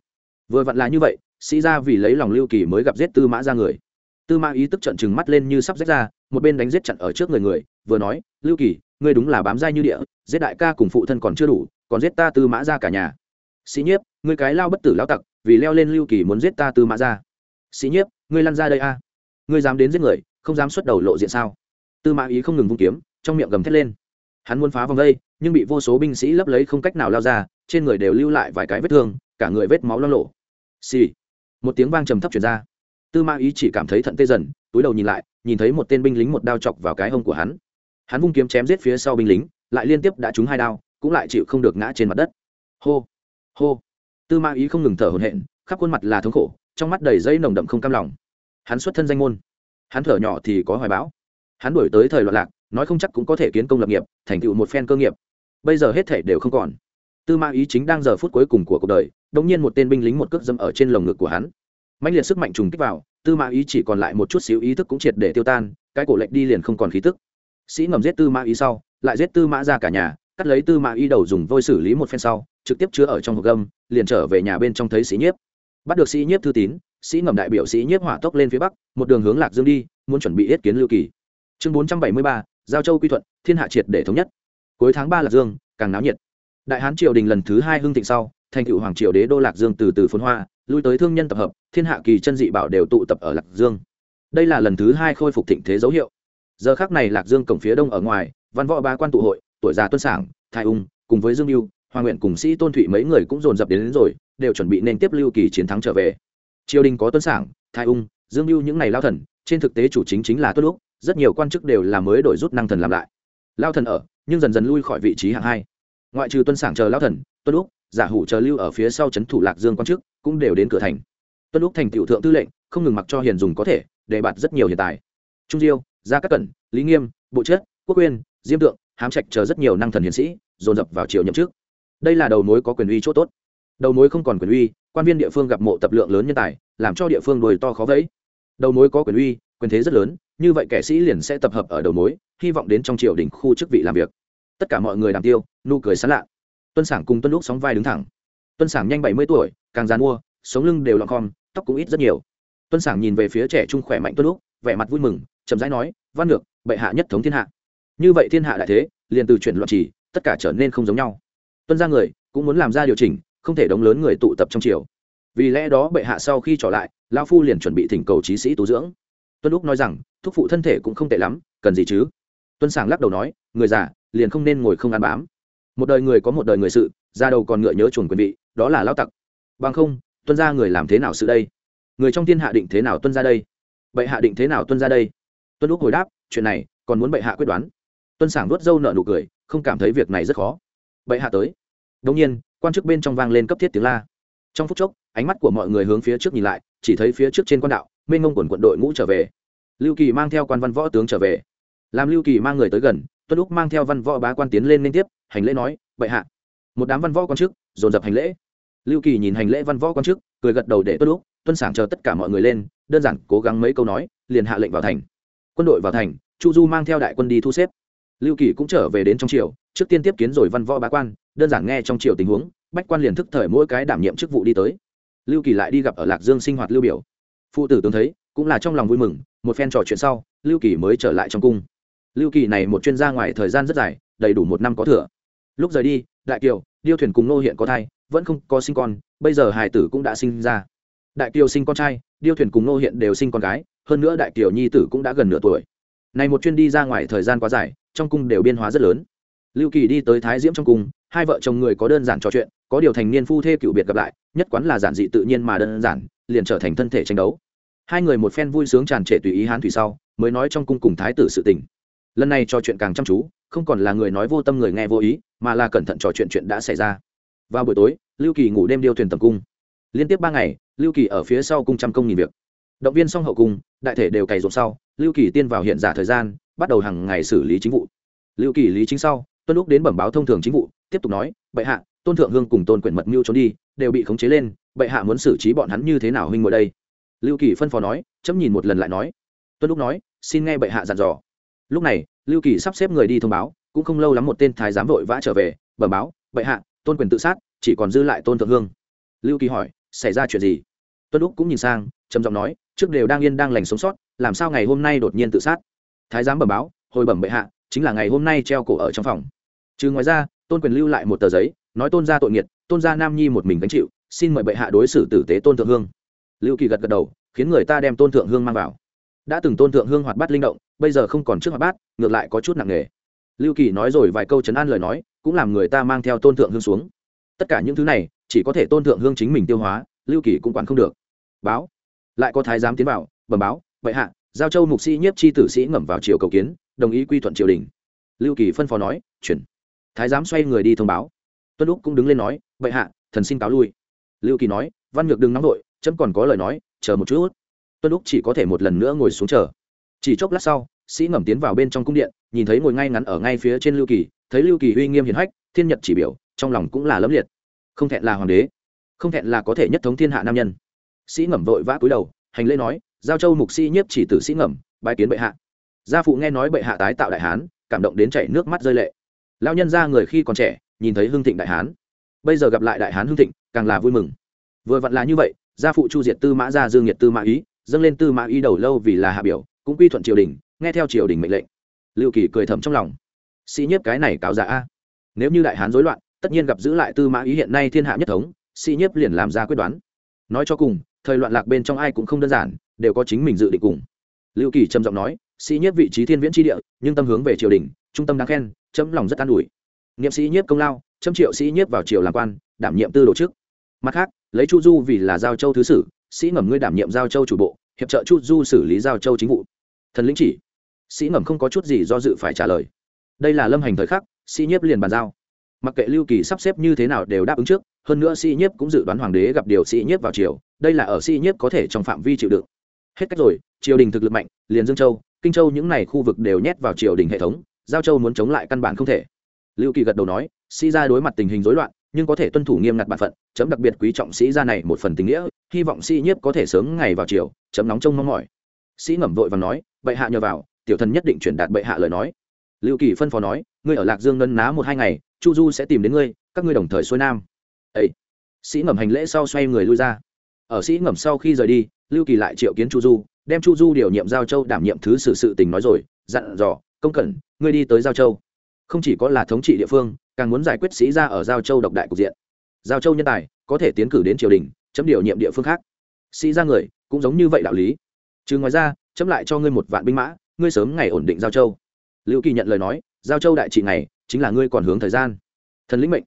Vừa vặn là như vậy, sĩ ra vì lấy lòng lưu kỳ mới gặp giết tư mã ra người. Tư mã ý tức trận chừng mắt lên như sắp giết ra, một bên đánh giết chặn ở trước người người, vừa nói, lưu kỳ, ngươi đúng là bám dai như địa, giết đại ca cùng phụ thân còn chưa đủ, còn giết ta tư mã ra cả nhà. Sĩ nhiếp, ngươi cái lao bất tử lao tặc, vì leo lên lưu kỳ muốn giết ta tư mã ra. Sĩ nhiếp ngươi lăn ra đây a. Ngươi dám đến giết người, không dám xuất đầu lộ diện sao? Tư mã ý không ngừng vung kiếm, trong miệng gầm thét lên. Hắn muốn phá vòng đây, nhưng bị vô số binh sĩ lấp lấy không cách nào lao ra, trên người đều lưu lại vài cái vết thương, cả người vết máu lo lộ. Xì、sì. một tiếng vang trầm thấp chuyển ra. Tư mã ý chỉ cảm thấy thận tê dần, túi đầu nhìn lại, nhìn thấy một tên binh lính một đao chọc vào cái hông của hắn. Hắn vung kiếm chém giết phía sau binh lính, lại liên tiếp đã trúng hai đao, cũng lại chịu không được ngã trên mặt đất. Hô. Hô. Tư mã ý không ngừng thở hổn hển, khắp khuôn mặt là thống khổ trong mắt đầy dây nồng đậm không cam lòng. Hắn xuất thân danh môn. Hắn thở nhỏ thì có hoài bão. Hắn đổi tới thời loạn lạc, nói không chắc cũng có thể kiến công lập nghiệp, thành tựu một phen cơ nghiệp. Bây giờ hết thể đều không còn. Tư mã ý chính đang giờ phút cuối cùng của cuộc đời đống nhiên một tên binh lính một cước dâm ở trên lồng ngực của hắn. Mạnh liệt sức mạnh trùng kích vào, tư mã ý chỉ còn lại một chút xíu ý thức cũng triệt để tiêu tan, cái cổ lệnh đi liền không còn khí tức. Sĩ ngầm giết tư mã ý sau, lại giết tư mã ra cả nhà, cắt lấy tư mã ý đầu dùng vôi xử lý một phen sau, trực tiếp chứa ở trong hộp gâm, liền trở về nhà bên trong thấy sĩ nhiếp bắt được sĩ nhiếp thư tín sĩ ngầm đại biểu sĩ nhiếp hỏa tốc lên phía bắc một đường hướng lạc dương đi muốn chuẩn bị yết kiến lưu kỳ. Chương bốn trăm bảy mươi ba giao châu quy thuận thiên hạ triệt để thống nhất. Cuối tháng ba lạc dương càng náo nhiệt. Đại hán triều đình lần thứ hai hưng thịnh sau thành cựu hoàng triều đế đô lạc dương từ từ phôn hoa lui tới thương nhân tập hợp thiên hạ kỳ chân dị bảo đều tụ tập ở lạc dương. Đây là lần thứ hai khôi phục thịnh thế dấu hiệu. Giờ khác này lạc dương cổng phía đông ở ngoài văn võ ba quan tụ hội tuổi già tuân sản thái ung cùng với dương mưu hoàng nguyện cùng sĩ tôn thụy mấy người cũng dồn dập đến, đến rồi đều chuẩn bị nên tiếp lưu kỳ chiến thắng trở về. Triều đình có tuân sản thái ung, dương mưu những ngày lao thần, trên thực tế chủ chính chính là tuân lúc rất nhiều quan chức đều là mới đổi rút năng thần làm lại. Lao thần ở, nhưng dần dần lui khỏi vị trí hạng hai. Ngoại trừ tuân sản chờ lao thần, tuân lúc giả hủ chờ lưu ở phía sau c h ấ n thủ lạc dương quan chức, cũng đều đến cửa thành. Tuân lúc thành tiểu thượng tư lệnh, không ngừng mặc cho hiền dùng có thể để bạt rất nhiều hiện tài trung diêu, gia các cẩn, lý nghiêm, bộ chết, quốc quyên, diêm tượng, hám trạch chờ rất nhiều năng thần hiền sĩ, dồn dập vào triều nhậm trước đây là đầu mối có quyền uy c h ỗ t ố t đầu mối không còn quyền uy, quan viên địa phương gặp mộ tập lượng lớn nhân tài, làm cho địa phương đồi to khó vẫy. Đầu mối có quyền uy, quyền thế rất lớn, như vậy kẻ sĩ liền sẽ tập hợp ở đầu mối, hy vọng đến trong triều đình khu chức vị làm việc. Tất cả mọi người đàm tiêu, nụ cười sán lạ. Tuân sản cùng tuân lúc sóng vai đứng thẳng. Tuân sản nhanh bảy mươi tuổi, càng dàn mua sống lưng đều lọn khom, tóc cũng ít rất nhiều. Tuân sản nhìn về phía trẻ trung khỏe mạnh tuân lúc vẻ mặt vui mừng, chậm rãi nói, văn ngược, bệ hạ nhất thống thiên hạ. Như vậy thiên hạ đại thế, liền từ chuyển loạn chỉ, tất cả trở nên không giống nhau. Tuân ra người, cũng muốn làm ra điều chỉnh không thể đống lớn người tụ tập trong triều. Vì lẽ đó bệ hạ sau khi trở lại lao phu liền chuẩn bị thỉnh cầu trí sĩ tu dưỡng. Tuân lúc nói rằng, thúc phụ thân thể cũng không tệ lắm, cần gì chứ? Tuân sảng lắc đầu nói, người già, liền không nên ngồi không ăn bám. Một đời người có một đời người sự ra đầu còn ngựa nhớ chuồn quyền vị, đó là lao tặc. Bằng không, tuân ra người làm thế nào sự đây? Người trong thiên hạ định thế nào tuân ra đây? Bệ hạ định thế nào tuân ra đây? Tuân lúc hồi đáp, chuyện này, còn muốn bệ hạ quyết đoán. Tuân sảng vuốt râu nợ nụ cười, không cảm thấy việc này rất khó. Bệ hạ tới. Đông nhiên quan chức bên trong vang lên cấp thiết tiếng la. Trong phút chốc, ánh mắt của mọi người hướng phía trước nhìn lại, chỉ thấy phía trước trên quan đạo, mênh ngông quần quận đội ngũ trở về. Lưu kỳ mang theo quan văn võ tướng trở về. Làm lưu kỳ mang người tới gần, tuân lúc mang theo văn võ bá quan tiến lên liên tiếp, hành lễ nói, bệ hạ. Một đám văn võ quan chức, dồn dập hành lễ. Lưu kỳ nhìn hành lễ văn võ quan chức, cười gật đầu để tuân lúc tuân sảng chờ tất cả mọi người lên, đơn giản cố gắng mấy câu nói, liền hạ lệnh vào thành. Quân đội vào thành, chu du mang theo đại quân đi thu xếp lưu kỳ cũng trở về đến trong triều, trước tiên tiếp kiến rồi văn võ bá quan, đơn giản nghe trong triều tình huống, bách quan liền thức thời mỗi cái đảm nhiệm chức vụ đi tới. Lưu kỳ lại đi gặp ở lạc dương sinh hoạt lưu biểu. Phụ tử tướng thấy, cũng là trong lòng vui mừng, một phen trò chuyện sau, lưu kỳ mới trở lại trong cung. Lưu kỳ này một chuyên gia ngoài thời gian rất dài, đầy đủ một năm có thừa. Lúc rời đi, đại kiều, điêu thuyền cùng nô hiện có thai, vẫn không có sinh con, bây giờ hài tử cũng đã sinh ra. Đại kiều sinh con trai, điêu thuyền cùng nô hiện đều sinh con gái, hơn nữa đại kiều nhi tử cũng đã gần nửa tuổi. Này một chuyên đi ra ngoài thời gian quá dài trong cung đều biên hóa rất lớn. Lưu kỳ đi tới thái diễm trong cung, hai vợ chồng người có đơn giản trò chuyện, có điều thành niên phu thê cựu biệt gặp lại, nhất quán là giản dị tự nhiên mà đơn giản, liền trở thành thân thể tranh đấu. Hai người một phen vui sướng tràn trề tùy ý hán thủy sau, mới nói trong cung cùng thái tử sự tình. Lần này trò chuyện càng chăm chú, không còn là người nói vô tâm người nghe vô ý, mà là cẩn thận trò chuyện chuyện đã xảy ra. Vào buổi tối, lưu kỳ ngủ đêm điêu thuyền tầm cung. Liên tiếp ba ngày, lưu kỳ ở phía sau cung trăm công nghìn việc. Động viên xong hậu cung, đại thể đều cày rộn sau, lưu kỳ tiên vào hiện giả thời gian bắt đầu hàng ngày xử lý chính vụ. Lưu kỳ lý chính sau, tuân lúc đến bẩm báo thông thường chính vụ, tiếp tục nói, bệ hạ, tôn thượng hương cùng tôn quyển mật mưu trốn đi, đều bị khống chế lên, bệ hạ muốn xử trí bọn hắn như thế nào huynh ngồi đây? Lưu kỳ phân phó nói, chấm nhìn một lần lại nói. Tuân lúc nói, xin nghe bệ hạ dặn dò. Lúc này, lưu kỳ sắp xếp người đi thông báo, cũng không lâu lắm một tên thái giám vội vã trở về, bẩm báo, bệ hạ, tôn quyền tự sát, chỉ còn dư lại tôn thượng hương. Lưu kỳ hỏi, xảy ra chuyện gì? Tuân lúc cũng nhìn sang, trầm giọng nói, trước đều đang yên đang lành sống sót, làm sao ngày hôm nay đột nhiên tự sát? Thái giám bẩm báo, hồi bẩm bệ hạ, chính là ngày hôm nay treo cổ ở trong phòng. Trừ ngoài ra, tôn quyền lưu lại một tờ giấy, nói tôn gia tội nghiệt, tôn gia nam nhi một mình gánh chịu, xin mời bệ hạ đối xử tử tế tôn thượng hương. Lưu kỳ gật gật đầu, khiến người ta đem tôn thượng hương mang vào. Đã từng tôn thượng hương hoạt bát linh động, bây giờ không còn trước hoạt bát, ngược lại có chút nặng nề. Lưu kỳ nói rồi vài câu chấn an lời nói, cũng làm người ta mang theo tôn thượng hương xuống. Tất cả những thứ này, chỉ có thể tôn thượng hương chính mình tiêu hóa, lưu kỳ cũng quản không được. Báo. Lại có thái giám tiến vào, bẩm báo vậy hạ giao châu mục sĩ nhiếp chi tử sĩ ngẩm vào triều cầu kiến, đồng ý quy thuận triều đình. Lưu kỳ phân phó nói, chuyển. Thái giám xoay người đi thông báo. Tuân úc cũng đứng lên nói, bệ hạ, thần xin cáo lui. Lưu kỳ nói, văn nhược đừng nóng vội, chấm còn có lời nói, chờ một chút. Tuân úc chỉ có thể một lần nữa ngồi xuống chờ. Chỉ chốc lát sau, sĩ ngẩm tiến vào bên trong cung điện, nhìn thấy ngồi ngay ngắn ở ngay phía trên lưu kỳ, thấy lưu kỳ uy nghiêm hiền hách, thiên nhật chỉ biểu, trong lòng cũng là lấm liệt. Không thẹn là hoàng đế, không thẹn là có thể nhất thống thiên hạ nam nhân. Sĩ ngẩm vội vã cúi đầu, hành lễ nói giao châu mục sĩ nhiếp chỉ tử sĩ ngẩm bái kiến bệ hạ. Gia phụ nghe nói bệ hạ tái tạo đại hán, cảm động đến chảy nước mắt rơi lệ. Lao nhân ra người khi còn trẻ, nhìn thấy hương thịnh đại hán. Bây giờ gặp lại đại hán hương thịnh, càng là vui mừng. Vừa vặn là như vậy, gia phụ chu diệt tư mã gia dương nhiệt tư mã ý, dâng lên tư mã ý đầu lâu vì là hạ biểu, cũng quy thuận triều đình, nghe theo triều đình mệnh lệnh. Lưu kỳ cười thầm trong lòng. Sĩ nhiếp cái này cáo giả a. Nếu như đại hán rối loạn, tất nhiên gặp giữ lại tư mã ý hiện nay thiên hạ nhất thống, sĩ nhiếp liền làm ra quyết đoán. Nói cho cùng thời loạn lạc bên trong ai cũng không đơn giản, đều có chính mình dự định cùng. Lưu kỳ trầm giọng nói, sĩ nhiếp vị trí thiên viễn tri địa, nhưng tâm hướng về triều đình, trung tâm đáng khen, chấm lòng rất an ủi. Nghiệm sĩ nhiếp công lao, chấm triệu sĩ nhiếp vào triều làm quan, đảm nhiệm tư đồ chức mặt khác, lấy chu du vì là giao châu thứ sử, sĩ ngẩm ngươi đảm nhiệm giao châu chủ bộ, hiệp trợ chu du xử lý giao châu chính vụ. Thần lĩnh chỉ. Sĩ ngẩm không có chút gì do dự phải trả lời. Đây là lâm hành thời khắc, sĩ nhiếp liền bàn giao. Mặc kệ lưu kỳ sắp xếp như thế nào đều đáp ứng trước, hơn nữa sĩ nhiếp cũng dự đoán hoàng đế gặp điều sĩ nhiếp vào triều đây là ở sĩ nhiếp có thể trong phạm vi chịu đựng. Hết cách rồi triều đình thực lực mạnh liền dương châu kinh châu những này khu vực đều nhét vào triều đình hệ thống giao châu muốn chống lại căn bản không thể. Lưu kỳ gật đầu nói sĩ gia đối mặt tình hình rối loạn nhưng có thể tuân thủ nghiêm ngặt bản phận chấm đặc biệt quý trọng sĩ gia này một phần tình nghĩa hy vọng sĩ nhiếp có thể sớm ngày vào triều, chấm nóng trông mong mỏi. Sĩ ngẩm vội và nói bệ hạ nhờ vào tiểu thần nhất định chuyển đạt bệ hạ lời nói. Lưu kỳ phân phó nói ngươi ở lạc dương ngân ná một hai ngày chu du sẽ tìm đến ngươi các ngươi đồng thời xuôi nam. Ấy sĩ ngẩm hành lễ sau xoay người lui ra ở sĩ ngẩm sau khi rời đi, lưu kỳ lại triệu kiến chu du, đem chu du điều nhiệm giao châu đảm nhiệm thứ sử sự tình nói rồi, dặn dò, công cẩn, ngươi đi tới giao châu. Không chỉ có là thống trị địa phương, càng muốn giải quyết sĩ ra ở giao châu độc đại cục diện. Giao châu nhân tài, có thể tiến cử đến triều đình, chấm điều nhiệm địa phương khác. Sĩ ra người, cũng giống như vậy đạo lý. Chứ ngoài ra, chấm lại cho ngươi một vạn binh mã, ngươi sớm ngày ổn định giao châu. Lưu kỳ nhận lời nói, giao châu đại trị này chính là ngươi còn hướng thời gian. Thần lĩnh mệnh.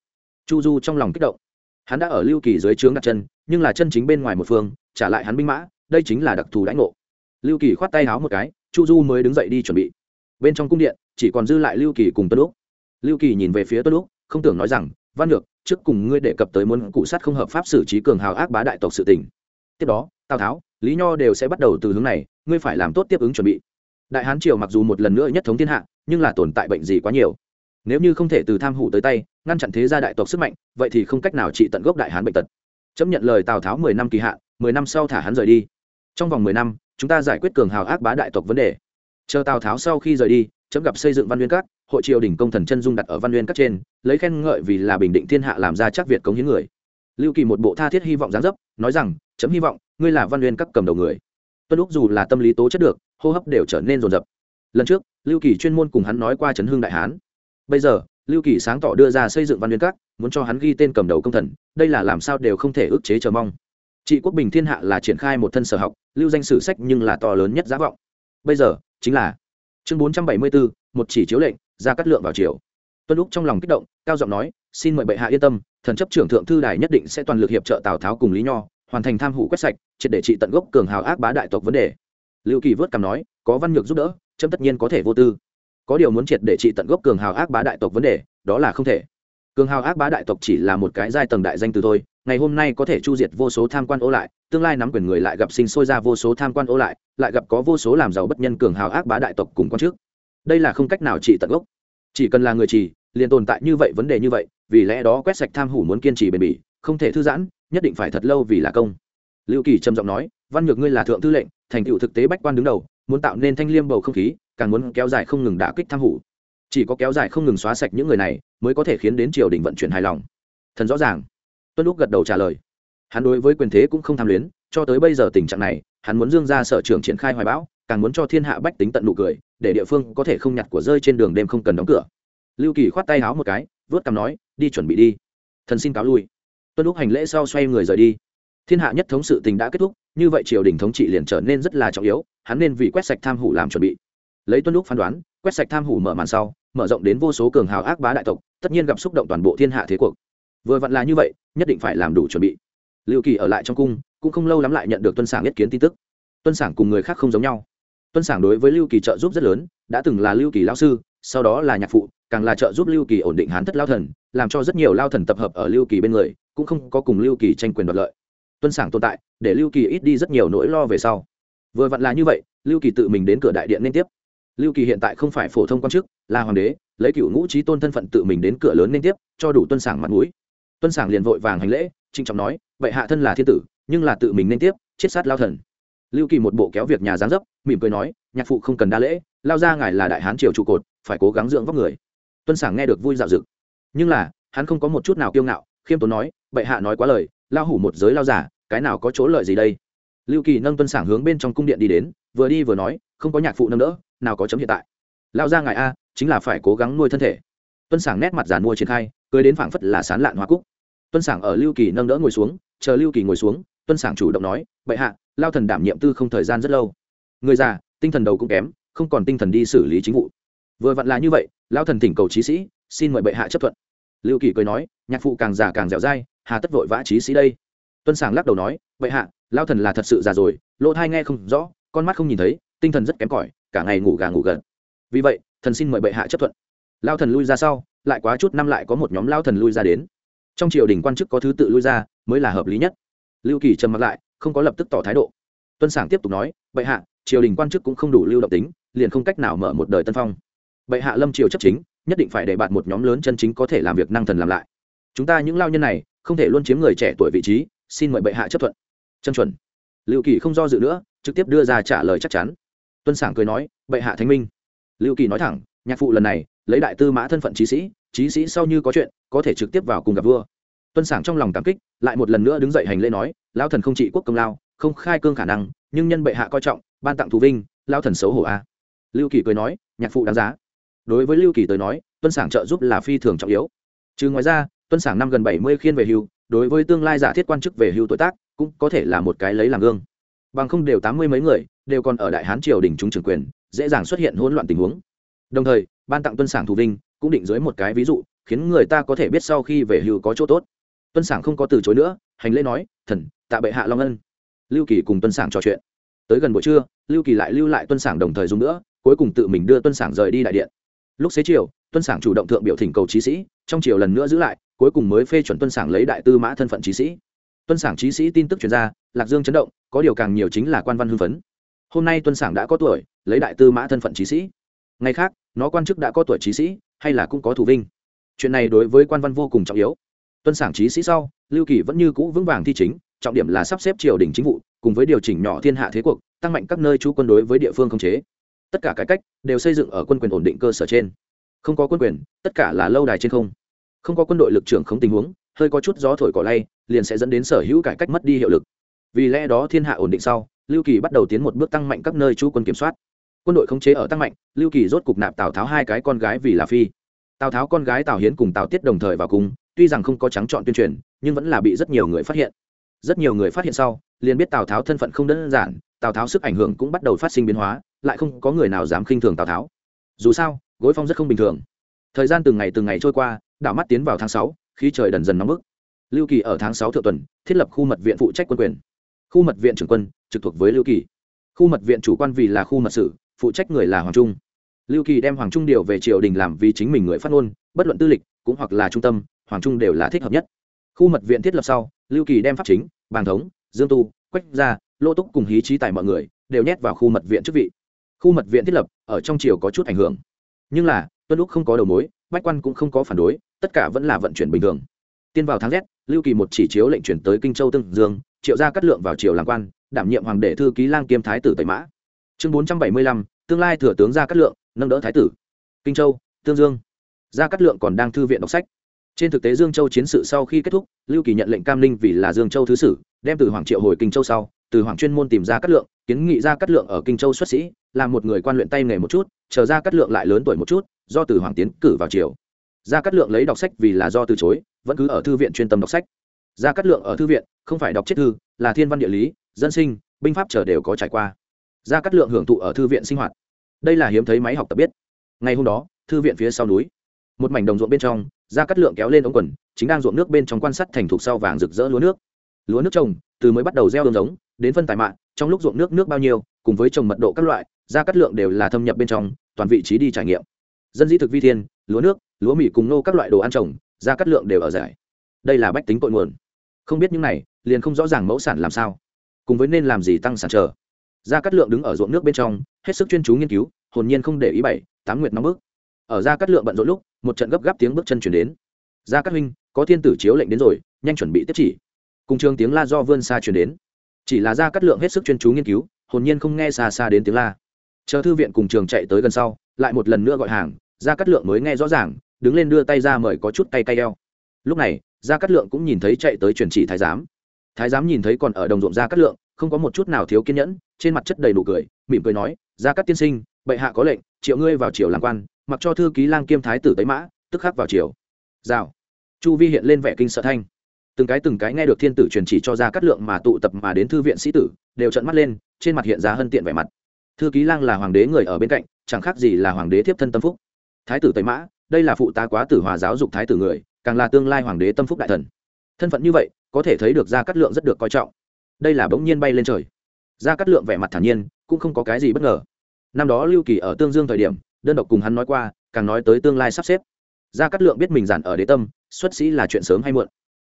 Chu du trong lòng kích động. Hắn đã ở lưu kỳ dưới trướng đặt chân nhưng là chân chính bên ngoài một phương, trả lại hắn binh mã, đây chính là đặc thù đãi ngộ. Lưu kỳ khoát tay háo một cái, chu du mới đứng dậy đi chuẩn bị. Bên trong cung điện, chỉ còn dư lại lưu kỳ cùng tuân lúc lưu kỳ nhìn về phía tuân lúc không tưởng nói rằng, văn lược trước cùng ngươi đề cập tới muốn cụ sát không hợp pháp xử trí cường hào ác bá đại tộc sự tình. Tiếp đó, tào tháo, lý nho đều sẽ bắt đầu từ hướng này, ngươi phải làm tốt tiếp ứng chuẩn bị. Đại hán triều mặc dù một lần nữa nhất thống thiên hạ, nhưng là tồn tại bệnh gì quá nhiều. Nếu như không thể từ tham hủ tới tay, ngăn chặn thế gia đại tộc sức mạnh, vậy thì không cách nào trị tận gốc đại hán bệnh tật chấp nhận lời tào tháo mười năm kỳ hạn, mười năm sau thả hắn rời đi. Trong vòng mười năm, chúng ta giải quyết cường hào ác bá đại tộc vấn đề. Chờ tào tháo sau khi rời đi, chấm gặp xây dựng văn nguyên các, hội triều đình công thần chân dung đặt ở văn nguyên các trên, lấy khen ngợi vì là bình định thiên hạ làm ra chắc việt cống hiến người. Lưu kỳ một bộ tha thiết hy vọng gián dấp, nói rằng, chấm hy vọng, ngươi là văn nguyên các cầm đầu người. Tuân lúc dù là tâm lý tố chất được, hô hấp đều trở nên rồn rập lần trước, lưu kỳ chuyên môn cùng hắn nói qua chấn hương đại hán. Bây giờ lưu kỳ sáng tỏ đưa ra xây dựng văn nguyên các, muốn cho hắn ghi tên cầm đầu công thần, đây là làm sao đều không thể ức chế chờ mong. Trị quốc bình thiên hạ là triển khai một thân sở học, lưu danh sử sách nhưng là to lớn nhất giá vọng. Bây giờ, chính là chương bốn trăm bảy mươi bốn một chỉ chiếu lệnh, ra cắt lượng vào chiều tuân lúc trong lòng kích động, cao giọng nói, xin mời bệ hạ yên tâm, thần chấp trưởng thượng thư đài nhất định sẽ toàn lực hiệp trợ tào tháo cùng lý nho, hoàn thành tham hủ quét sạch, triệt để trị tận gốc cường hào ác bá đại tộc vấn đề. Lưu kỳ vớt cằm nói, có văn nhược giúp đỡ, chấm tất nhiên có thể vô tư có điều muốn triệt để trị tận gốc cường hào ác bá đại tộc vấn đề, đó là không thể. Cường hào ác bá đại tộc chỉ là một cái giai tầng đại danh từ thôi, ngày hôm nay có thể chu diệt vô số tham quan ô lại, tương lai nắm quyền người lại gặp sinh sôi ra vô số tham quan ô lại lại gặp có vô số làm giàu bất nhân cường hào ác bá đại tộc cùng quan trước. Đây là không cách nào trị tận gốc. Chỉ cần là người chỉ liền tồn tại như vậy vấn đề như vậy, vì lẽ đó quét sạch tham hủ muốn kiên trì bền bỉ, không thể thư giãn, nhất định phải thật lâu vì là công. Lưu kỳ trầm giọng nói, văn nhược ngươi là thượng tư lệnh, thành tựu thực tế bách quan đứng đầu muốn tạo nên thanh liêm bầu không khí, càng muốn kéo dài không ngừng đả kích tham hủ. Chỉ có kéo dài không ngừng xóa sạch những người này, mới có thể khiến đến triều đình vận chuyển hài lòng. Thần rõ ràng. Tuân lúc gật đầu trả lời. Hắn đối với quyền thế cũng không tham luyến, cho tới bây giờ tình trạng này, hắn muốn dương ra sở trường triển khai hoài bão, càng muốn cho thiên hạ bách tính tận nụ cười, để địa phương có thể không nhặt của rơi trên đường đêm không cần đóng cửa. Lưu kỳ khoát tay háo một cái, vớt cằm nói, đi chuẩn bị đi. Thần xin cáo lui. Tuân lúc hành lễ sau xoay người rời đi. Thiên hạ nhất thống sự tình đã kết thúc, như vậy triều đình thống trị liền trở nên rất là trọng yếu hắn nên vì quét sạch tham hủ làm chuẩn bị. Lấy tuân lúc phán đoán, quét sạch tham hủ mở màn sau, mở rộng đến vô số cường hào ác bá đại tộc, tất nhiên gặp xúc động toàn bộ thiên hạ thế cuộc. Vừa vặn là như vậy, nhất định phải làm đủ chuẩn bị. Lưu kỳ ở lại trong cung, cũng không lâu lắm lại nhận được tuân sản nhất kiến tin tức. Tuân sản cùng người khác không giống nhau. Tuân sản đối với lưu kỳ trợ giúp rất lớn, đã từng là lưu kỳ lao sư, sau đó là nhạc phụ, càng là trợ giúp lưu kỳ ổn định hán thất lao thần, làm cho rất nhiều lao thần tập hợp ở lưu kỳ bên người, cũng không có cùng lưu kỳ tranh quyền đoạt lợi. Tuân sản tồn tại, để lưu kỳ ít đi rất nhiều nỗi lo về sau vừa vặn là như vậy, lưu kỳ tự mình đến cửa đại điện liên tiếp. Lưu kỳ hiện tại không phải phổ thông quan chức, là hoàng đế, lấy cựu ngũ trí tôn thân phận tự mình đến cửa lớn liên tiếp, cho đủ tuân sảng mặt mũi. Tuân sảng liền vội vàng hành lễ trinh trọng nói, bệ hạ thân là thiên tử, nhưng là tự mình nên tiếp, chết sát lao thần. Lưu kỳ một bộ kéo việc nhà giáng dấp, mỉm cười nói, nhạc phụ không cần đa lễ, lao ra ngài là đại hán triều trụ cột, phải cố gắng dưỡng vóc người. Tuân sảng nghe được vui dạo dực. Nhưng là, hắn không có một chút nào kiêu ngạo, khiêm tốn nói, bệ hạ nói quá lời, lao hủ một giới lao giả, cái nào có chỗ lợi gì đây? Lưu kỳ nâng tuân Sảng hướng bên trong cung điện đi đến, vừa đi vừa nói, không có nhạc phụ nâng đỡ, nào có chấm hiện tại. Lao ra ngài a, chính là phải cố gắng nuôi thân thể. Tuân Sảng nét mặt giàn mua triển khai, cười đến phảng phất là sán lạn hoa cúc. Tuân Sảng ở lưu kỳ nâng đỡ ngồi xuống, chờ lưu kỳ ngồi xuống, tuân Sảng chủ động nói, bệ hạ, lao thần đảm nhiệm tư không thời gian rất lâu. Người già, tinh thần đầu cũng kém, không còn tinh thần đi xử lý chính vụ. Vừa vặn là như vậy, lao thần thỉnh cầu trí sĩ, xin mời bệ hạ chấp thuận. Lưu kỳ cười nói, nhạc phụ càng già càng dẻo dai, hà tất vội vã trí sĩ đây. Tuân Sảng lắc đầu nói, bệ hạ lao thần là thật sự già rồi, lỗ thai nghe không rõ, con mắt không nhìn thấy, tinh thần rất kém cỏi, cả ngày ngủ gà ngủ gật. Vì vậy, thần xin mời bệ hạ chấp thuận. Lao thần lui ra sau, lại quá chút năm lại có một nhóm lao thần lui ra đến. Trong triều đình quan chức có thứ tự lui ra, mới là hợp lý nhất. Lưu kỳ trầm mặt lại, không có lập tức tỏ thái độ. Tuân sản tiếp tục nói, bệ hạ, triều đình quan chức cũng không đủ lưu động tính, liền không cách nào mở một đời tân phong. Bệ hạ lâm triều chấp chính, nhất định phải để bạn một nhóm lớn chân chính có thể làm việc năng thần làm lại. Chúng ta những lao nhân này, không thể luôn chiếm người trẻ tuổi vị trí, xin mời bệ hạ chấp thuận chân chuẩn. Lưu kỳ không do dự nữa, trực tiếp đưa ra trả lời chắc chắn. Tuân Sảng cười nói, bệ hạ thánh minh. Lưu kỳ nói thẳng, nhạc phụ lần này, lấy đại tư mã thân phận trí sĩ trí sĩ sau như có chuyện, có thể trực tiếp vào cùng gặp vua. Tuân Sảng trong lòng cảm kích, lại một lần nữa đứng dậy hành lễ nói lao thần không trị quốc công lao, không khai cương khả năng, nhưng nhân bệ hạ coi trọng, ban tặng thù vinh lao thần xấu hổ a. Lưu kỳ cười nói, nhạc phụ đáng giá. Đối với lưu kỳ tới nói, tuân Sảng trợ giúp là phi thường trọng yếu. Trừ ngoài ra, tuân Sảng năm gần bảy mươi khiên về hưu, đối với tương lai giả thiết quan chức về hưu tuổi tác cũng có thể là một cái lấy làm gương. Bằng không đều tám mươi mấy người, đều còn ở đại hán triều đình trung trường quyền, dễ dàng xuất hiện hỗn loạn tình huống. Đồng thời, ban tặng tuân sản thù vinh, cũng định dưới một cái ví dụ, khiến người ta có thể biết sau khi về hưu có chỗ tốt. Tuân sản không có từ chối nữa, hành lễ nói, thần, tạ bệ hạ long ân. Lưu kỳ cùng tuân sản trò chuyện. Tới gần buổi trưa, lưu kỳ lại lưu lại tuân sản đồng thời dùng nữa, cuối cùng tự mình đưa tuân sản rời đi đại điện. Lúc xế chiều, tuân sản chủ động thượng biểu thỉnh cầu trí sĩ, trong chiều lần nữa giữ lại, cuối cùng mới phê chuẩn tuân sản lấy đại tư mã thân phận trí sĩ tuân sản trí sĩ tin tức chuyển ra, lạc dương chấn động, có điều càng nhiều chính là quan văn hưng phấn. Hôm nay tuân sản đã có tuổi, lấy đại tư mã thân phận trí sĩ. Ngày khác, nó quan chức đã có tuổi trí sĩ, hay là cũng có thủ vinh. Chuyện này đối với quan văn vô cùng trọng yếu. Tuân sản trí sĩ sau, lưu kỳ vẫn như cũ vững vàng thi chính, trọng điểm là sắp xếp triều đình chính vụ, cùng với điều chỉnh nhỏ thiên hạ thế cuộc, tăng mạnh các nơi chú quân đối với địa phương không chế. Tất cả cải cách đều xây dựng ở quân quyền ổn định cơ sở trên. Không có quân quyền, tất cả là lâu đài trên không. Không có quân đội lực trưởng không tình huống hơi có chút gió thổi cỏ lay, liền sẽ dẫn đến sở hữu cải cách mất đi hiệu lực. Vì lẽ đó thiên hạ ổn định sau, lưu kỳ bắt đầu tiến một bước tăng mạnh các nơi chú quân kiểm soát. Quân đội khống chế ở tăng mạnh, lưu kỳ rốt cục nạp tào tháo hai cái con gái vì là phi. Tào tháo con gái tào hiến cùng tào tiết đồng thời vào cùng, tuy rằng không có trắng chọn tuyên truyền, nhưng vẫn là bị rất nhiều người phát hiện. Rất nhiều người phát hiện sau, liền biết tào tháo thân phận không đơn giản, tào tháo sức ảnh hưởng cũng bắt đầu phát sinh biến hóa, lại không có người nào dám khinh thường tào tháo. Dù sao, gối phong rất không bình thường. Thời gian từng ngày từng ngày trôi qua, đảo mắt tiến vào tháng sáu khi trời dần dần nóng bức. Lưu kỳ ở tháng sáu thượng tuần, thiết lập khu mật viện phụ trách quân quyền. Khu mật viện trưởng quân, trực thuộc với lưu kỳ. Khu mật viện chủ quan vì là khu mật sử phụ trách người là hoàng trung. Lưu kỳ đem hoàng trung điều về triều đình làm vì chính mình người phát ngôn, bất luận tư lịch, cũng hoặc là trung tâm, hoàng trung đều là thích hợp nhất. Khu mật viện thiết lập sau, lưu kỳ đem pháp chính, bàng thống, dương tu, quách gia, lô túc cùng hí trí tài mọi người, đều nhét vào khu mật viện chức vị. Khu mật viện thiết lập, ở trong triều có chút ảnh hưởng. Nhưng là, tuân lúc không có đầu mối, bách quan cũng không có phản đối tất cả vẫn là vận chuyển bình thường. Tiên vào tháng rét lưu kỳ một chỉ chiếu lệnh chuyển tới kinh châu tương dương, triệu gia cắt lượng vào triều làm quan, đảm nhiệm hoàng đệ thư ký lang kiêm thái tử tây mã. Chương bốn trăm bảy mươi lăm, tương lai thừa tướng gia cắt lượng, nâng đỡ thái tử. Kinh châu, tương dương. Gia cắt lượng còn đang thư viện đọc sách. Trên thực tế dương châu chiến sự sau khi kết thúc, lưu kỳ nhận lệnh cam ninh vì là dương châu thứ sử, đem từ hoàng triệu hồi kinh châu sau, từ hoàng chuyên môn tìm ra cắt lượng, kiến nghị ra cắt lượng ở kinh châu xuất sĩ, làm một người quan luyện tay nghề một chút, chờ ra cắt lượng lại lớn tuổi một chút, do từ hoàng tiến cử vào triều. Gia Cát lượng lấy đọc sách vì là do từ chối, vẫn cứ ở thư viện chuyên tâm đọc sách. Gia Cát lượng ở thư viện, không phải đọc chết thư, là thiên văn địa lý, dân sinh, binh pháp chờ đều có trải qua. Gia Cát lượng hưởng thụ ở thư viện sinh hoạt. Đây là hiếm thấy máy học tập biết. Ngày hôm đó, thư viện phía sau núi, một mảnh đồng ruộng bên trong, Gia Cát lượng kéo lên ống quần, chính đang ruộng nước bên trong quan sát thành thục sau vàng rực rỡ lúa nước. Lúa nước trồng, từ mới bắt đầu gieo đường giống, đến phân tài mạng trong lúc ruộng nước nước bao nhiêu, cùng với trồng mật độ các loại, Gia Cát lượng đều là thâm nhập bên trong, toàn vị trí đi trải nghiệm. Dân dĩ thực vi thiên, lúa nước lúa mì cùng nô các loại đồ ăn trồng, ra cắt lượng đều ở giải. Đây là bách tính cội nguồn. Không biết những này, liền không rõ ràng mẫu sản làm sao. Cùng với nên làm gì tăng sản trở ra cắt lượng đứng ở ruộng nước bên trong, hết sức chuyên chú nghiên cứu, hồn nhiên không để ý bảy, tám nguyệt năm bước ở ra cắt lượng bận rộn lúc, một trận gấp gáp tiếng bước chân chuyển đến. Ra cắt huynh, có thiên tử chiếu lệnh đến rồi, nhanh chuẩn bị tiếp chỉ. Cùng trường tiếng la do vươn xa chuyển đến. Chỉ là ra cắt lượng hết sức chuyên chú nghiên cứu, hồn nhiên không nghe xa xa đến tiếng la. Chờ thư viện cùng trường chạy tới gần sau, lại một lần nữa gọi hàng, ra cắt lượng mới nghe rõ ràng đứng lên đưa tay ra mời có chút tay cay eo. Lúc này, gia cát lượng cũng nhìn thấy chạy tới truyền chỉ thái giám. Thái giám nhìn thấy còn ở đồng ruộng gia cát lượng, không có một chút nào thiếu kiên nhẫn, trên mặt chất đầy đủ cười, mỉm cười nói, gia cát tiên sinh, bệ hạ có lệnh, triệu ngươi vào triều làm quan, mặc cho thư ký lang kiêm thái tử tấy mã, tức khắc vào triều. Rào. Chu vi hiện lên vẻ kinh sợ thanh. Từng cái từng cái nghe được thiên tử truyền chỉ cho ra cát lượng mà tụ tập mà đến thư viện sĩ tử, đều trợn mắt lên, trên mặt hiện ra hân tiện vẻ mặt. Thư ký lang là hoàng đế người ở bên cạnh, chẳng khác gì là hoàng đế thiếp thân tâm phúc. Thái tử tây mã đây là phụ tá quá tử hòa giáo dục thái tử người, càng là tương lai hoàng đế tâm phúc đại thần. Thân phận như vậy, có thể thấy được gia cát lượng rất được coi trọng. Đây là bỗng nhiên bay lên trời. Gia cát lượng vẻ mặt thản nhiên, cũng không có cái gì bất ngờ. Năm đó lưu kỳ ở tương dương thời điểm, đơn độc cùng hắn nói qua, càng nói tới tương lai sắp xếp. Gia cát lượng biết mình giản ở đế tâm, xuất sĩ là chuyện sớm hay muộn.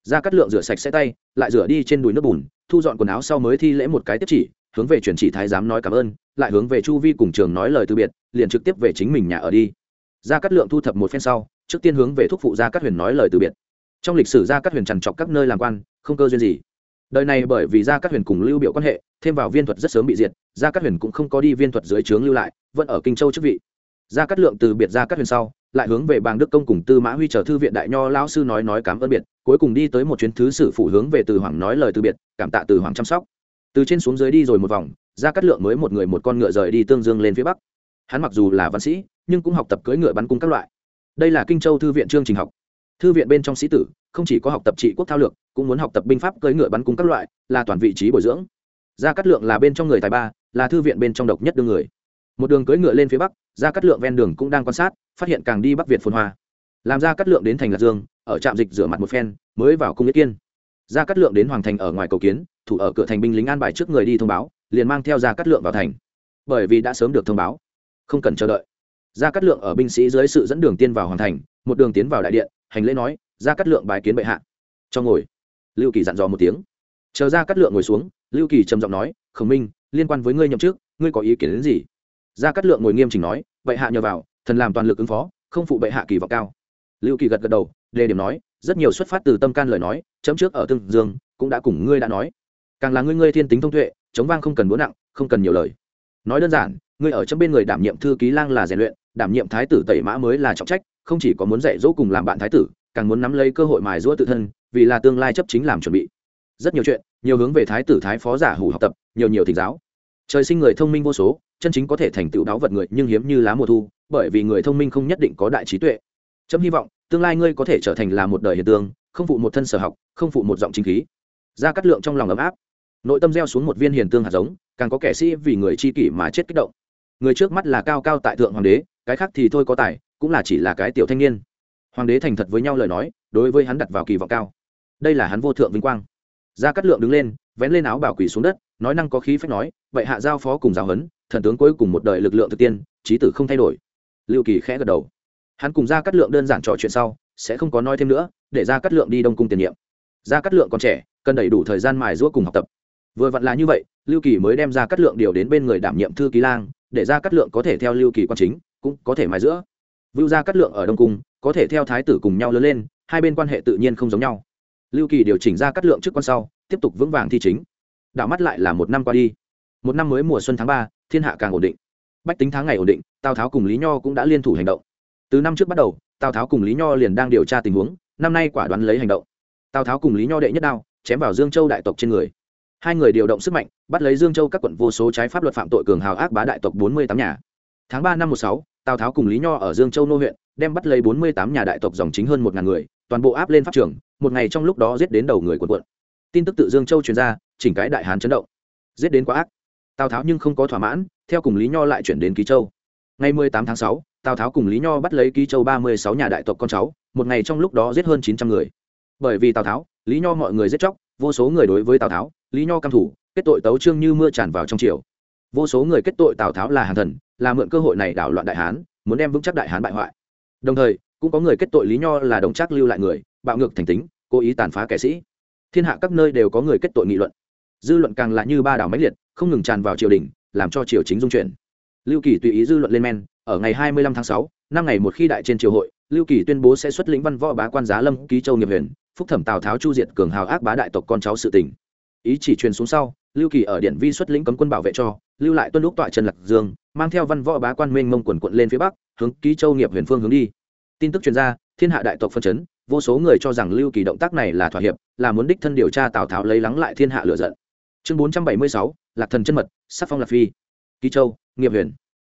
Gia cát lượng rửa sạch xe tay, lại rửa đi trên đùi nước bùn, thu dọn quần áo sau mới thi lễ một cái tiếp chỉ, hướng về truyền chỉ thái giám nói cảm ơn, lại hướng về chu vi cùng trường nói lời từ biệt, liền trực tiếp về chính mình nhà ở đi gia cát lượng thu thập một phen sau, trước tiên hướng về thúc phụ gia cát huyền nói lời từ biệt. Trong lịch sử gia cát huyền trằn trọc các nơi làm quan, không cơ duyên gì. Đời này bởi vì gia cát huyền cùng lưu biểu quan hệ, thêm vào viên thuật rất sớm bị diệt, gia cát huyền cũng không có đi viên thuật dưới trướng lưu lại, vẫn ở kinh châu chức vị. Gia cát lượng từ biệt gia cát huyền sau, lại hướng về bàng đức công cùng tư mã huy chờ thư viện đại nho lão sư nói nói cảm ơn biệt, cuối cùng đi tới một chuyến thứ sử phủ hướng về từ hoàng nói lời từ biệt, cảm tạ từ hoàng chăm sóc. Từ trên xuống dưới đi rồi một vòng, gia cát lượng mới một người một con ngựa rời đi tương dương lên phía bắc. Hắn mặc dù là văn sĩ nhưng cũng học tập cưỡi ngựa bắn cung các loại. Đây là kinh châu thư viện chương trình học. Thư viện bên trong sĩ tử, không chỉ có học tập trị quốc thao lược, cũng muốn học tập binh pháp cưỡi ngựa bắn cung các loại, là toàn vị trí bồi dưỡng. Gia cát lượng là bên trong người tài ba, là thư viện bên trong độc nhất đương người. Một đường cưỡi ngựa lên phía bắc, gia cát lượng ven đường cũng đang quan sát, phát hiện càng đi bắc việt phồn hoa. Làm gia cát lượng đến thành lạc dương, ở trạm dịch rửa mặt một phen, mới vào cung yết kiên. Gia cát lượng đến hoàng thành ở ngoài cầu kiến, thủ ở cửa thành binh lính an bài trước người đi thông báo, liền mang theo gia cát lượng vào thành. Bởi vì đã sớm được thông báo, không cần chờ đợi gia cát lượng ở binh sĩ dưới sự dẫn đường tiên vào hoàng thành, một đường tiến vào đại điện, hành lễ nói, gia cát lượng bài kiến bệ hạ. Cho ngồi. Lưu kỳ dặn dò một tiếng. Chờ gia cát lượng ngồi xuống, lưu kỳ trầm giọng nói, khổng minh, liên quan với ngươi nhậm chức, ngươi có ý kiến đến gì? Gia cát lượng ngồi nghiêm chỉnh nói, bệ hạ nhờ vào, thần làm toàn lực ứng phó, không phụ bệ hạ kỳ vọng cao. Lưu kỳ gật gật đầu, đề điểm nói, rất nhiều xuất phát từ tâm can lời nói, chấm trước ở tương dương, cũng đã cùng ngươi đã nói. Càng là ngươi ngươi thiên tính thông tuệ, chống vang không cần búa nặng, không cần nhiều lời. Nói đơn giản, ngươi ở trong bên người đảm nhiệm thư ký lang là rèn luyện đảm nhiệm thái tử tẩy mã mới là trọng trách, không chỉ có muốn dạy dỗ cùng làm bạn thái tử, càng muốn nắm lấy cơ hội mài giũa tự thân, vì là tương lai chấp chính làm chuẩn bị. Rất nhiều chuyện, nhiều hướng về thái tử thái phó giả hủ học tập, nhiều nhiều thỉnh giáo. Trời sinh người thông minh vô số, chân chính có thể thành tựu đáo vật người, nhưng hiếm như lá mùa thu, bởi vì người thông minh không nhất định có đại trí tuệ. Chấm hy vọng, tương lai ngươi có thể trở thành là một đời hiện tương, không phụ một thân sở học, không phụ một giọng chính khí. Ra cắt lượng trong lòng ấm áp. Nội tâm gieo xuống một viên hiền tương hạt giống, càng có kẻ sĩ vì người chi kỷ mà chết kích động. Người trước mắt là cao cao tại thượng hoàng đế cái khác thì thôi có tài, cũng là chỉ là cái tiểu thanh niên. Hoàng đế thành thật với nhau lời nói, đối với hắn đặt vào kỳ vọng cao. Đây là hắn vô thượng vinh quang. Gia cát lượng đứng lên, vén lên áo bảo quỷ xuống đất, nói năng có khí phách nói, vậy hạ giao phó cùng giáo huấn, thần tướng cuối cùng một đời lực lượng thực tiên trí tử không thay đổi. Lưu kỳ khẽ gật đầu. Hắn cùng gia cát lượng đơn giản trò chuyện sau, sẽ không có nói thêm nữa, để gia cát lượng đi đông cung tiền nhiệm. Gia cát lượng còn trẻ, cần đầy đủ thời gian mài giũa cùng học tập. Vừa vặn là như vậy, lưu kỳ mới đem ra cắt lượng điều đến bên người đảm nhiệm thư ký lang, để ra cắt lượng có thể theo lưu kỳ quan chính cũng có thể mài giữa. Vưu gia cắt lượng ở đông cung, có thể theo thái tử cùng nhau lớn lên, hai bên quan hệ tự nhiên không giống nhau. Lưu kỳ điều chỉnh ra cắt lượng trước con sau, tiếp tục vững vàng thi chính. Đảo mắt lại là một năm qua đi. Một năm mới mùa xuân tháng ba, thiên hạ càng ổn định. Bách tính tháng ngày ổn định, tào tháo cùng lý nho cũng đã liên thủ hành động. Từ năm trước bắt đầu, tào tháo cùng lý nho liền đang điều tra tình huống, năm nay quả đoán lấy hành động. Tào tháo cùng lý nho đệ nhất đao, chém vào dương châu đại tộc trên người. Hai người điều động sức mạnh, bắt lấy dương châu các quận vô số trái pháp luật phạm tội cường hào ác bá đại tộc bốn mươi tám nhà. Tháng ba năm một sáu tào tháo cùng lý nho ở dương châu nô huyện, đem bắt lấy bốn mươi tám nhà đại tộc dòng chính hơn một ngàn người, toàn bộ áp lên pháp trường, một ngày trong lúc đó giết đến đầu người quần quận tin tức tự dương châu truyền ra, chỉnh cái đại hán chấn động. Giết đến quá ác. Tào tháo nhưng không có thỏa mãn, theo cùng lý nho lại chuyển đến ký châu. Ngày mười tám tháng sáu, tào tháo cùng lý nho bắt lấy ký châu ba mươi sáu nhà đại tộc con cháu, một ngày trong lúc đó giết hơn chín trăm người. Bởi vì tào tháo, lý nho mọi người giết chóc, vô số người đối với tào tháo, lý nho căm thủ, kết tội tấu trương như mưa tràn vào trong triều. Vô số người kết tội tào tháo là hàng thần là mượn cơ hội này đảo loạn đại hán, muốn đem vững chắc đại hán bại hoại. Đồng thời, cũng có người kết tội lý nho là đồng trác lưu lại người, bạo ngược thành tính, cố ý tàn phá kẻ sĩ. Thiên hạ các nơi đều có người kết tội nghị luận. Dư luận càng là như ba đảo máy liệt, không ngừng tràn vào triều đình, làm cho triều chính dung chuyển. Lưu kỳ tùy ý dư luận lên men, ở ngày hai mươi lăm tháng sáu, năm ngày một khi đại trên triều hội, lưu kỳ tuyên bố sẽ xuất lĩnh văn võ bá quan giá lâm ký châu nghiệp huyền, phúc thẩm tào tháo chu diệt cường hào ác bá đại tộc con cháu sự tình. Ý chỉ truyền xuống sau, lưu kỳ ở điện vi xuất lĩnh cấm quân bảo vệ cho, lưu lại tuân lúc tọa trần lạc dương mang theo văn võ bá quan minh mông quần quận lên phía bắc, hướng ký châu nghiệp huyền phương hướng đi. Tin tức chuyên gia thiên hạ đại tộc phân chấn, vô số người cho rằng lưu kỳ động tác này là thỏa hiệp, là muốn đích thân điều tra tào tháo lấy lắng lại thiên hạ lựa giận. Chương bốn trăm bảy mươi sáu, lạc thần chân mật, sắc phong lạc phi, ký châu, nghiệp huyền.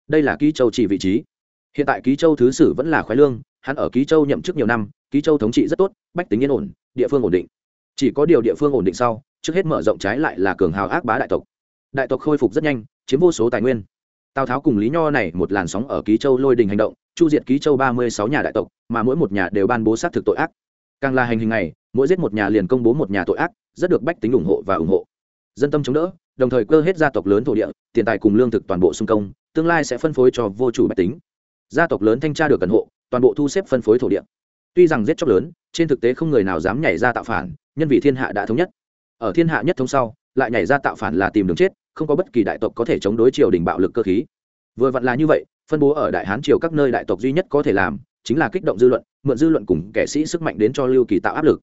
Đây là ký châu chỉ vị trí. Hiện tại ký châu thứ sử vẫn là khoái lương, hắn ở ký châu nhậm chức nhiều năm, ký châu thống trị rất tốt, bách tính yên ổn, địa phương ổn định. Chỉ có điều địa phương ổn định sau, trước hết mở rộng trái lại là cường hào ác bá đại tộc. Đại tộc khôi phục rất nhanh, chiếm vô số tài nguyên tào tháo cùng lý nho này một làn sóng ở ký châu lôi đình hành động, chu diệt ký châu ba mươi sáu nhà đại tộc, mà mỗi một nhà đều ban bố xác thực tội ác. Càng là hành hình này, mỗi giết một nhà liền công bố một nhà tội ác, rất được bách tính ủng hộ và ủng hộ. Dân tâm chống đỡ, đồng thời cơ hết gia tộc lớn thổ địa, tiền tài cùng lương thực toàn bộ xung công, tương lai sẽ phân phối cho vô chủ bách tính. Gia tộc lớn thanh tra được cần hộ, toàn bộ thu xếp phân phối thổ địa. Tuy rằng giết chóc lớn, trên thực tế không người nào dám nhảy ra tạo phản, nhân vì thiên hạ đã thống nhất. Ở thiên hạ nhất thống sau, lại nhảy ra tạo phản là tìm đường chết không có bất kỳ đại tộc có thể chống đối triều đình bạo lực cơ khí. Vừa vặn là như vậy, phân bố ở đại hán triều các nơi đại tộc duy nhất có thể làm, chính là kích động dư luận, mượn dư luận cùng kẻ sĩ sức mạnh đến cho lưu kỳ tạo áp lực.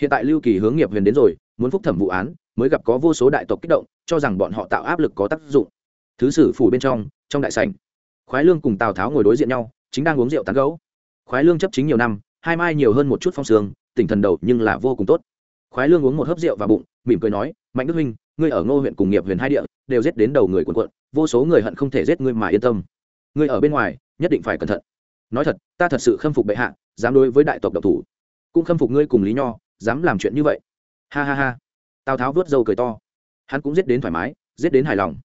Hiện tại lưu kỳ hướng nghiệp huyền đến rồi, muốn phúc thẩm vụ án, mới gặp có vô số đại tộc kích động, cho rằng bọn họ tạo áp lực có tác dụng. Thứ sử phủ bên trong trong đại sảnh, khoái lương cùng tào tháo ngồi đối diện nhau, chính đang uống rượu tán gấu khoái lương chấp chính nhiều năm, hai mai nhiều hơn một chút phong sương tỉnh thần đầu nhưng là vô cùng tốt khoái lương uống một hớp rượu và bụng, mỉm cười nói, mạnh đức huynh, ngươi ở ngô huyện cùng nghiệp huyền hai địa đều giết đến đầu người quần quận vô số người hận không thể giết ngươi mà yên tâm. Ngươi ở bên ngoài, nhất định phải cẩn thận. Nói thật, ta thật sự khâm phục bệ hạ, dám đối với đại tộc độc thủ. Cũng khâm phục ngươi cùng lý nho, dám làm chuyện như vậy. Ha ha ha. Tào tháo vớt dâu cười to. Hắn cũng giết đến thoải mái, giết đến hài lòng.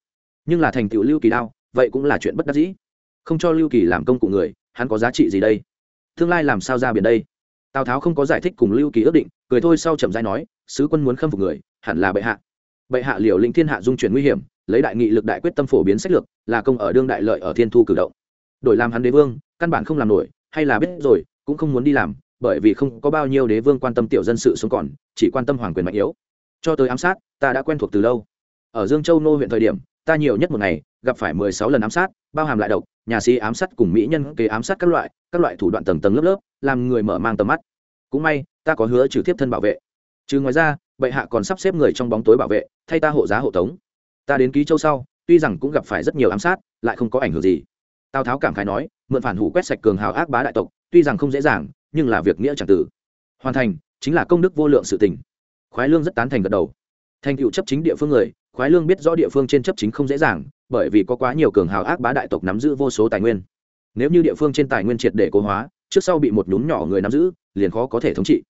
Nhưng là thành tựu lưu kỳ đao, vậy cũng là chuyện bất đắc dĩ. Không cho lưu kỳ làm công cụ người, hắn có giá trị gì đây? Tương lai làm sao ra biển đây? Tào tháo không có giải thích cùng lưu kỳ ước định, cười thôi sau chậm rãi nói, sứ quân muốn khâm phục người, hẳn là bệ hạ. Bệ hạ liều lĩnh thiên hạ dung chuyển nguy hiểm, lấy đại nghị lực đại quyết tâm phổ biến sách lược, là công ở đương đại lợi ở thiên thu cử động. Đổi làm hắn đế vương, căn bản không làm nổi, hay là biết rồi, cũng không muốn đi làm, bởi vì không có bao nhiêu đế vương quan tâm tiểu dân sự sống còn, chỉ quan tâm hoàng quyền mạnh yếu. Cho tới ám sát, ta đã quen thuộc từ lâu. Ở dương châu nô huyện thời điểm, ta nhiều nhất một ngày, gặp phải mười sáu lần ám sát, bao hàm lại độc nhà sĩ ám sát cùng mỹ nhân kế ám sát các loại các loại thủ đoạn tầng tầng lớp lớp, làm người mở mang tầm mắt. Cũng may, ta có hứa trừ thiếp thân bảo vệ. Trừ ngoài ra, bệ hạ còn sắp xếp người trong bóng tối bảo vệ, thay ta hộ giá hộ tống. Ta đến ký châu sau, tuy rằng cũng gặp phải rất nhiều ám sát, lại không có ảnh hưởng gì. Tào tháo cảm khái nói, mượn phản hủ quét sạch cường hào ác bá đại tộc, tuy rằng không dễ dàng, nhưng là việc nghĩa c tử. Hoàn thành, chính là công đức vô lượng sự tình. Khoái lương rất tán thành gật đầu. Thành cựu chấp chính địa phương người khoái lương biết rõ địa phương trên chấp chính không dễ dàng, bởi vì có quá nhiều cường hào ác bá đại tộc nắm giữ vô số tài nguyên. Nếu như địa phương trên tài nguyên triệt để cố hóa, trước sau bị một nhún nhỏ người nắm giữ, liền khó có thể thống trị.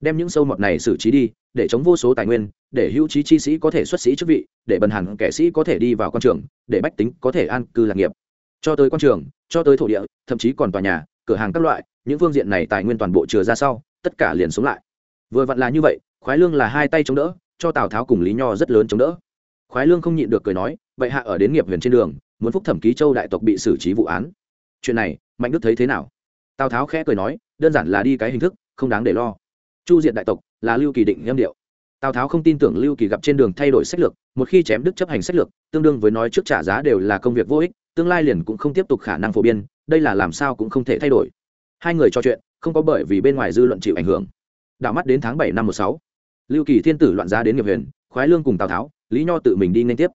Đem những sâu mọt này xử trí đi, để chống vô số tài nguyên, để hữu trí chi sĩ có thể xuất sĩ chức vị, để bần hẳn kẻ sĩ có thể đi vào quan trường, để bách tính có thể an cư lạc nghiệp. Cho tới quan trường, cho tới thổ địa, thậm chí còn tòa nhà, cửa hàng các loại, những phương diện này tài nguyên toàn bộ chừa ra sau, tất cả liền sống lại. Vừa vặn là như vậy, khoái lương là hai tay chống đỡ, cho tào tháo cùng lý nho rất lớn chống đỡ khoái lương không nhịn được cười nói vậy hạ ở đến nghiệp huyền trên đường, muốn phúc thẩm ký châu đại tộc bị xử trí vụ án. Chuyện này, mạnh đức thấy thế nào? Tào tháo khẽ cười nói, đơn giản là đi cái hình thức, không đáng để lo. Chu diện đại tộc là lưu kỳ định nhâm điệu. Tào tháo không tin tưởng lưu kỳ gặp trên đường thay đổi sách lược, một khi chém đức chấp hành sách lược, tương đương với nói trước trả giá đều là công việc vô ích, tương lai liền cũng không tiếp tục khả năng phổ biến, đây là làm sao cũng không thể thay đổi. Hai người trò chuyện, không có bởi vì bên ngoài dư luận chịu ảnh hưởng. Đạo mắt đến tháng bảy năm một sáu, lưu kỳ thiên tử loạn giá đến nghiệp huyền, khoái lương cùng tào tháo lý nho tự mình đi nên tiếp.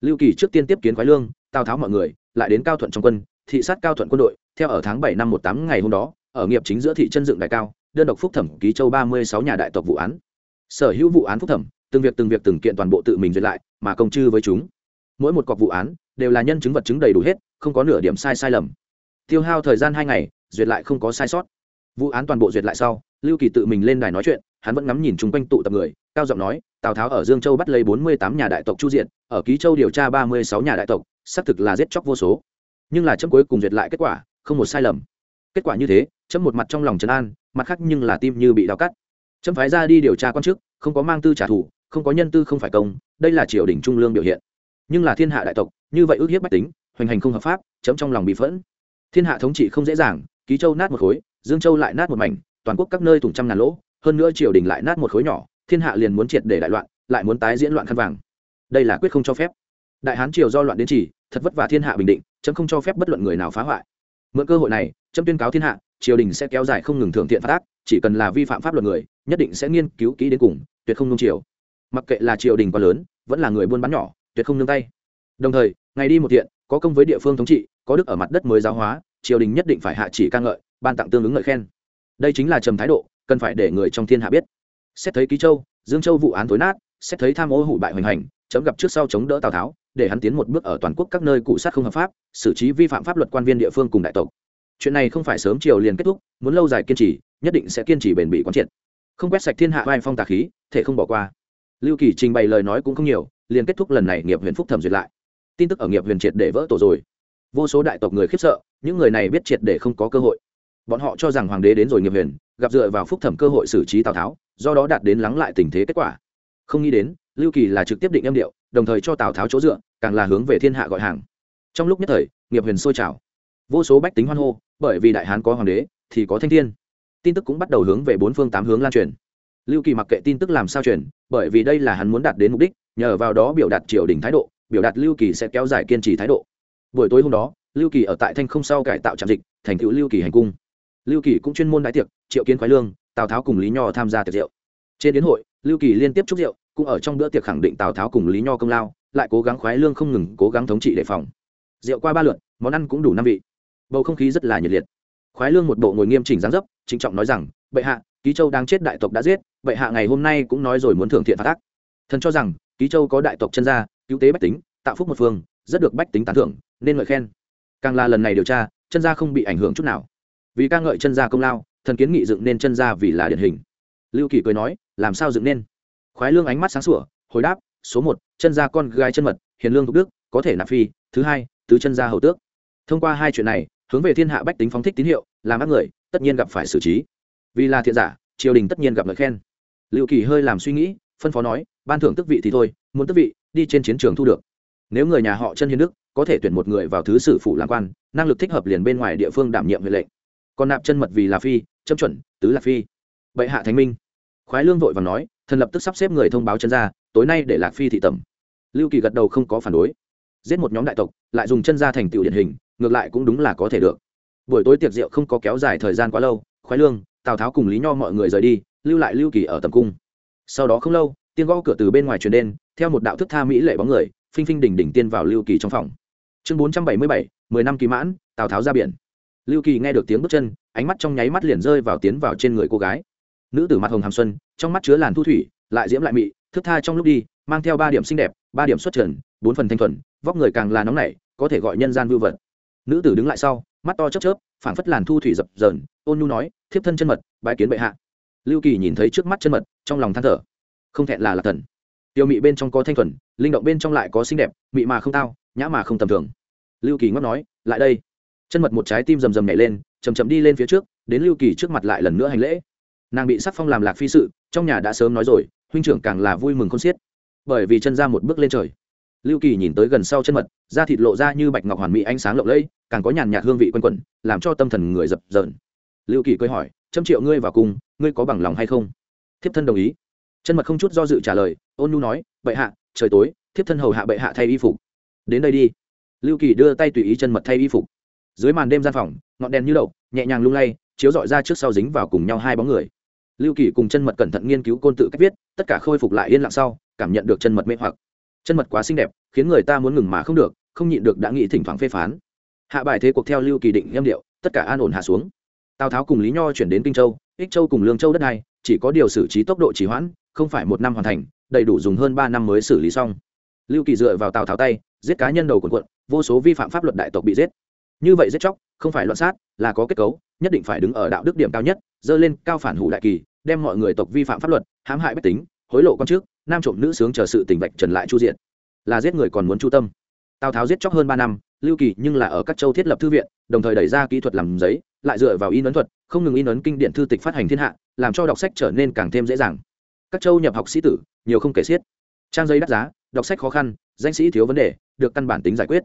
Lưu kỳ trước tiên tiếp kiến khoái lương, tào tháo mọi người, lại đến cao thuận trong quân, thị sát cao thuận quân đội, theo ở tháng bảy năm một tám ngày hôm đó, ở nghiệp chính giữa thị chân dựng đại cao, đơn độc phúc thẩm ký châu ba mươi sáu nhà đại tộc vụ án. Sở hữu vụ án phúc thẩm, từng việc từng việc từng kiện toàn bộ tự mình duyệt lại, mà công chư với chúng. Mỗi một cọc vụ án, đều là nhân chứng vật chứng đầy đủ hết, không có nửa điểm sai sai lầm. Tiêu hao thời gian hai ngày, duyệt lại không có sai sót. Vụ án toàn bộ duyệt lại sau, lưu kỳ tự mình lên đài nói chuyện, hắn vẫn ngắm nhìn chung quanh tụ tập người, cao giọng nói tào tháo ở dương châu bắt lấy bốn mươi tám nhà đại tộc chu diện ở ký châu điều tra ba mươi sáu nhà đại tộc, xác thực là giết chóc vô số. Nhưng là chấm cuối cùng duyệt lại kết quả, không một sai lầm. Kết quả như thế, chấm một mặt trong lòng trấn an, mặt khác nhưng là tim như bị đau cắt. Chấm phái ra đi điều tra quan chức, không có mang tư trả thù, không có nhân tư không phải công, đây là triều đình trung lương biểu hiện. Nhưng là thiên hạ đại tộc, như vậy ước hiếp bách tính, hoành hành không hợp pháp, chấm trong lòng bị phẫn. Thiên hạ thống trị không dễ dàng, ký châu nát một khối, dương châu lại nát một mảnh, toàn quốc các nơi thủng trăm ngàn lỗ, hơn nữa triều đình lại nát một khối nhỏ thiên hạ liền muốn triệt để đại loạn, lại muốn tái diễn loạn khăn vàng. Đây là quyết không cho phép. Đại hán triều do loạn đến chỉ, thật vất vả thiên hạ bình định, chấm không cho phép bất luận người nào phá hoại. Mượn cơ hội này, chấm tuyên cáo thiên hạ, triều đình sẽ kéo dài không ngừng thưởng thiện phát ác, chỉ cần là vi phạm pháp luật người, nhất định sẽ nghiên cứu kỹ đến cùng, tuyệt không nung triều mặc kệ là triều đình quá lớn, vẫn là người buôn bán nhỏ, tuyệt không nương tay. Đồng thời, ngày đi một thiện, có công với địa phương thống trị, có đức ở mặt đất mới giáo hóa, triều đình nhất định phải hạ chỉ ca ngợi, ban tặng tương ứng ngợi khen. Đây chính là trầm thái độ, cần phải để người trong thiên hạ biết xét thấy ký châu, dương châu vụ án tối nát, xét thấy tham ô hủ bại hoành hành, chấm gặp trước sau chống đỡ tào tháo, để hắn tiến một bước ở toàn quốc các nơi cụ sát không hợp pháp, xử trí vi phạm pháp luật quan viên địa phương cùng đại tộc. Chuyện này không phải sớm chiều liền kết thúc, muốn lâu dài kiên trì, nhất định sẽ kiên trì bền bỉ quán triệt. Không quét sạch thiên hạ vai phong tà khí, thể không bỏ qua. Lưu kỳ trình bày lời nói cũng không nhiều, liền kết thúc lần này nghiệp huyền phúc thẩm duyệt lại. Tin tức ở nghiệp huyền triệt để vỡ tổ rồi. Vô số đại tộc người khiếp sợ, những người này biết triệt để không có cơ hội. Bọn họ cho rằng hoàng đế đến rồi nghiệp huyền gặp dựa vào phúc thẩm cơ hội xử trí tào tháo, do đó đạt đến lắng lại tình thế kết quả. Không nghĩ đến, lưu kỳ là trực tiếp định âm điệu, đồng thời cho tào tháo chỗ dựa, càng là hướng về thiên hạ gọi hàng. Trong lúc nhất thời, nghiệp huyền sôi trào. Vô số bách tính hoan hô, bởi vì đại hán có hoàng đế, thì có thanh thiên. Tin tức cũng bắt đầu hướng về bốn phương tám hướng lan truyền. Lưu kỳ mặc kệ tin tức làm sao truyền, bởi vì đây là hắn muốn đạt đến mục đích, nhờ vào đó biểu đạt triều đình thái độ, biểu đạt lưu kỳ sẽ kéo dài kiên trì thái độ. Buổi tối hôm đó, lưu kỳ ở tại thanh không sau cải tạo trạm dịch, thành tựu lưu kỳ hành cung lưu kỳ cũng chuyên môn đại tiệc, triệu kiến khoái lương, tào tháo cùng lý nho tham gia tiệc rượu. Trên đến hội, lưu kỳ liên tiếp chúc rượu, cũng ở trong bữa tiệc khẳng định tào tháo cùng lý nho công lao, lại cố gắng khoái lương không ngừng, cố gắng thống trị đề phòng. Rượu qua ba lượt, món ăn cũng đủ năm vị. Bầu không khí rất là nhiệt liệt. Khoái lương một bộ ngồi nghiêm chỉnh dáng dấp chính trọng nói rằng, bệ hạ, ký châu đang chết đại tộc đã giết, bệ hạ ngày hôm nay cũng nói rồi muốn thưởng thiện phạt tác thần cho rằng, ký châu có đại tộc chân gia, cứu tế bách tính, tạo phúc một phương, rất được bách tính tán thưởng, nên ngợi khen. Càng là lần này điều tra, chân gia không bị ảnh hưởng chút nào vì ca ngợi chân gia công lao, thần kiến nghị dựng nên chân gia vì là điển hình. Lưu kỳ cười nói, làm sao dựng nên? Khoái lương ánh mắt sáng sủa, hồi đáp, số một, chân gia con gái chân mật, hiền lương thục đức, có thể nạp phi, thứ hai, tứ chân gia hầu tước. Thông qua hai chuyện này, hướng về thiên hạ bách tính phóng thích tín hiệu, làm ác người, tất nhiên gặp phải xử trí. Vì là thiện giả, triều đình tất nhiên gặp lời khen. Liệu kỳ hơi làm suy nghĩ, phân phó nói, ban thưởng tức vị thì thôi, muốn tức vị, đi trên chiến trường thu được. Nếu người nhà họ chân hiền đức, có thể tuyển một người vào thứ sử phụ làm quan, năng lực thích hợp liền bên ngoài địa phương đảm nhiệm huệ lệnh còn nạp chân mật vì là phi châm chuẩn, tứ là phi. Bệ hạ thánh minh. Khoái lương vội và nói, thần lập tức sắp xếp người thông báo chân ra, tối nay để lạc phi thị tẩm. Lưu kỳ gật đầu không có phản đối. Giết một nhóm đại tộc, lại dùng chân ra thành tựu điển hình, ngược lại cũng đúng là có thể được. Buổi tối tiệc rượu không có kéo dài thời gian quá lâu, khoái lương, tào tháo cùng lý nho mọi người rời đi, lưu lại lưu kỳ ở tầm cung. Sau đó không lâu tiên gõ cửa từ bên ngoài truyền đen theo một đạo thức tha mỹ lệ bóng người, phinh phinh đỉnh đỉnh tiên vào lưu kỳ trong phòng. Chương bốn trăm bảy mươi bảy, mười năm kỳ mãn, tào tháo ra biển lưu kỳ nghe được tiếng bước chân, ánh mắt trong nháy mắt liền rơi vào tiến vào trên người cô gái. Nữ tử mặt hồng hàm xuân, trong mắt chứa làn thu thủy, lại diễm lại mị, thức tha trong lúc đi, mang theo ba điểm xinh đẹp, ba điểm xuất trần, bốn phần thanh thuần, vóc người càng là nóng nảy, có thể gọi nhân gian vưu vật. Nữ tử đứng lại sau, mắt to chớp chớp, phảng phất làn thu thủy dập dờn, ôn nhu nói, thiếp thân chân mật bãi kiến bệ hạ. Lưu kỳ nhìn thấy trước mắt chân mật, trong lòng than thở. Không thẹn là là thần. Tiêu mị bên trong có thanh thuần, linh động bên trong lại có xinh đẹp, mị mà không tao, nhã mà không tầm thường. Lưu kỳ ngóc nói, lại đây chân mật một trái tim rầm rầm nhảy lên chầm chầm đi lên phía trước, đến lưu kỳ trước mặt lại lần nữa hành lễ. Nàng bị sắc phong làm lạc phi sự, trong nhà đã sớm nói rồi, huynh trưởng càng là vui mừng không xiết. Bởi vì chân ra một bước lên trời. Lưu kỳ nhìn tới gần sau chân mật, da thịt lộ ra như bạch ngọc hoàn mỹ ánh sáng lộng lẫy, càng có nhàn nhạt hương vị quanh quẩn, làm cho tâm thần người dập dờn. Lưu kỳ cười hỏi trăm triệu ngươi vào cùng, ngươi có bằng lòng hay không? Thiếp thân đồng ý. Chân mật không chút do dự trả lời, ôn nhu nói, bệ hạ, trời tối, thiếp thân hầu hạ bệ hạ thay y phục. Đến đây đi. Lưu kỳ đưa tay tùy ý chân mật thay y phục dưới màn đêm gian phòng, ngọn đèn như đậu nhẹ nhàng lung lay, chiếu dọi ra trước sau dính vào cùng nhau hai bóng người. Lưu kỳ cùng chân mật cẩn thận nghiên cứu côn tự cách viết, tất cả khôi phục lại yên lặng sau, cảm nhận được chân mật mê hoặc. Chân mật quá xinh đẹp, khiến người ta muốn ngừng mà không được, không nhịn được đã nghĩ thỉnh thoảng phê phán. Hạ bài thế cuộc theo lưu kỳ định nghiêm điệu, tất cả an ổn hạ xuống. Tào tháo cùng lý nho chuyển đến kinh châu, ích châu cùng lương châu đất này, chỉ có điều xử trí tốc độ trì hoãn, không phải một năm hoàn thành, đầy đủ dùng hơn ba năm mới xử lý xong. Lưu kỳ dựa vào tào tháo tay, giết cá nhân đầu quần quận vô số vi phạm pháp luật đại tộc bị giết như vậy giết chóc, không phải loạn sát, là có kết cấu, nhất định phải đứng ở đạo đức điểm cao nhất, dơ lên cao phản hủ đại kỳ, đem mọi người tộc vi phạm pháp luật, hãm hại bách tính, hối lộ con trước, nam trộm nữ sướng chờ sự tình vạch trần lại chu diện là giết người còn muốn chu tâm. Tào tháo giết chóc hơn ba năm, lưu kỳ nhưng là ở các châu thiết lập thư viện, đồng thời đẩy ra kỹ thuật làm giấy, lại dựa vào in ấn thuật, không ngừng in ấn kinh điển thư tịch phát hành thiên hạ, làm cho đọc sách trở nên càng thêm dễ dàng. Các châu nhập học sĩ tử, nhiều không kể xiết. Trang giấy đắt giá, đọc sách khó khăn, danh sĩ thiếu vấn đề, được căn bản tính giải quyết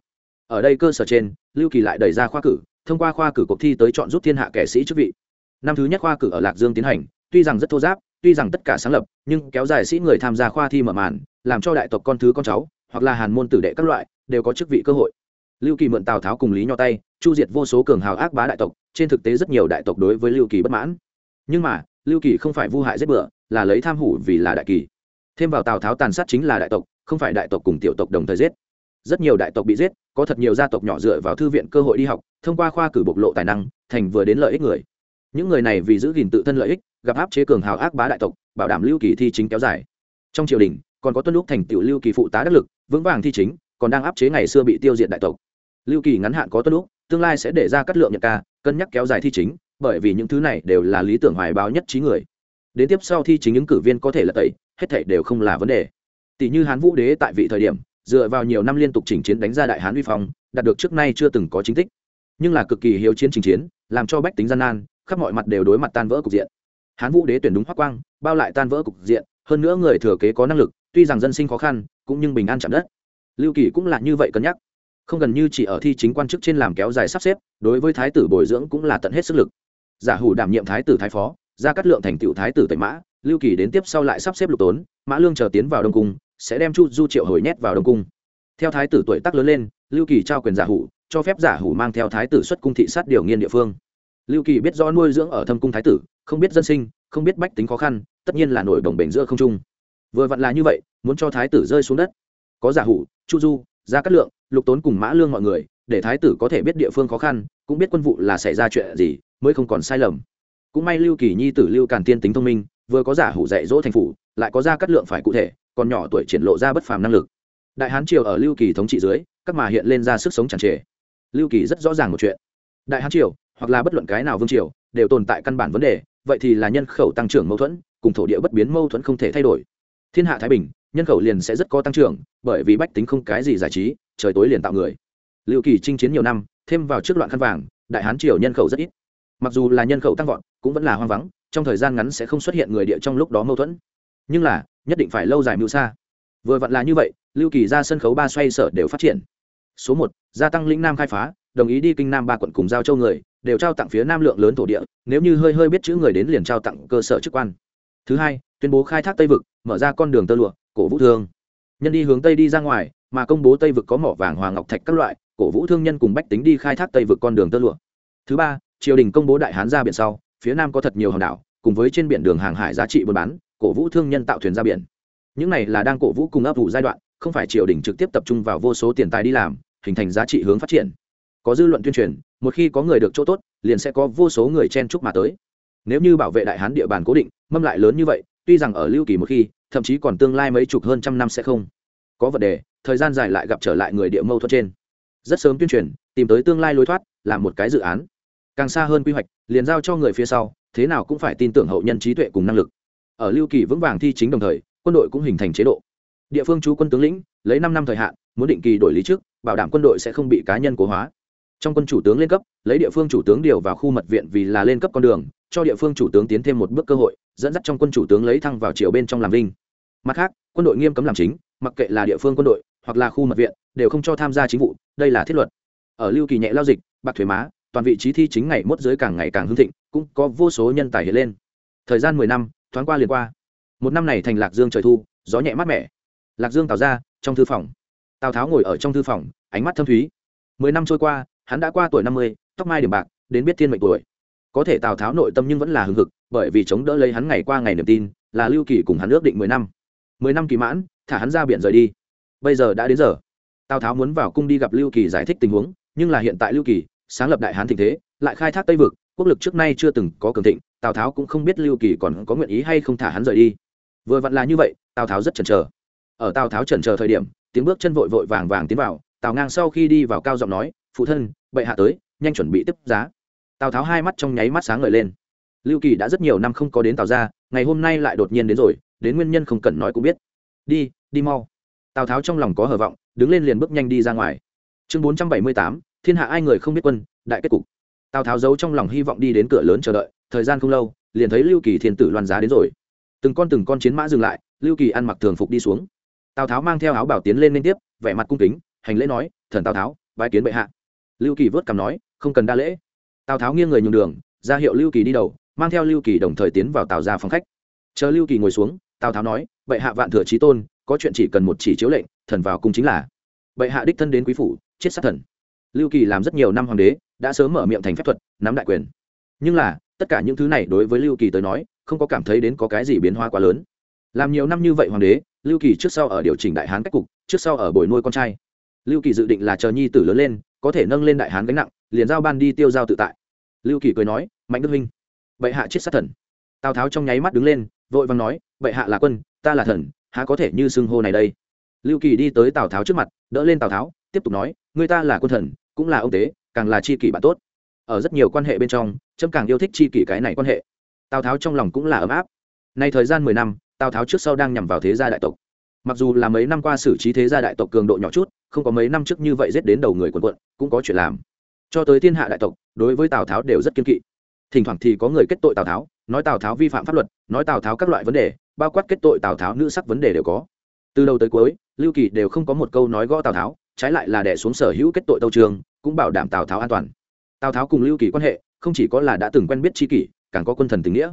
ở đây cơ sở trên, lưu kỳ lại đẩy ra khoa cử, thông qua khoa cử cuộc thi tới chọn giúp thiên hạ kẻ sĩ chức vị. Năm thứ nhất khoa cử ở lạc dương tiến hành, tuy rằng rất thô giáp, tuy rằng tất cả sáng lập, nhưng kéo dài sĩ người tham gia khoa thi mở màn, làm cho đại tộc con thứ con cháu, hoặc là hàn môn tử đệ các loại, đều có chức vị cơ hội. Lưu kỳ mượn tào tháo cùng lý nho tay, chu diệt vô số cường hào ác bá đại tộc, trên thực tế rất nhiều đại tộc đối với lưu kỳ bất mãn. Nhưng mà, lưu kỳ không phải vu hại giết bựa là lấy tham hủ vì là đại kỳ. Thêm vào tào tháo tàn sát chính là đại tộc, không phải đại tộc cùng tiểu tộc đồng thời giết rất nhiều đại tộc bị giết, có thật nhiều gia tộc nhỏ dựa vào thư viện cơ hội đi học, thông qua khoa cử bộc lộ tài năng, thành vừa đến lợi ích người. Những người này vì giữ gìn tự thân lợi ích, gặp áp chế cường hào ác bá đại tộc, bảo đảm lưu kỳ thi chính kéo dài. Trong triều đình, còn có tuân lúc thành tựu lưu kỳ phụ tá đắc lực, vững vàng thi chính, còn đang áp chế ngày xưa bị tiêu diệt đại tộc. Lưu kỳ ngắn hạn có tuân lúc, tương lai sẽ để ra cắt lượng nhận ca, cân nhắc kéo dài thi chính, bởi vì những thứ này đều là lý tưởng hoài báo nhất trí người. Đến tiếp sau thi chính những cử viên có thể là tẩy, hết thảy đều không là vấn đề. Tỷ như hán vũ đế tại vị thời điểm dựa vào nhiều năm liên tục chỉnh chiến đánh ra đại hán uy phong, đạt được trước nay chưa từng có chính tích. Nhưng là cực kỳ hiếu chiến chỉnh chiến, làm cho bách tính gian nan, khắp mọi mặt đều đối mặt tan vỡ cục diện. Hán vũ đế tuyển đúng hoắc quang, bao lại tan vỡ cục diện, hơn nữa người thừa kế có năng lực, tuy rằng dân sinh khó khăn, cũng nhưng bình an chạm đất. Lưu kỳ cũng là như vậy cân nhắc. Không gần như chỉ ở thi chính quan chức trên làm kéo dài sắp xếp, đối với thái tử bồi dưỡng cũng là tận hết sức lực. Giả hủ đảm nhiệm thái tử thái phó ra cắt lượng thành tựu thái tử tẩy mã, lưu kỳ đến tiếp sau lại sắp xếp lục tốn, mã lương chờ tiến vào đông cung sẽ đem chu du triệu hồi nhét vào đông cung. Theo thái tử tuổi tác lớn lên, lưu kỳ trao quyền giả hủ, cho phép giả hủ mang theo thái tử xuất cung thị sát điều nghiên địa phương. Lưu kỳ biết rõ nuôi dưỡng ở thâm cung thái tử, không biết dân sinh, không biết bách tính khó khăn, tất nhiên là nổi đồng bể giữa không trung. Vừa vặn là như vậy, muốn cho thái tử rơi xuống đất. Có giả hủ, chu du, gia cát lượng, lục tốn cùng mã lương mọi người, để thái tử có thể biết địa phương khó khăn, cũng biết quân vụ là xảy ra chuyện gì, mới không còn sai lầm. Cũng may lưu kỳ nhi tử lưu càn tiên tính thông minh, vừa có giả hủ dạy dỗ thành phủ, lại có gia cát lượng phải cụ thể còn nhỏ tuổi triển lộ ra bất phàm năng lực. Đại hán triều ở lưu kỳ thống trị dưới, các mà hiện lên ra sức sống tràn trề. Lưu kỳ rất rõ ràng một chuyện. Đại hán triều, hoặc là bất luận cái nào vương triều, đều tồn tại căn bản vấn đề, vậy thì là nhân khẩu tăng trưởng mâu thuẫn, cùng thổ địa bất biến mâu thuẫn không thể thay đổi. Thiên hạ thái bình, nhân khẩu liền sẽ rất có tăng trưởng, bởi vì bách tính không cái gì giải trí, trời tối liền tạo người. Lưu kỳ chinh chiến nhiều năm, thêm vào trước loạn khăn vàng, đại hán triều nhân khẩu rất ít. Mặc dù là nhân khẩu tăng vọt, cũng vẫn là hoang vắng, trong thời gian ngắn sẽ không xuất hiện người địa trong lúc đó mâu thuẫn. Nhưng là nhất định phải lâu dài mưu xa. Vừa vặn là như vậy, lưu kỳ ra sân khấu ba xoay sở đều phát triển. Số một, gia tăng lĩnh nam khai phá, đồng ý đi kinh nam ba quận cùng giao châu người, đều trao tặng phía nam lượng lớn thổ địa, nếu như hơi hơi biết chữ người đến liền trao tặng cơ sở chức quan. Thứ hai, tuyên bố khai thác tây vực, mở ra con đường tơ lụa, cổ vũ thương. Nhân đi hướng tây đi ra ngoài, mà công bố tây vực có mỏ vàng hoàng ngọc thạch các loại, cổ vũ thương nhân cùng bách tính đi khai thác tây vực con đường tơ lụa. Thứ ba, triều đình công bố đại hán ra biển sau, phía nam có thật nhiều hòn đảo, cùng với trên biển đường hàng hải giá trị buôn bán cổ vũ thương nhân tạo thuyền ra biển. Những này là đang cổ vũ cùng ấp ủ giai đoạn, không phải triều đình trực tiếp tập trung vào vô số tiền tài đi làm, hình thành giá trị hướng phát triển. Có dư luận tuyên truyền, một khi có người được chỗ tốt, liền sẽ có vô số người chen chúc mà tới. Nếu như bảo vệ đại hán địa bàn cố định, mâm lại lớn như vậy, tuy rằng ở lưu kỳ một khi, thậm chí còn tương lai mấy chục hơn trăm năm sẽ không. Có vấn đề, thời gian dài lại gặp trở lại người địa mâu thuẫn trên. Rất sớm tuyên truyền, tìm tới tương lai lối thoát, làm một cái dự án. Càng xa hơn quy hoạch, liền giao cho người phía sau, thế nào cũng phải tin tưởng hậu nhân trí tuệ cùng năng lực ở lưu kỳ vững vàng thi chính đồng thời, quân đội cũng hình thành chế độ. Địa phương chú quân tướng lĩnh, lấy năm năm thời hạn, muốn định kỳ đổi lý trước, bảo đảm quân đội sẽ không bị cá nhân cố hóa. Trong quân chủ tướng lên cấp, lấy địa phương chủ tướng điều vào khu mật viện vì là lên cấp con đường, cho địa phương chủ tướng tiến thêm một bước cơ hội, dẫn dắt trong quân chủ tướng lấy thăng vào triều bên trong làm linh mặt khác, quân đội nghiêm cấm làm chính, mặc kệ là địa phương quân đội, hoặc là khu mật viện, đều không cho tham gia chính vụ, đây là thiết luật. Ở lưu kỳ nhẹ lao dịch, bạc thuế má, toàn vị trí thi chính ngày mốt giới càng ngày càng hưng thịnh, cũng có vô số nhân tài hiện lên. Thời gian mười năm thoáng qua liền qua. Một năm này thành lạc dương trời thu, gió nhẹ mát mẻ. Lạc dương tào ra, trong thư phòng. Tào tháo ngồi ở trong thư phòng, ánh mắt thâm thúy. Mười năm trôi qua, hắn đã qua tuổi năm mươi, tóc mai điểm bạc, đến biết thiên mệnh tuổi. Có thể tào tháo nội tâm nhưng vẫn là hưng hực, bởi vì chống đỡ lấy hắn ngày qua ngày niềm tin, là lưu kỳ cùng hắn ước định mười năm. Mười năm kỳ mãn, thả hắn ra biển rời đi. Bây giờ đã đến giờ. Tào tháo muốn vào cung đi gặp lưu kỳ giải thích tình huống, nhưng là hiện tại lưu kỳ, sáng lập đại hán tình thế, lại khai thác tây vực, quốc lực trước nay chưa từng có cường thịnh tào tháo cũng không biết lưu kỳ còn có nguyện ý hay không thả hắn rời đi vừa vặn là như vậy tào tháo rất chần chờ ở tào tháo chần chờ thời điểm tiếng bước chân vội vội vàng vàng tiến vào tào ngang sau khi đi vào cao giọng nói phụ thân bệ hạ tới nhanh chuẩn bị tiếp giá tào tháo hai mắt trong nháy mắt sáng ngời lên lưu kỳ đã rất nhiều năm không có đến tào ra ngày hôm nay lại đột nhiên đến rồi đến nguyên nhân không cần nói cũng biết đi đi mau tào tháo trong lòng có hờ vọng đứng lên liền bước nhanh đi ra ngoài chương bốn trăm bảy mươi tám thiên hạ ai người không biết quân đại kết cục tào tháo giấu trong lòng hy vọng đi đến cửa lớn chờ đợi thời gian không lâu, liền thấy lưu kỳ thiên tử loan giá đến rồi. Từng con từng con chiến mã dừng lại, lưu kỳ ăn mặc thường phục đi xuống. Tào tháo mang theo áo bảo tiến lên liên tiếp, vẻ mặt cung kính, hành lễ nói, thần tào tháo, bái kiến bệ hạ. Lưu kỳ vớt cằm nói, không cần đa lễ. Tào tháo nghiêng người nhường đường, ra hiệu lưu kỳ đi đầu, mang theo lưu kỳ đồng thời tiến vào tào ra phòng khách. Chờ lưu kỳ ngồi xuống, tào tháo nói, bệ hạ vạn thừa trí tôn, có chuyện chỉ cần một chỉ chiếu lệnh, thần vào cung chính là. Bệ hạ đích thân đến quý phủ, chết sát thần. Lưu kỳ làm rất nhiều năm hoàng đế, đã sớm mở miệng thành phép thuật, nắm đại quyền. Nhưng là tất cả những thứ này đối với lưu kỳ tới nói, không có cảm thấy đến có cái gì biến hóa quá lớn. Làm nhiều năm như vậy hoàng đế, lưu kỳ trước sau ở điều chỉnh đại hán cách cục, trước sau ở bồi nuôi con trai. Lưu kỳ dự định là chờ nhi tử lớn lên, có thể nâng lên đại hán gánh nặng, liền giao ban đi tiêu giao tự tại. Lưu kỳ cười nói, mạnh đức huynh, bệ hạ chết sát thần. Tào tháo trong nháy mắt đứng lên, vội vàng nói, bệ hạ là quân, ta là thần, há có thể như xưng hô này đây? Lưu kỳ đi tới tào tháo trước mặt, đỡ lên tào tháo, tiếp tục nói người ta là quân thần, cũng là ông tế, càng là c h i kỷ bạn tốt ở rất nhiều quan hệ bên trong, trâm càng yêu thích c h i kỷ cái này quan hệ. Tào tháo trong lòng cũng là ấm áp. Nay thời gian mười năm, tào tháo trước sau đang nhằm vào thế gia đại tộc. Mặc dù là mấy năm qua xử trí thế gia đại tộc cường độ nhỏ chút, không có mấy năm trước như vậy giết đến đầu người quần quận, cũng có chuyện làm. Cho tới thiên hạ đại tộc, đối với tào tháo đều rất kiên kỵ. Thỉnh thoảng thì có người kết tội tào tháo, nói tào tháo vi phạm pháp luật, nói tào tháo các loại vấn đề, bao quát kết tội tào tháo nữ sắc vấn đề đều có. Từ đầu tới cuối, lưu kỳ đều không có một câu nói gõ tào tháo, trái lại là đẻ xuống sở hữu kết tội tâu trường, cũng bảo đảm tào tháo an toàn tào tháo cùng lưu kỳ quan hệ, không chỉ có là đã từng quen biết tri kỷ, càng có quân thần tình nghĩa.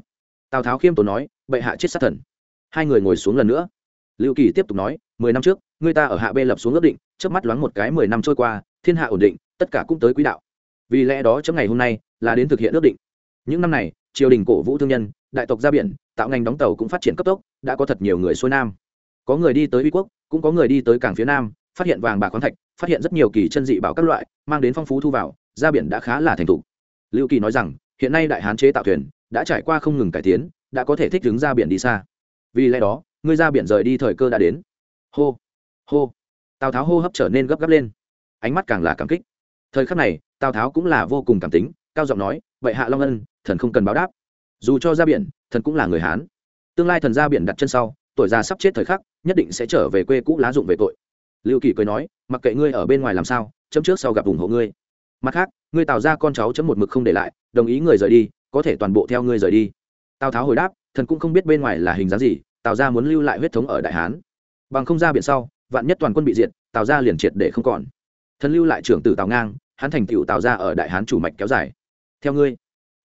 Tào tháo khiêm tốn nói, bệ hạ chết sát thần. Hai người ngồi xuống lần nữa. Lưu kỳ tiếp tục nói, mười năm trước người ta ở hạ bê lập xuống ước định trước mắt loáng một cái mười năm trôi qua, thiên hạ ổn định, tất cả cũng tới quỹ đạo. Vì lẽ đó trong ngày hôm nay là đến thực hiện ước định. Những năm này, triều đình cổ vũ thương nhân, đại tộc ra biển, tạo ngành đóng tàu cũng phát triển cấp tốc, đã có thật nhiều người xuôi nam. Có người đi tới uy quốc, cũng có người đi tới cảng phía nam, phát hiện vàng bạc khoáng thạch, phát hiện rất nhiều kỳ chân dị bảo các loại, mang đến phong phú thu vào ra biển đã khá là thành thục. Lưu kỳ nói rằng, hiện nay đại hán chế tạo thuyền, đã trải qua không ngừng cải tiến, đã có thể thích ứng ra biển đi xa. Vì lẽ đó, ngươi ra biển rời đi thời cơ đã đến. Hô hô. Tào tháo hô hấp trở nên gấp gáp lên. Ánh mắt càng là cảm kích. Thời khắc này, tào tháo cũng là vô cùng cảm tính, cao giọng nói, vậy hạ long ân, thần không cần báo đáp. Dù cho ra biển, thần cũng là người hán. Tương lai thần ra biển đặt chân sau, tuổi già sắp chết thời khắc, nhất định sẽ trở về quê cũ lá dụng về tội. Lưu kỳ cười nói, mặc kệ ngươi ở bên ngoài làm sao, chấm trước sau gặp ủng hộ ngươi mặt khác, ngươi tạo ra con cháu chấm một mực không để lại, đồng ý người rời đi, có thể toàn bộ theo ngươi rời đi. Tào tháo hồi đáp, thần cũng không biết bên ngoài là hình dáng gì, tào ra muốn lưu lại huyết thống ở đại hán. Bằng không ra biển sau, vạn nhất toàn quân bị diệt, tào ra liền triệt để không còn. Thần lưu lại trưởng tử tào ngang, hắn thành tựu tào ra ở đại hán chủ mạch kéo dài. Theo ngươi,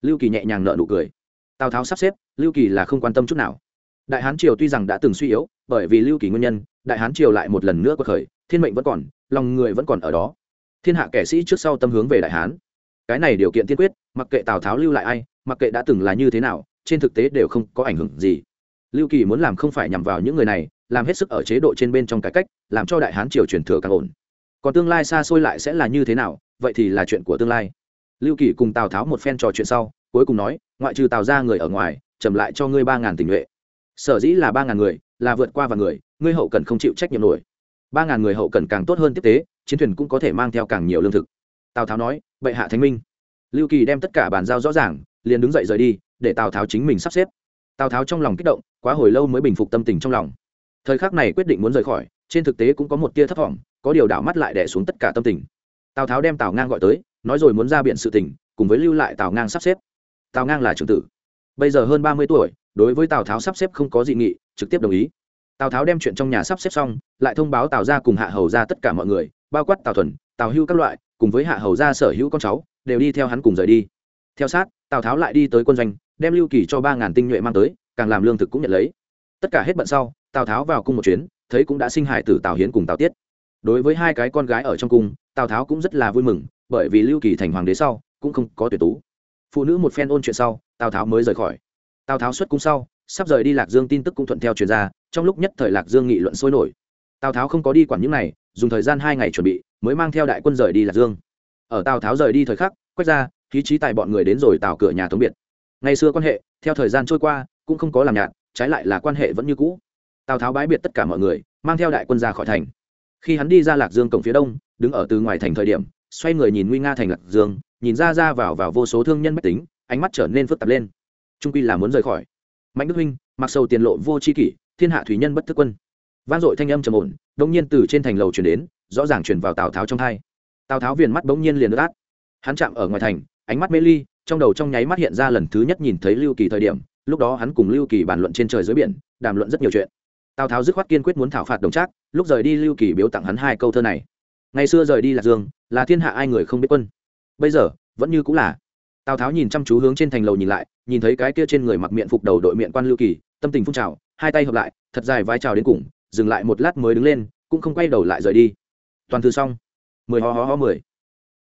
lưu kỳ nhẹ nhàng nợ nụ cười. Tào tháo sắp xếp, lưu kỳ là không quan tâm chút nào. Đại hán triều tuy rằng đã từng suy yếu, bởi vì lưu kỳ nguyên nhân, đại hán triều lại một lần nữa có khởi, thiên mệnh vẫn còn, lòng người vẫn còn ở đó thiên hạ kẻ sĩ trước sau tâm hướng về đại hán. Cái này điều kiện tiên quyết, mặc kệ tào tháo lưu lại ai, mặc kệ đã từng là như thế nào, trên thực tế đều không có ảnh hưởng gì. Lưu kỳ muốn làm không phải nhằm vào những người này, làm hết sức ở chế độ trên bên trong cải cách, làm cho đại hán triều truyền thừa càng ổn. Còn tương lai xa xôi lại sẽ là như thế nào, vậy thì là chuyện của tương lai. Lưu kỳ cùng tào tháo một phen trò chuyện sau, cuối cùng nói, ngoại trừ tào ra người ở ngoài trầm lại cho ngươi ba ngàn tình nhuệ. Sở dĩ là ba ngàn người, là vượt qua và người, ngươi hậu cần không chịu trách nhiệm nổi. Ba ngàn người hậu cần càng tốt hơn tiếp tế chiến thuyền cũng có thể mang theo càng nhiều lương thực. Tào tháo nói, bệ hạ thánh minh. Lưu kỳ đem tất cả bàn giao rõ ràng, liền đứng dậy rời đi, để tào tháo chính mình sắp xếp. Tào tháo trong lòng kích động, quá hồi lâu mới bình phục tâm tình trong lòng. Thời khắc này quyết định muốn rời khỏi, trên thực tế cũng có một tia thất vọng, có điều đảo mắt lại đẻ xuống tất cả tâm tình. Tào tháo đem tào ngang gọi tới, nói rồi muốn ra biện sự tình cùng với lưu lại tào ngang sắp xếp. Tào ngang là trưởng tử. Bây giờ hơn ba mươi tuổi, đối với tào tháo sắp xếp không có dị nghị, trực tiếp đồng ý tào tháo đem chuyện trong nhà sắp xếp xong, lại thông báo tào ra cùng hạ hầu ra tất cả mọi người, bao quát tào thuần, tào hưu các loại, cùng với hạ hầu ra sở hữu con cháu, đều đi theo hắn cùng rời đi. Theo sát, tào tháo lại đi tới quân doanh, đem lưu kỳ cho ba ngàn tinh nhuệ mang tới, càng làm lương thực cũng nhận lấy. Tất cả hết bận sau, tào tháo vào cung một chuyến, thấy cũng đã sinh hải tử tào hiến cùng tào tiết. Đối với hai cái con gái ở trong cung, tào tháo cũng rất là vui mừng, bởi vì lưu kỳ thành hoàng đế sau, cũng không có tuyệt tú. Phụ nữ một phen ôn chuyện sau, tào tháo mới rời khỏi. Tào tháo xuất cung sau, sắp rời đi lạc dương tin tức cũng thuận theo truyền ra trong lúc nhất thời lạc dương nghị luận sôi nổi. Tào tháo không có đi quản những này, dùng thời gian hai ngày chuẩn bị, mới mang theo đại quân rời đi lạc dương. Ở tào tháo rời đi thời khắc, quét ra, khí trí tài bọn người đến rồi tào cửa nhà thống biệt. Ngày xưa quan hệ, theo thời gian trôi qua, cũng không có làm nhạt, trái lại là quan hệ vẫn như cũ. Tào tháo bái biệt tất cả mọi người, mang theo đại quân ra khỏi thành. Khi hắn đi ra lạc dương cổng phía đông, đứng ở từ ngoài thành thời điểm, xoay người nhìn nguy nga thành lạc dương, nhìn ra ra vào vào vô số thương nhân mách tính, ánh mắt trở nên phức tạp lên. Trung quy là muốn rời khỏi. Mạnh đức huynh, mặc sầu tiền lộ vô c h i kỷ thiên hạ thủy nhân bất thức quân. Vang dội thanh âm trầm ổn đông nhiên từ trên thành lầu chuyển đến, rõ ràng chuyển vào tào tháo trong thai. Tào tháo viền mắt bỗng nhiên liền ướt át. Hắn chạm ở ngoài thành, ánh mắt mê ly, trong đầu trong nháy mắt hiện ra lần thứ nhất nhìn thấy lưu kỳ thời điểm, lúc đó hắn cùng lưu kỳ bàn luận trên trời dưới biển, đàm luận rất nhiều chuyện. Tào tháo dứt khoát kiên quyết muốn thảo phạt đồng trác, lúc rời đi lưu kỳ biếu tặng hắn hai câu thơ này. Ngày xưa rời đi lạc dương, là thiên hạ ai người không biết quân. Bây giờ, vẫn như cũng là. Tào tháo nhìn chăm chú hướng trên thành lầu nhìn lại nhìn thấy cái kia trên người mặc miệng phục đầu đội miệng quan lưu kỳ, tâm tình phun trào, hai tay hợp lại, thật dài vai trào đến cùng, dừng lại một lát mới đứng lên, cũng không quay đầu lại rời đi. Toàn thư xong. Mười ho ho ho mười.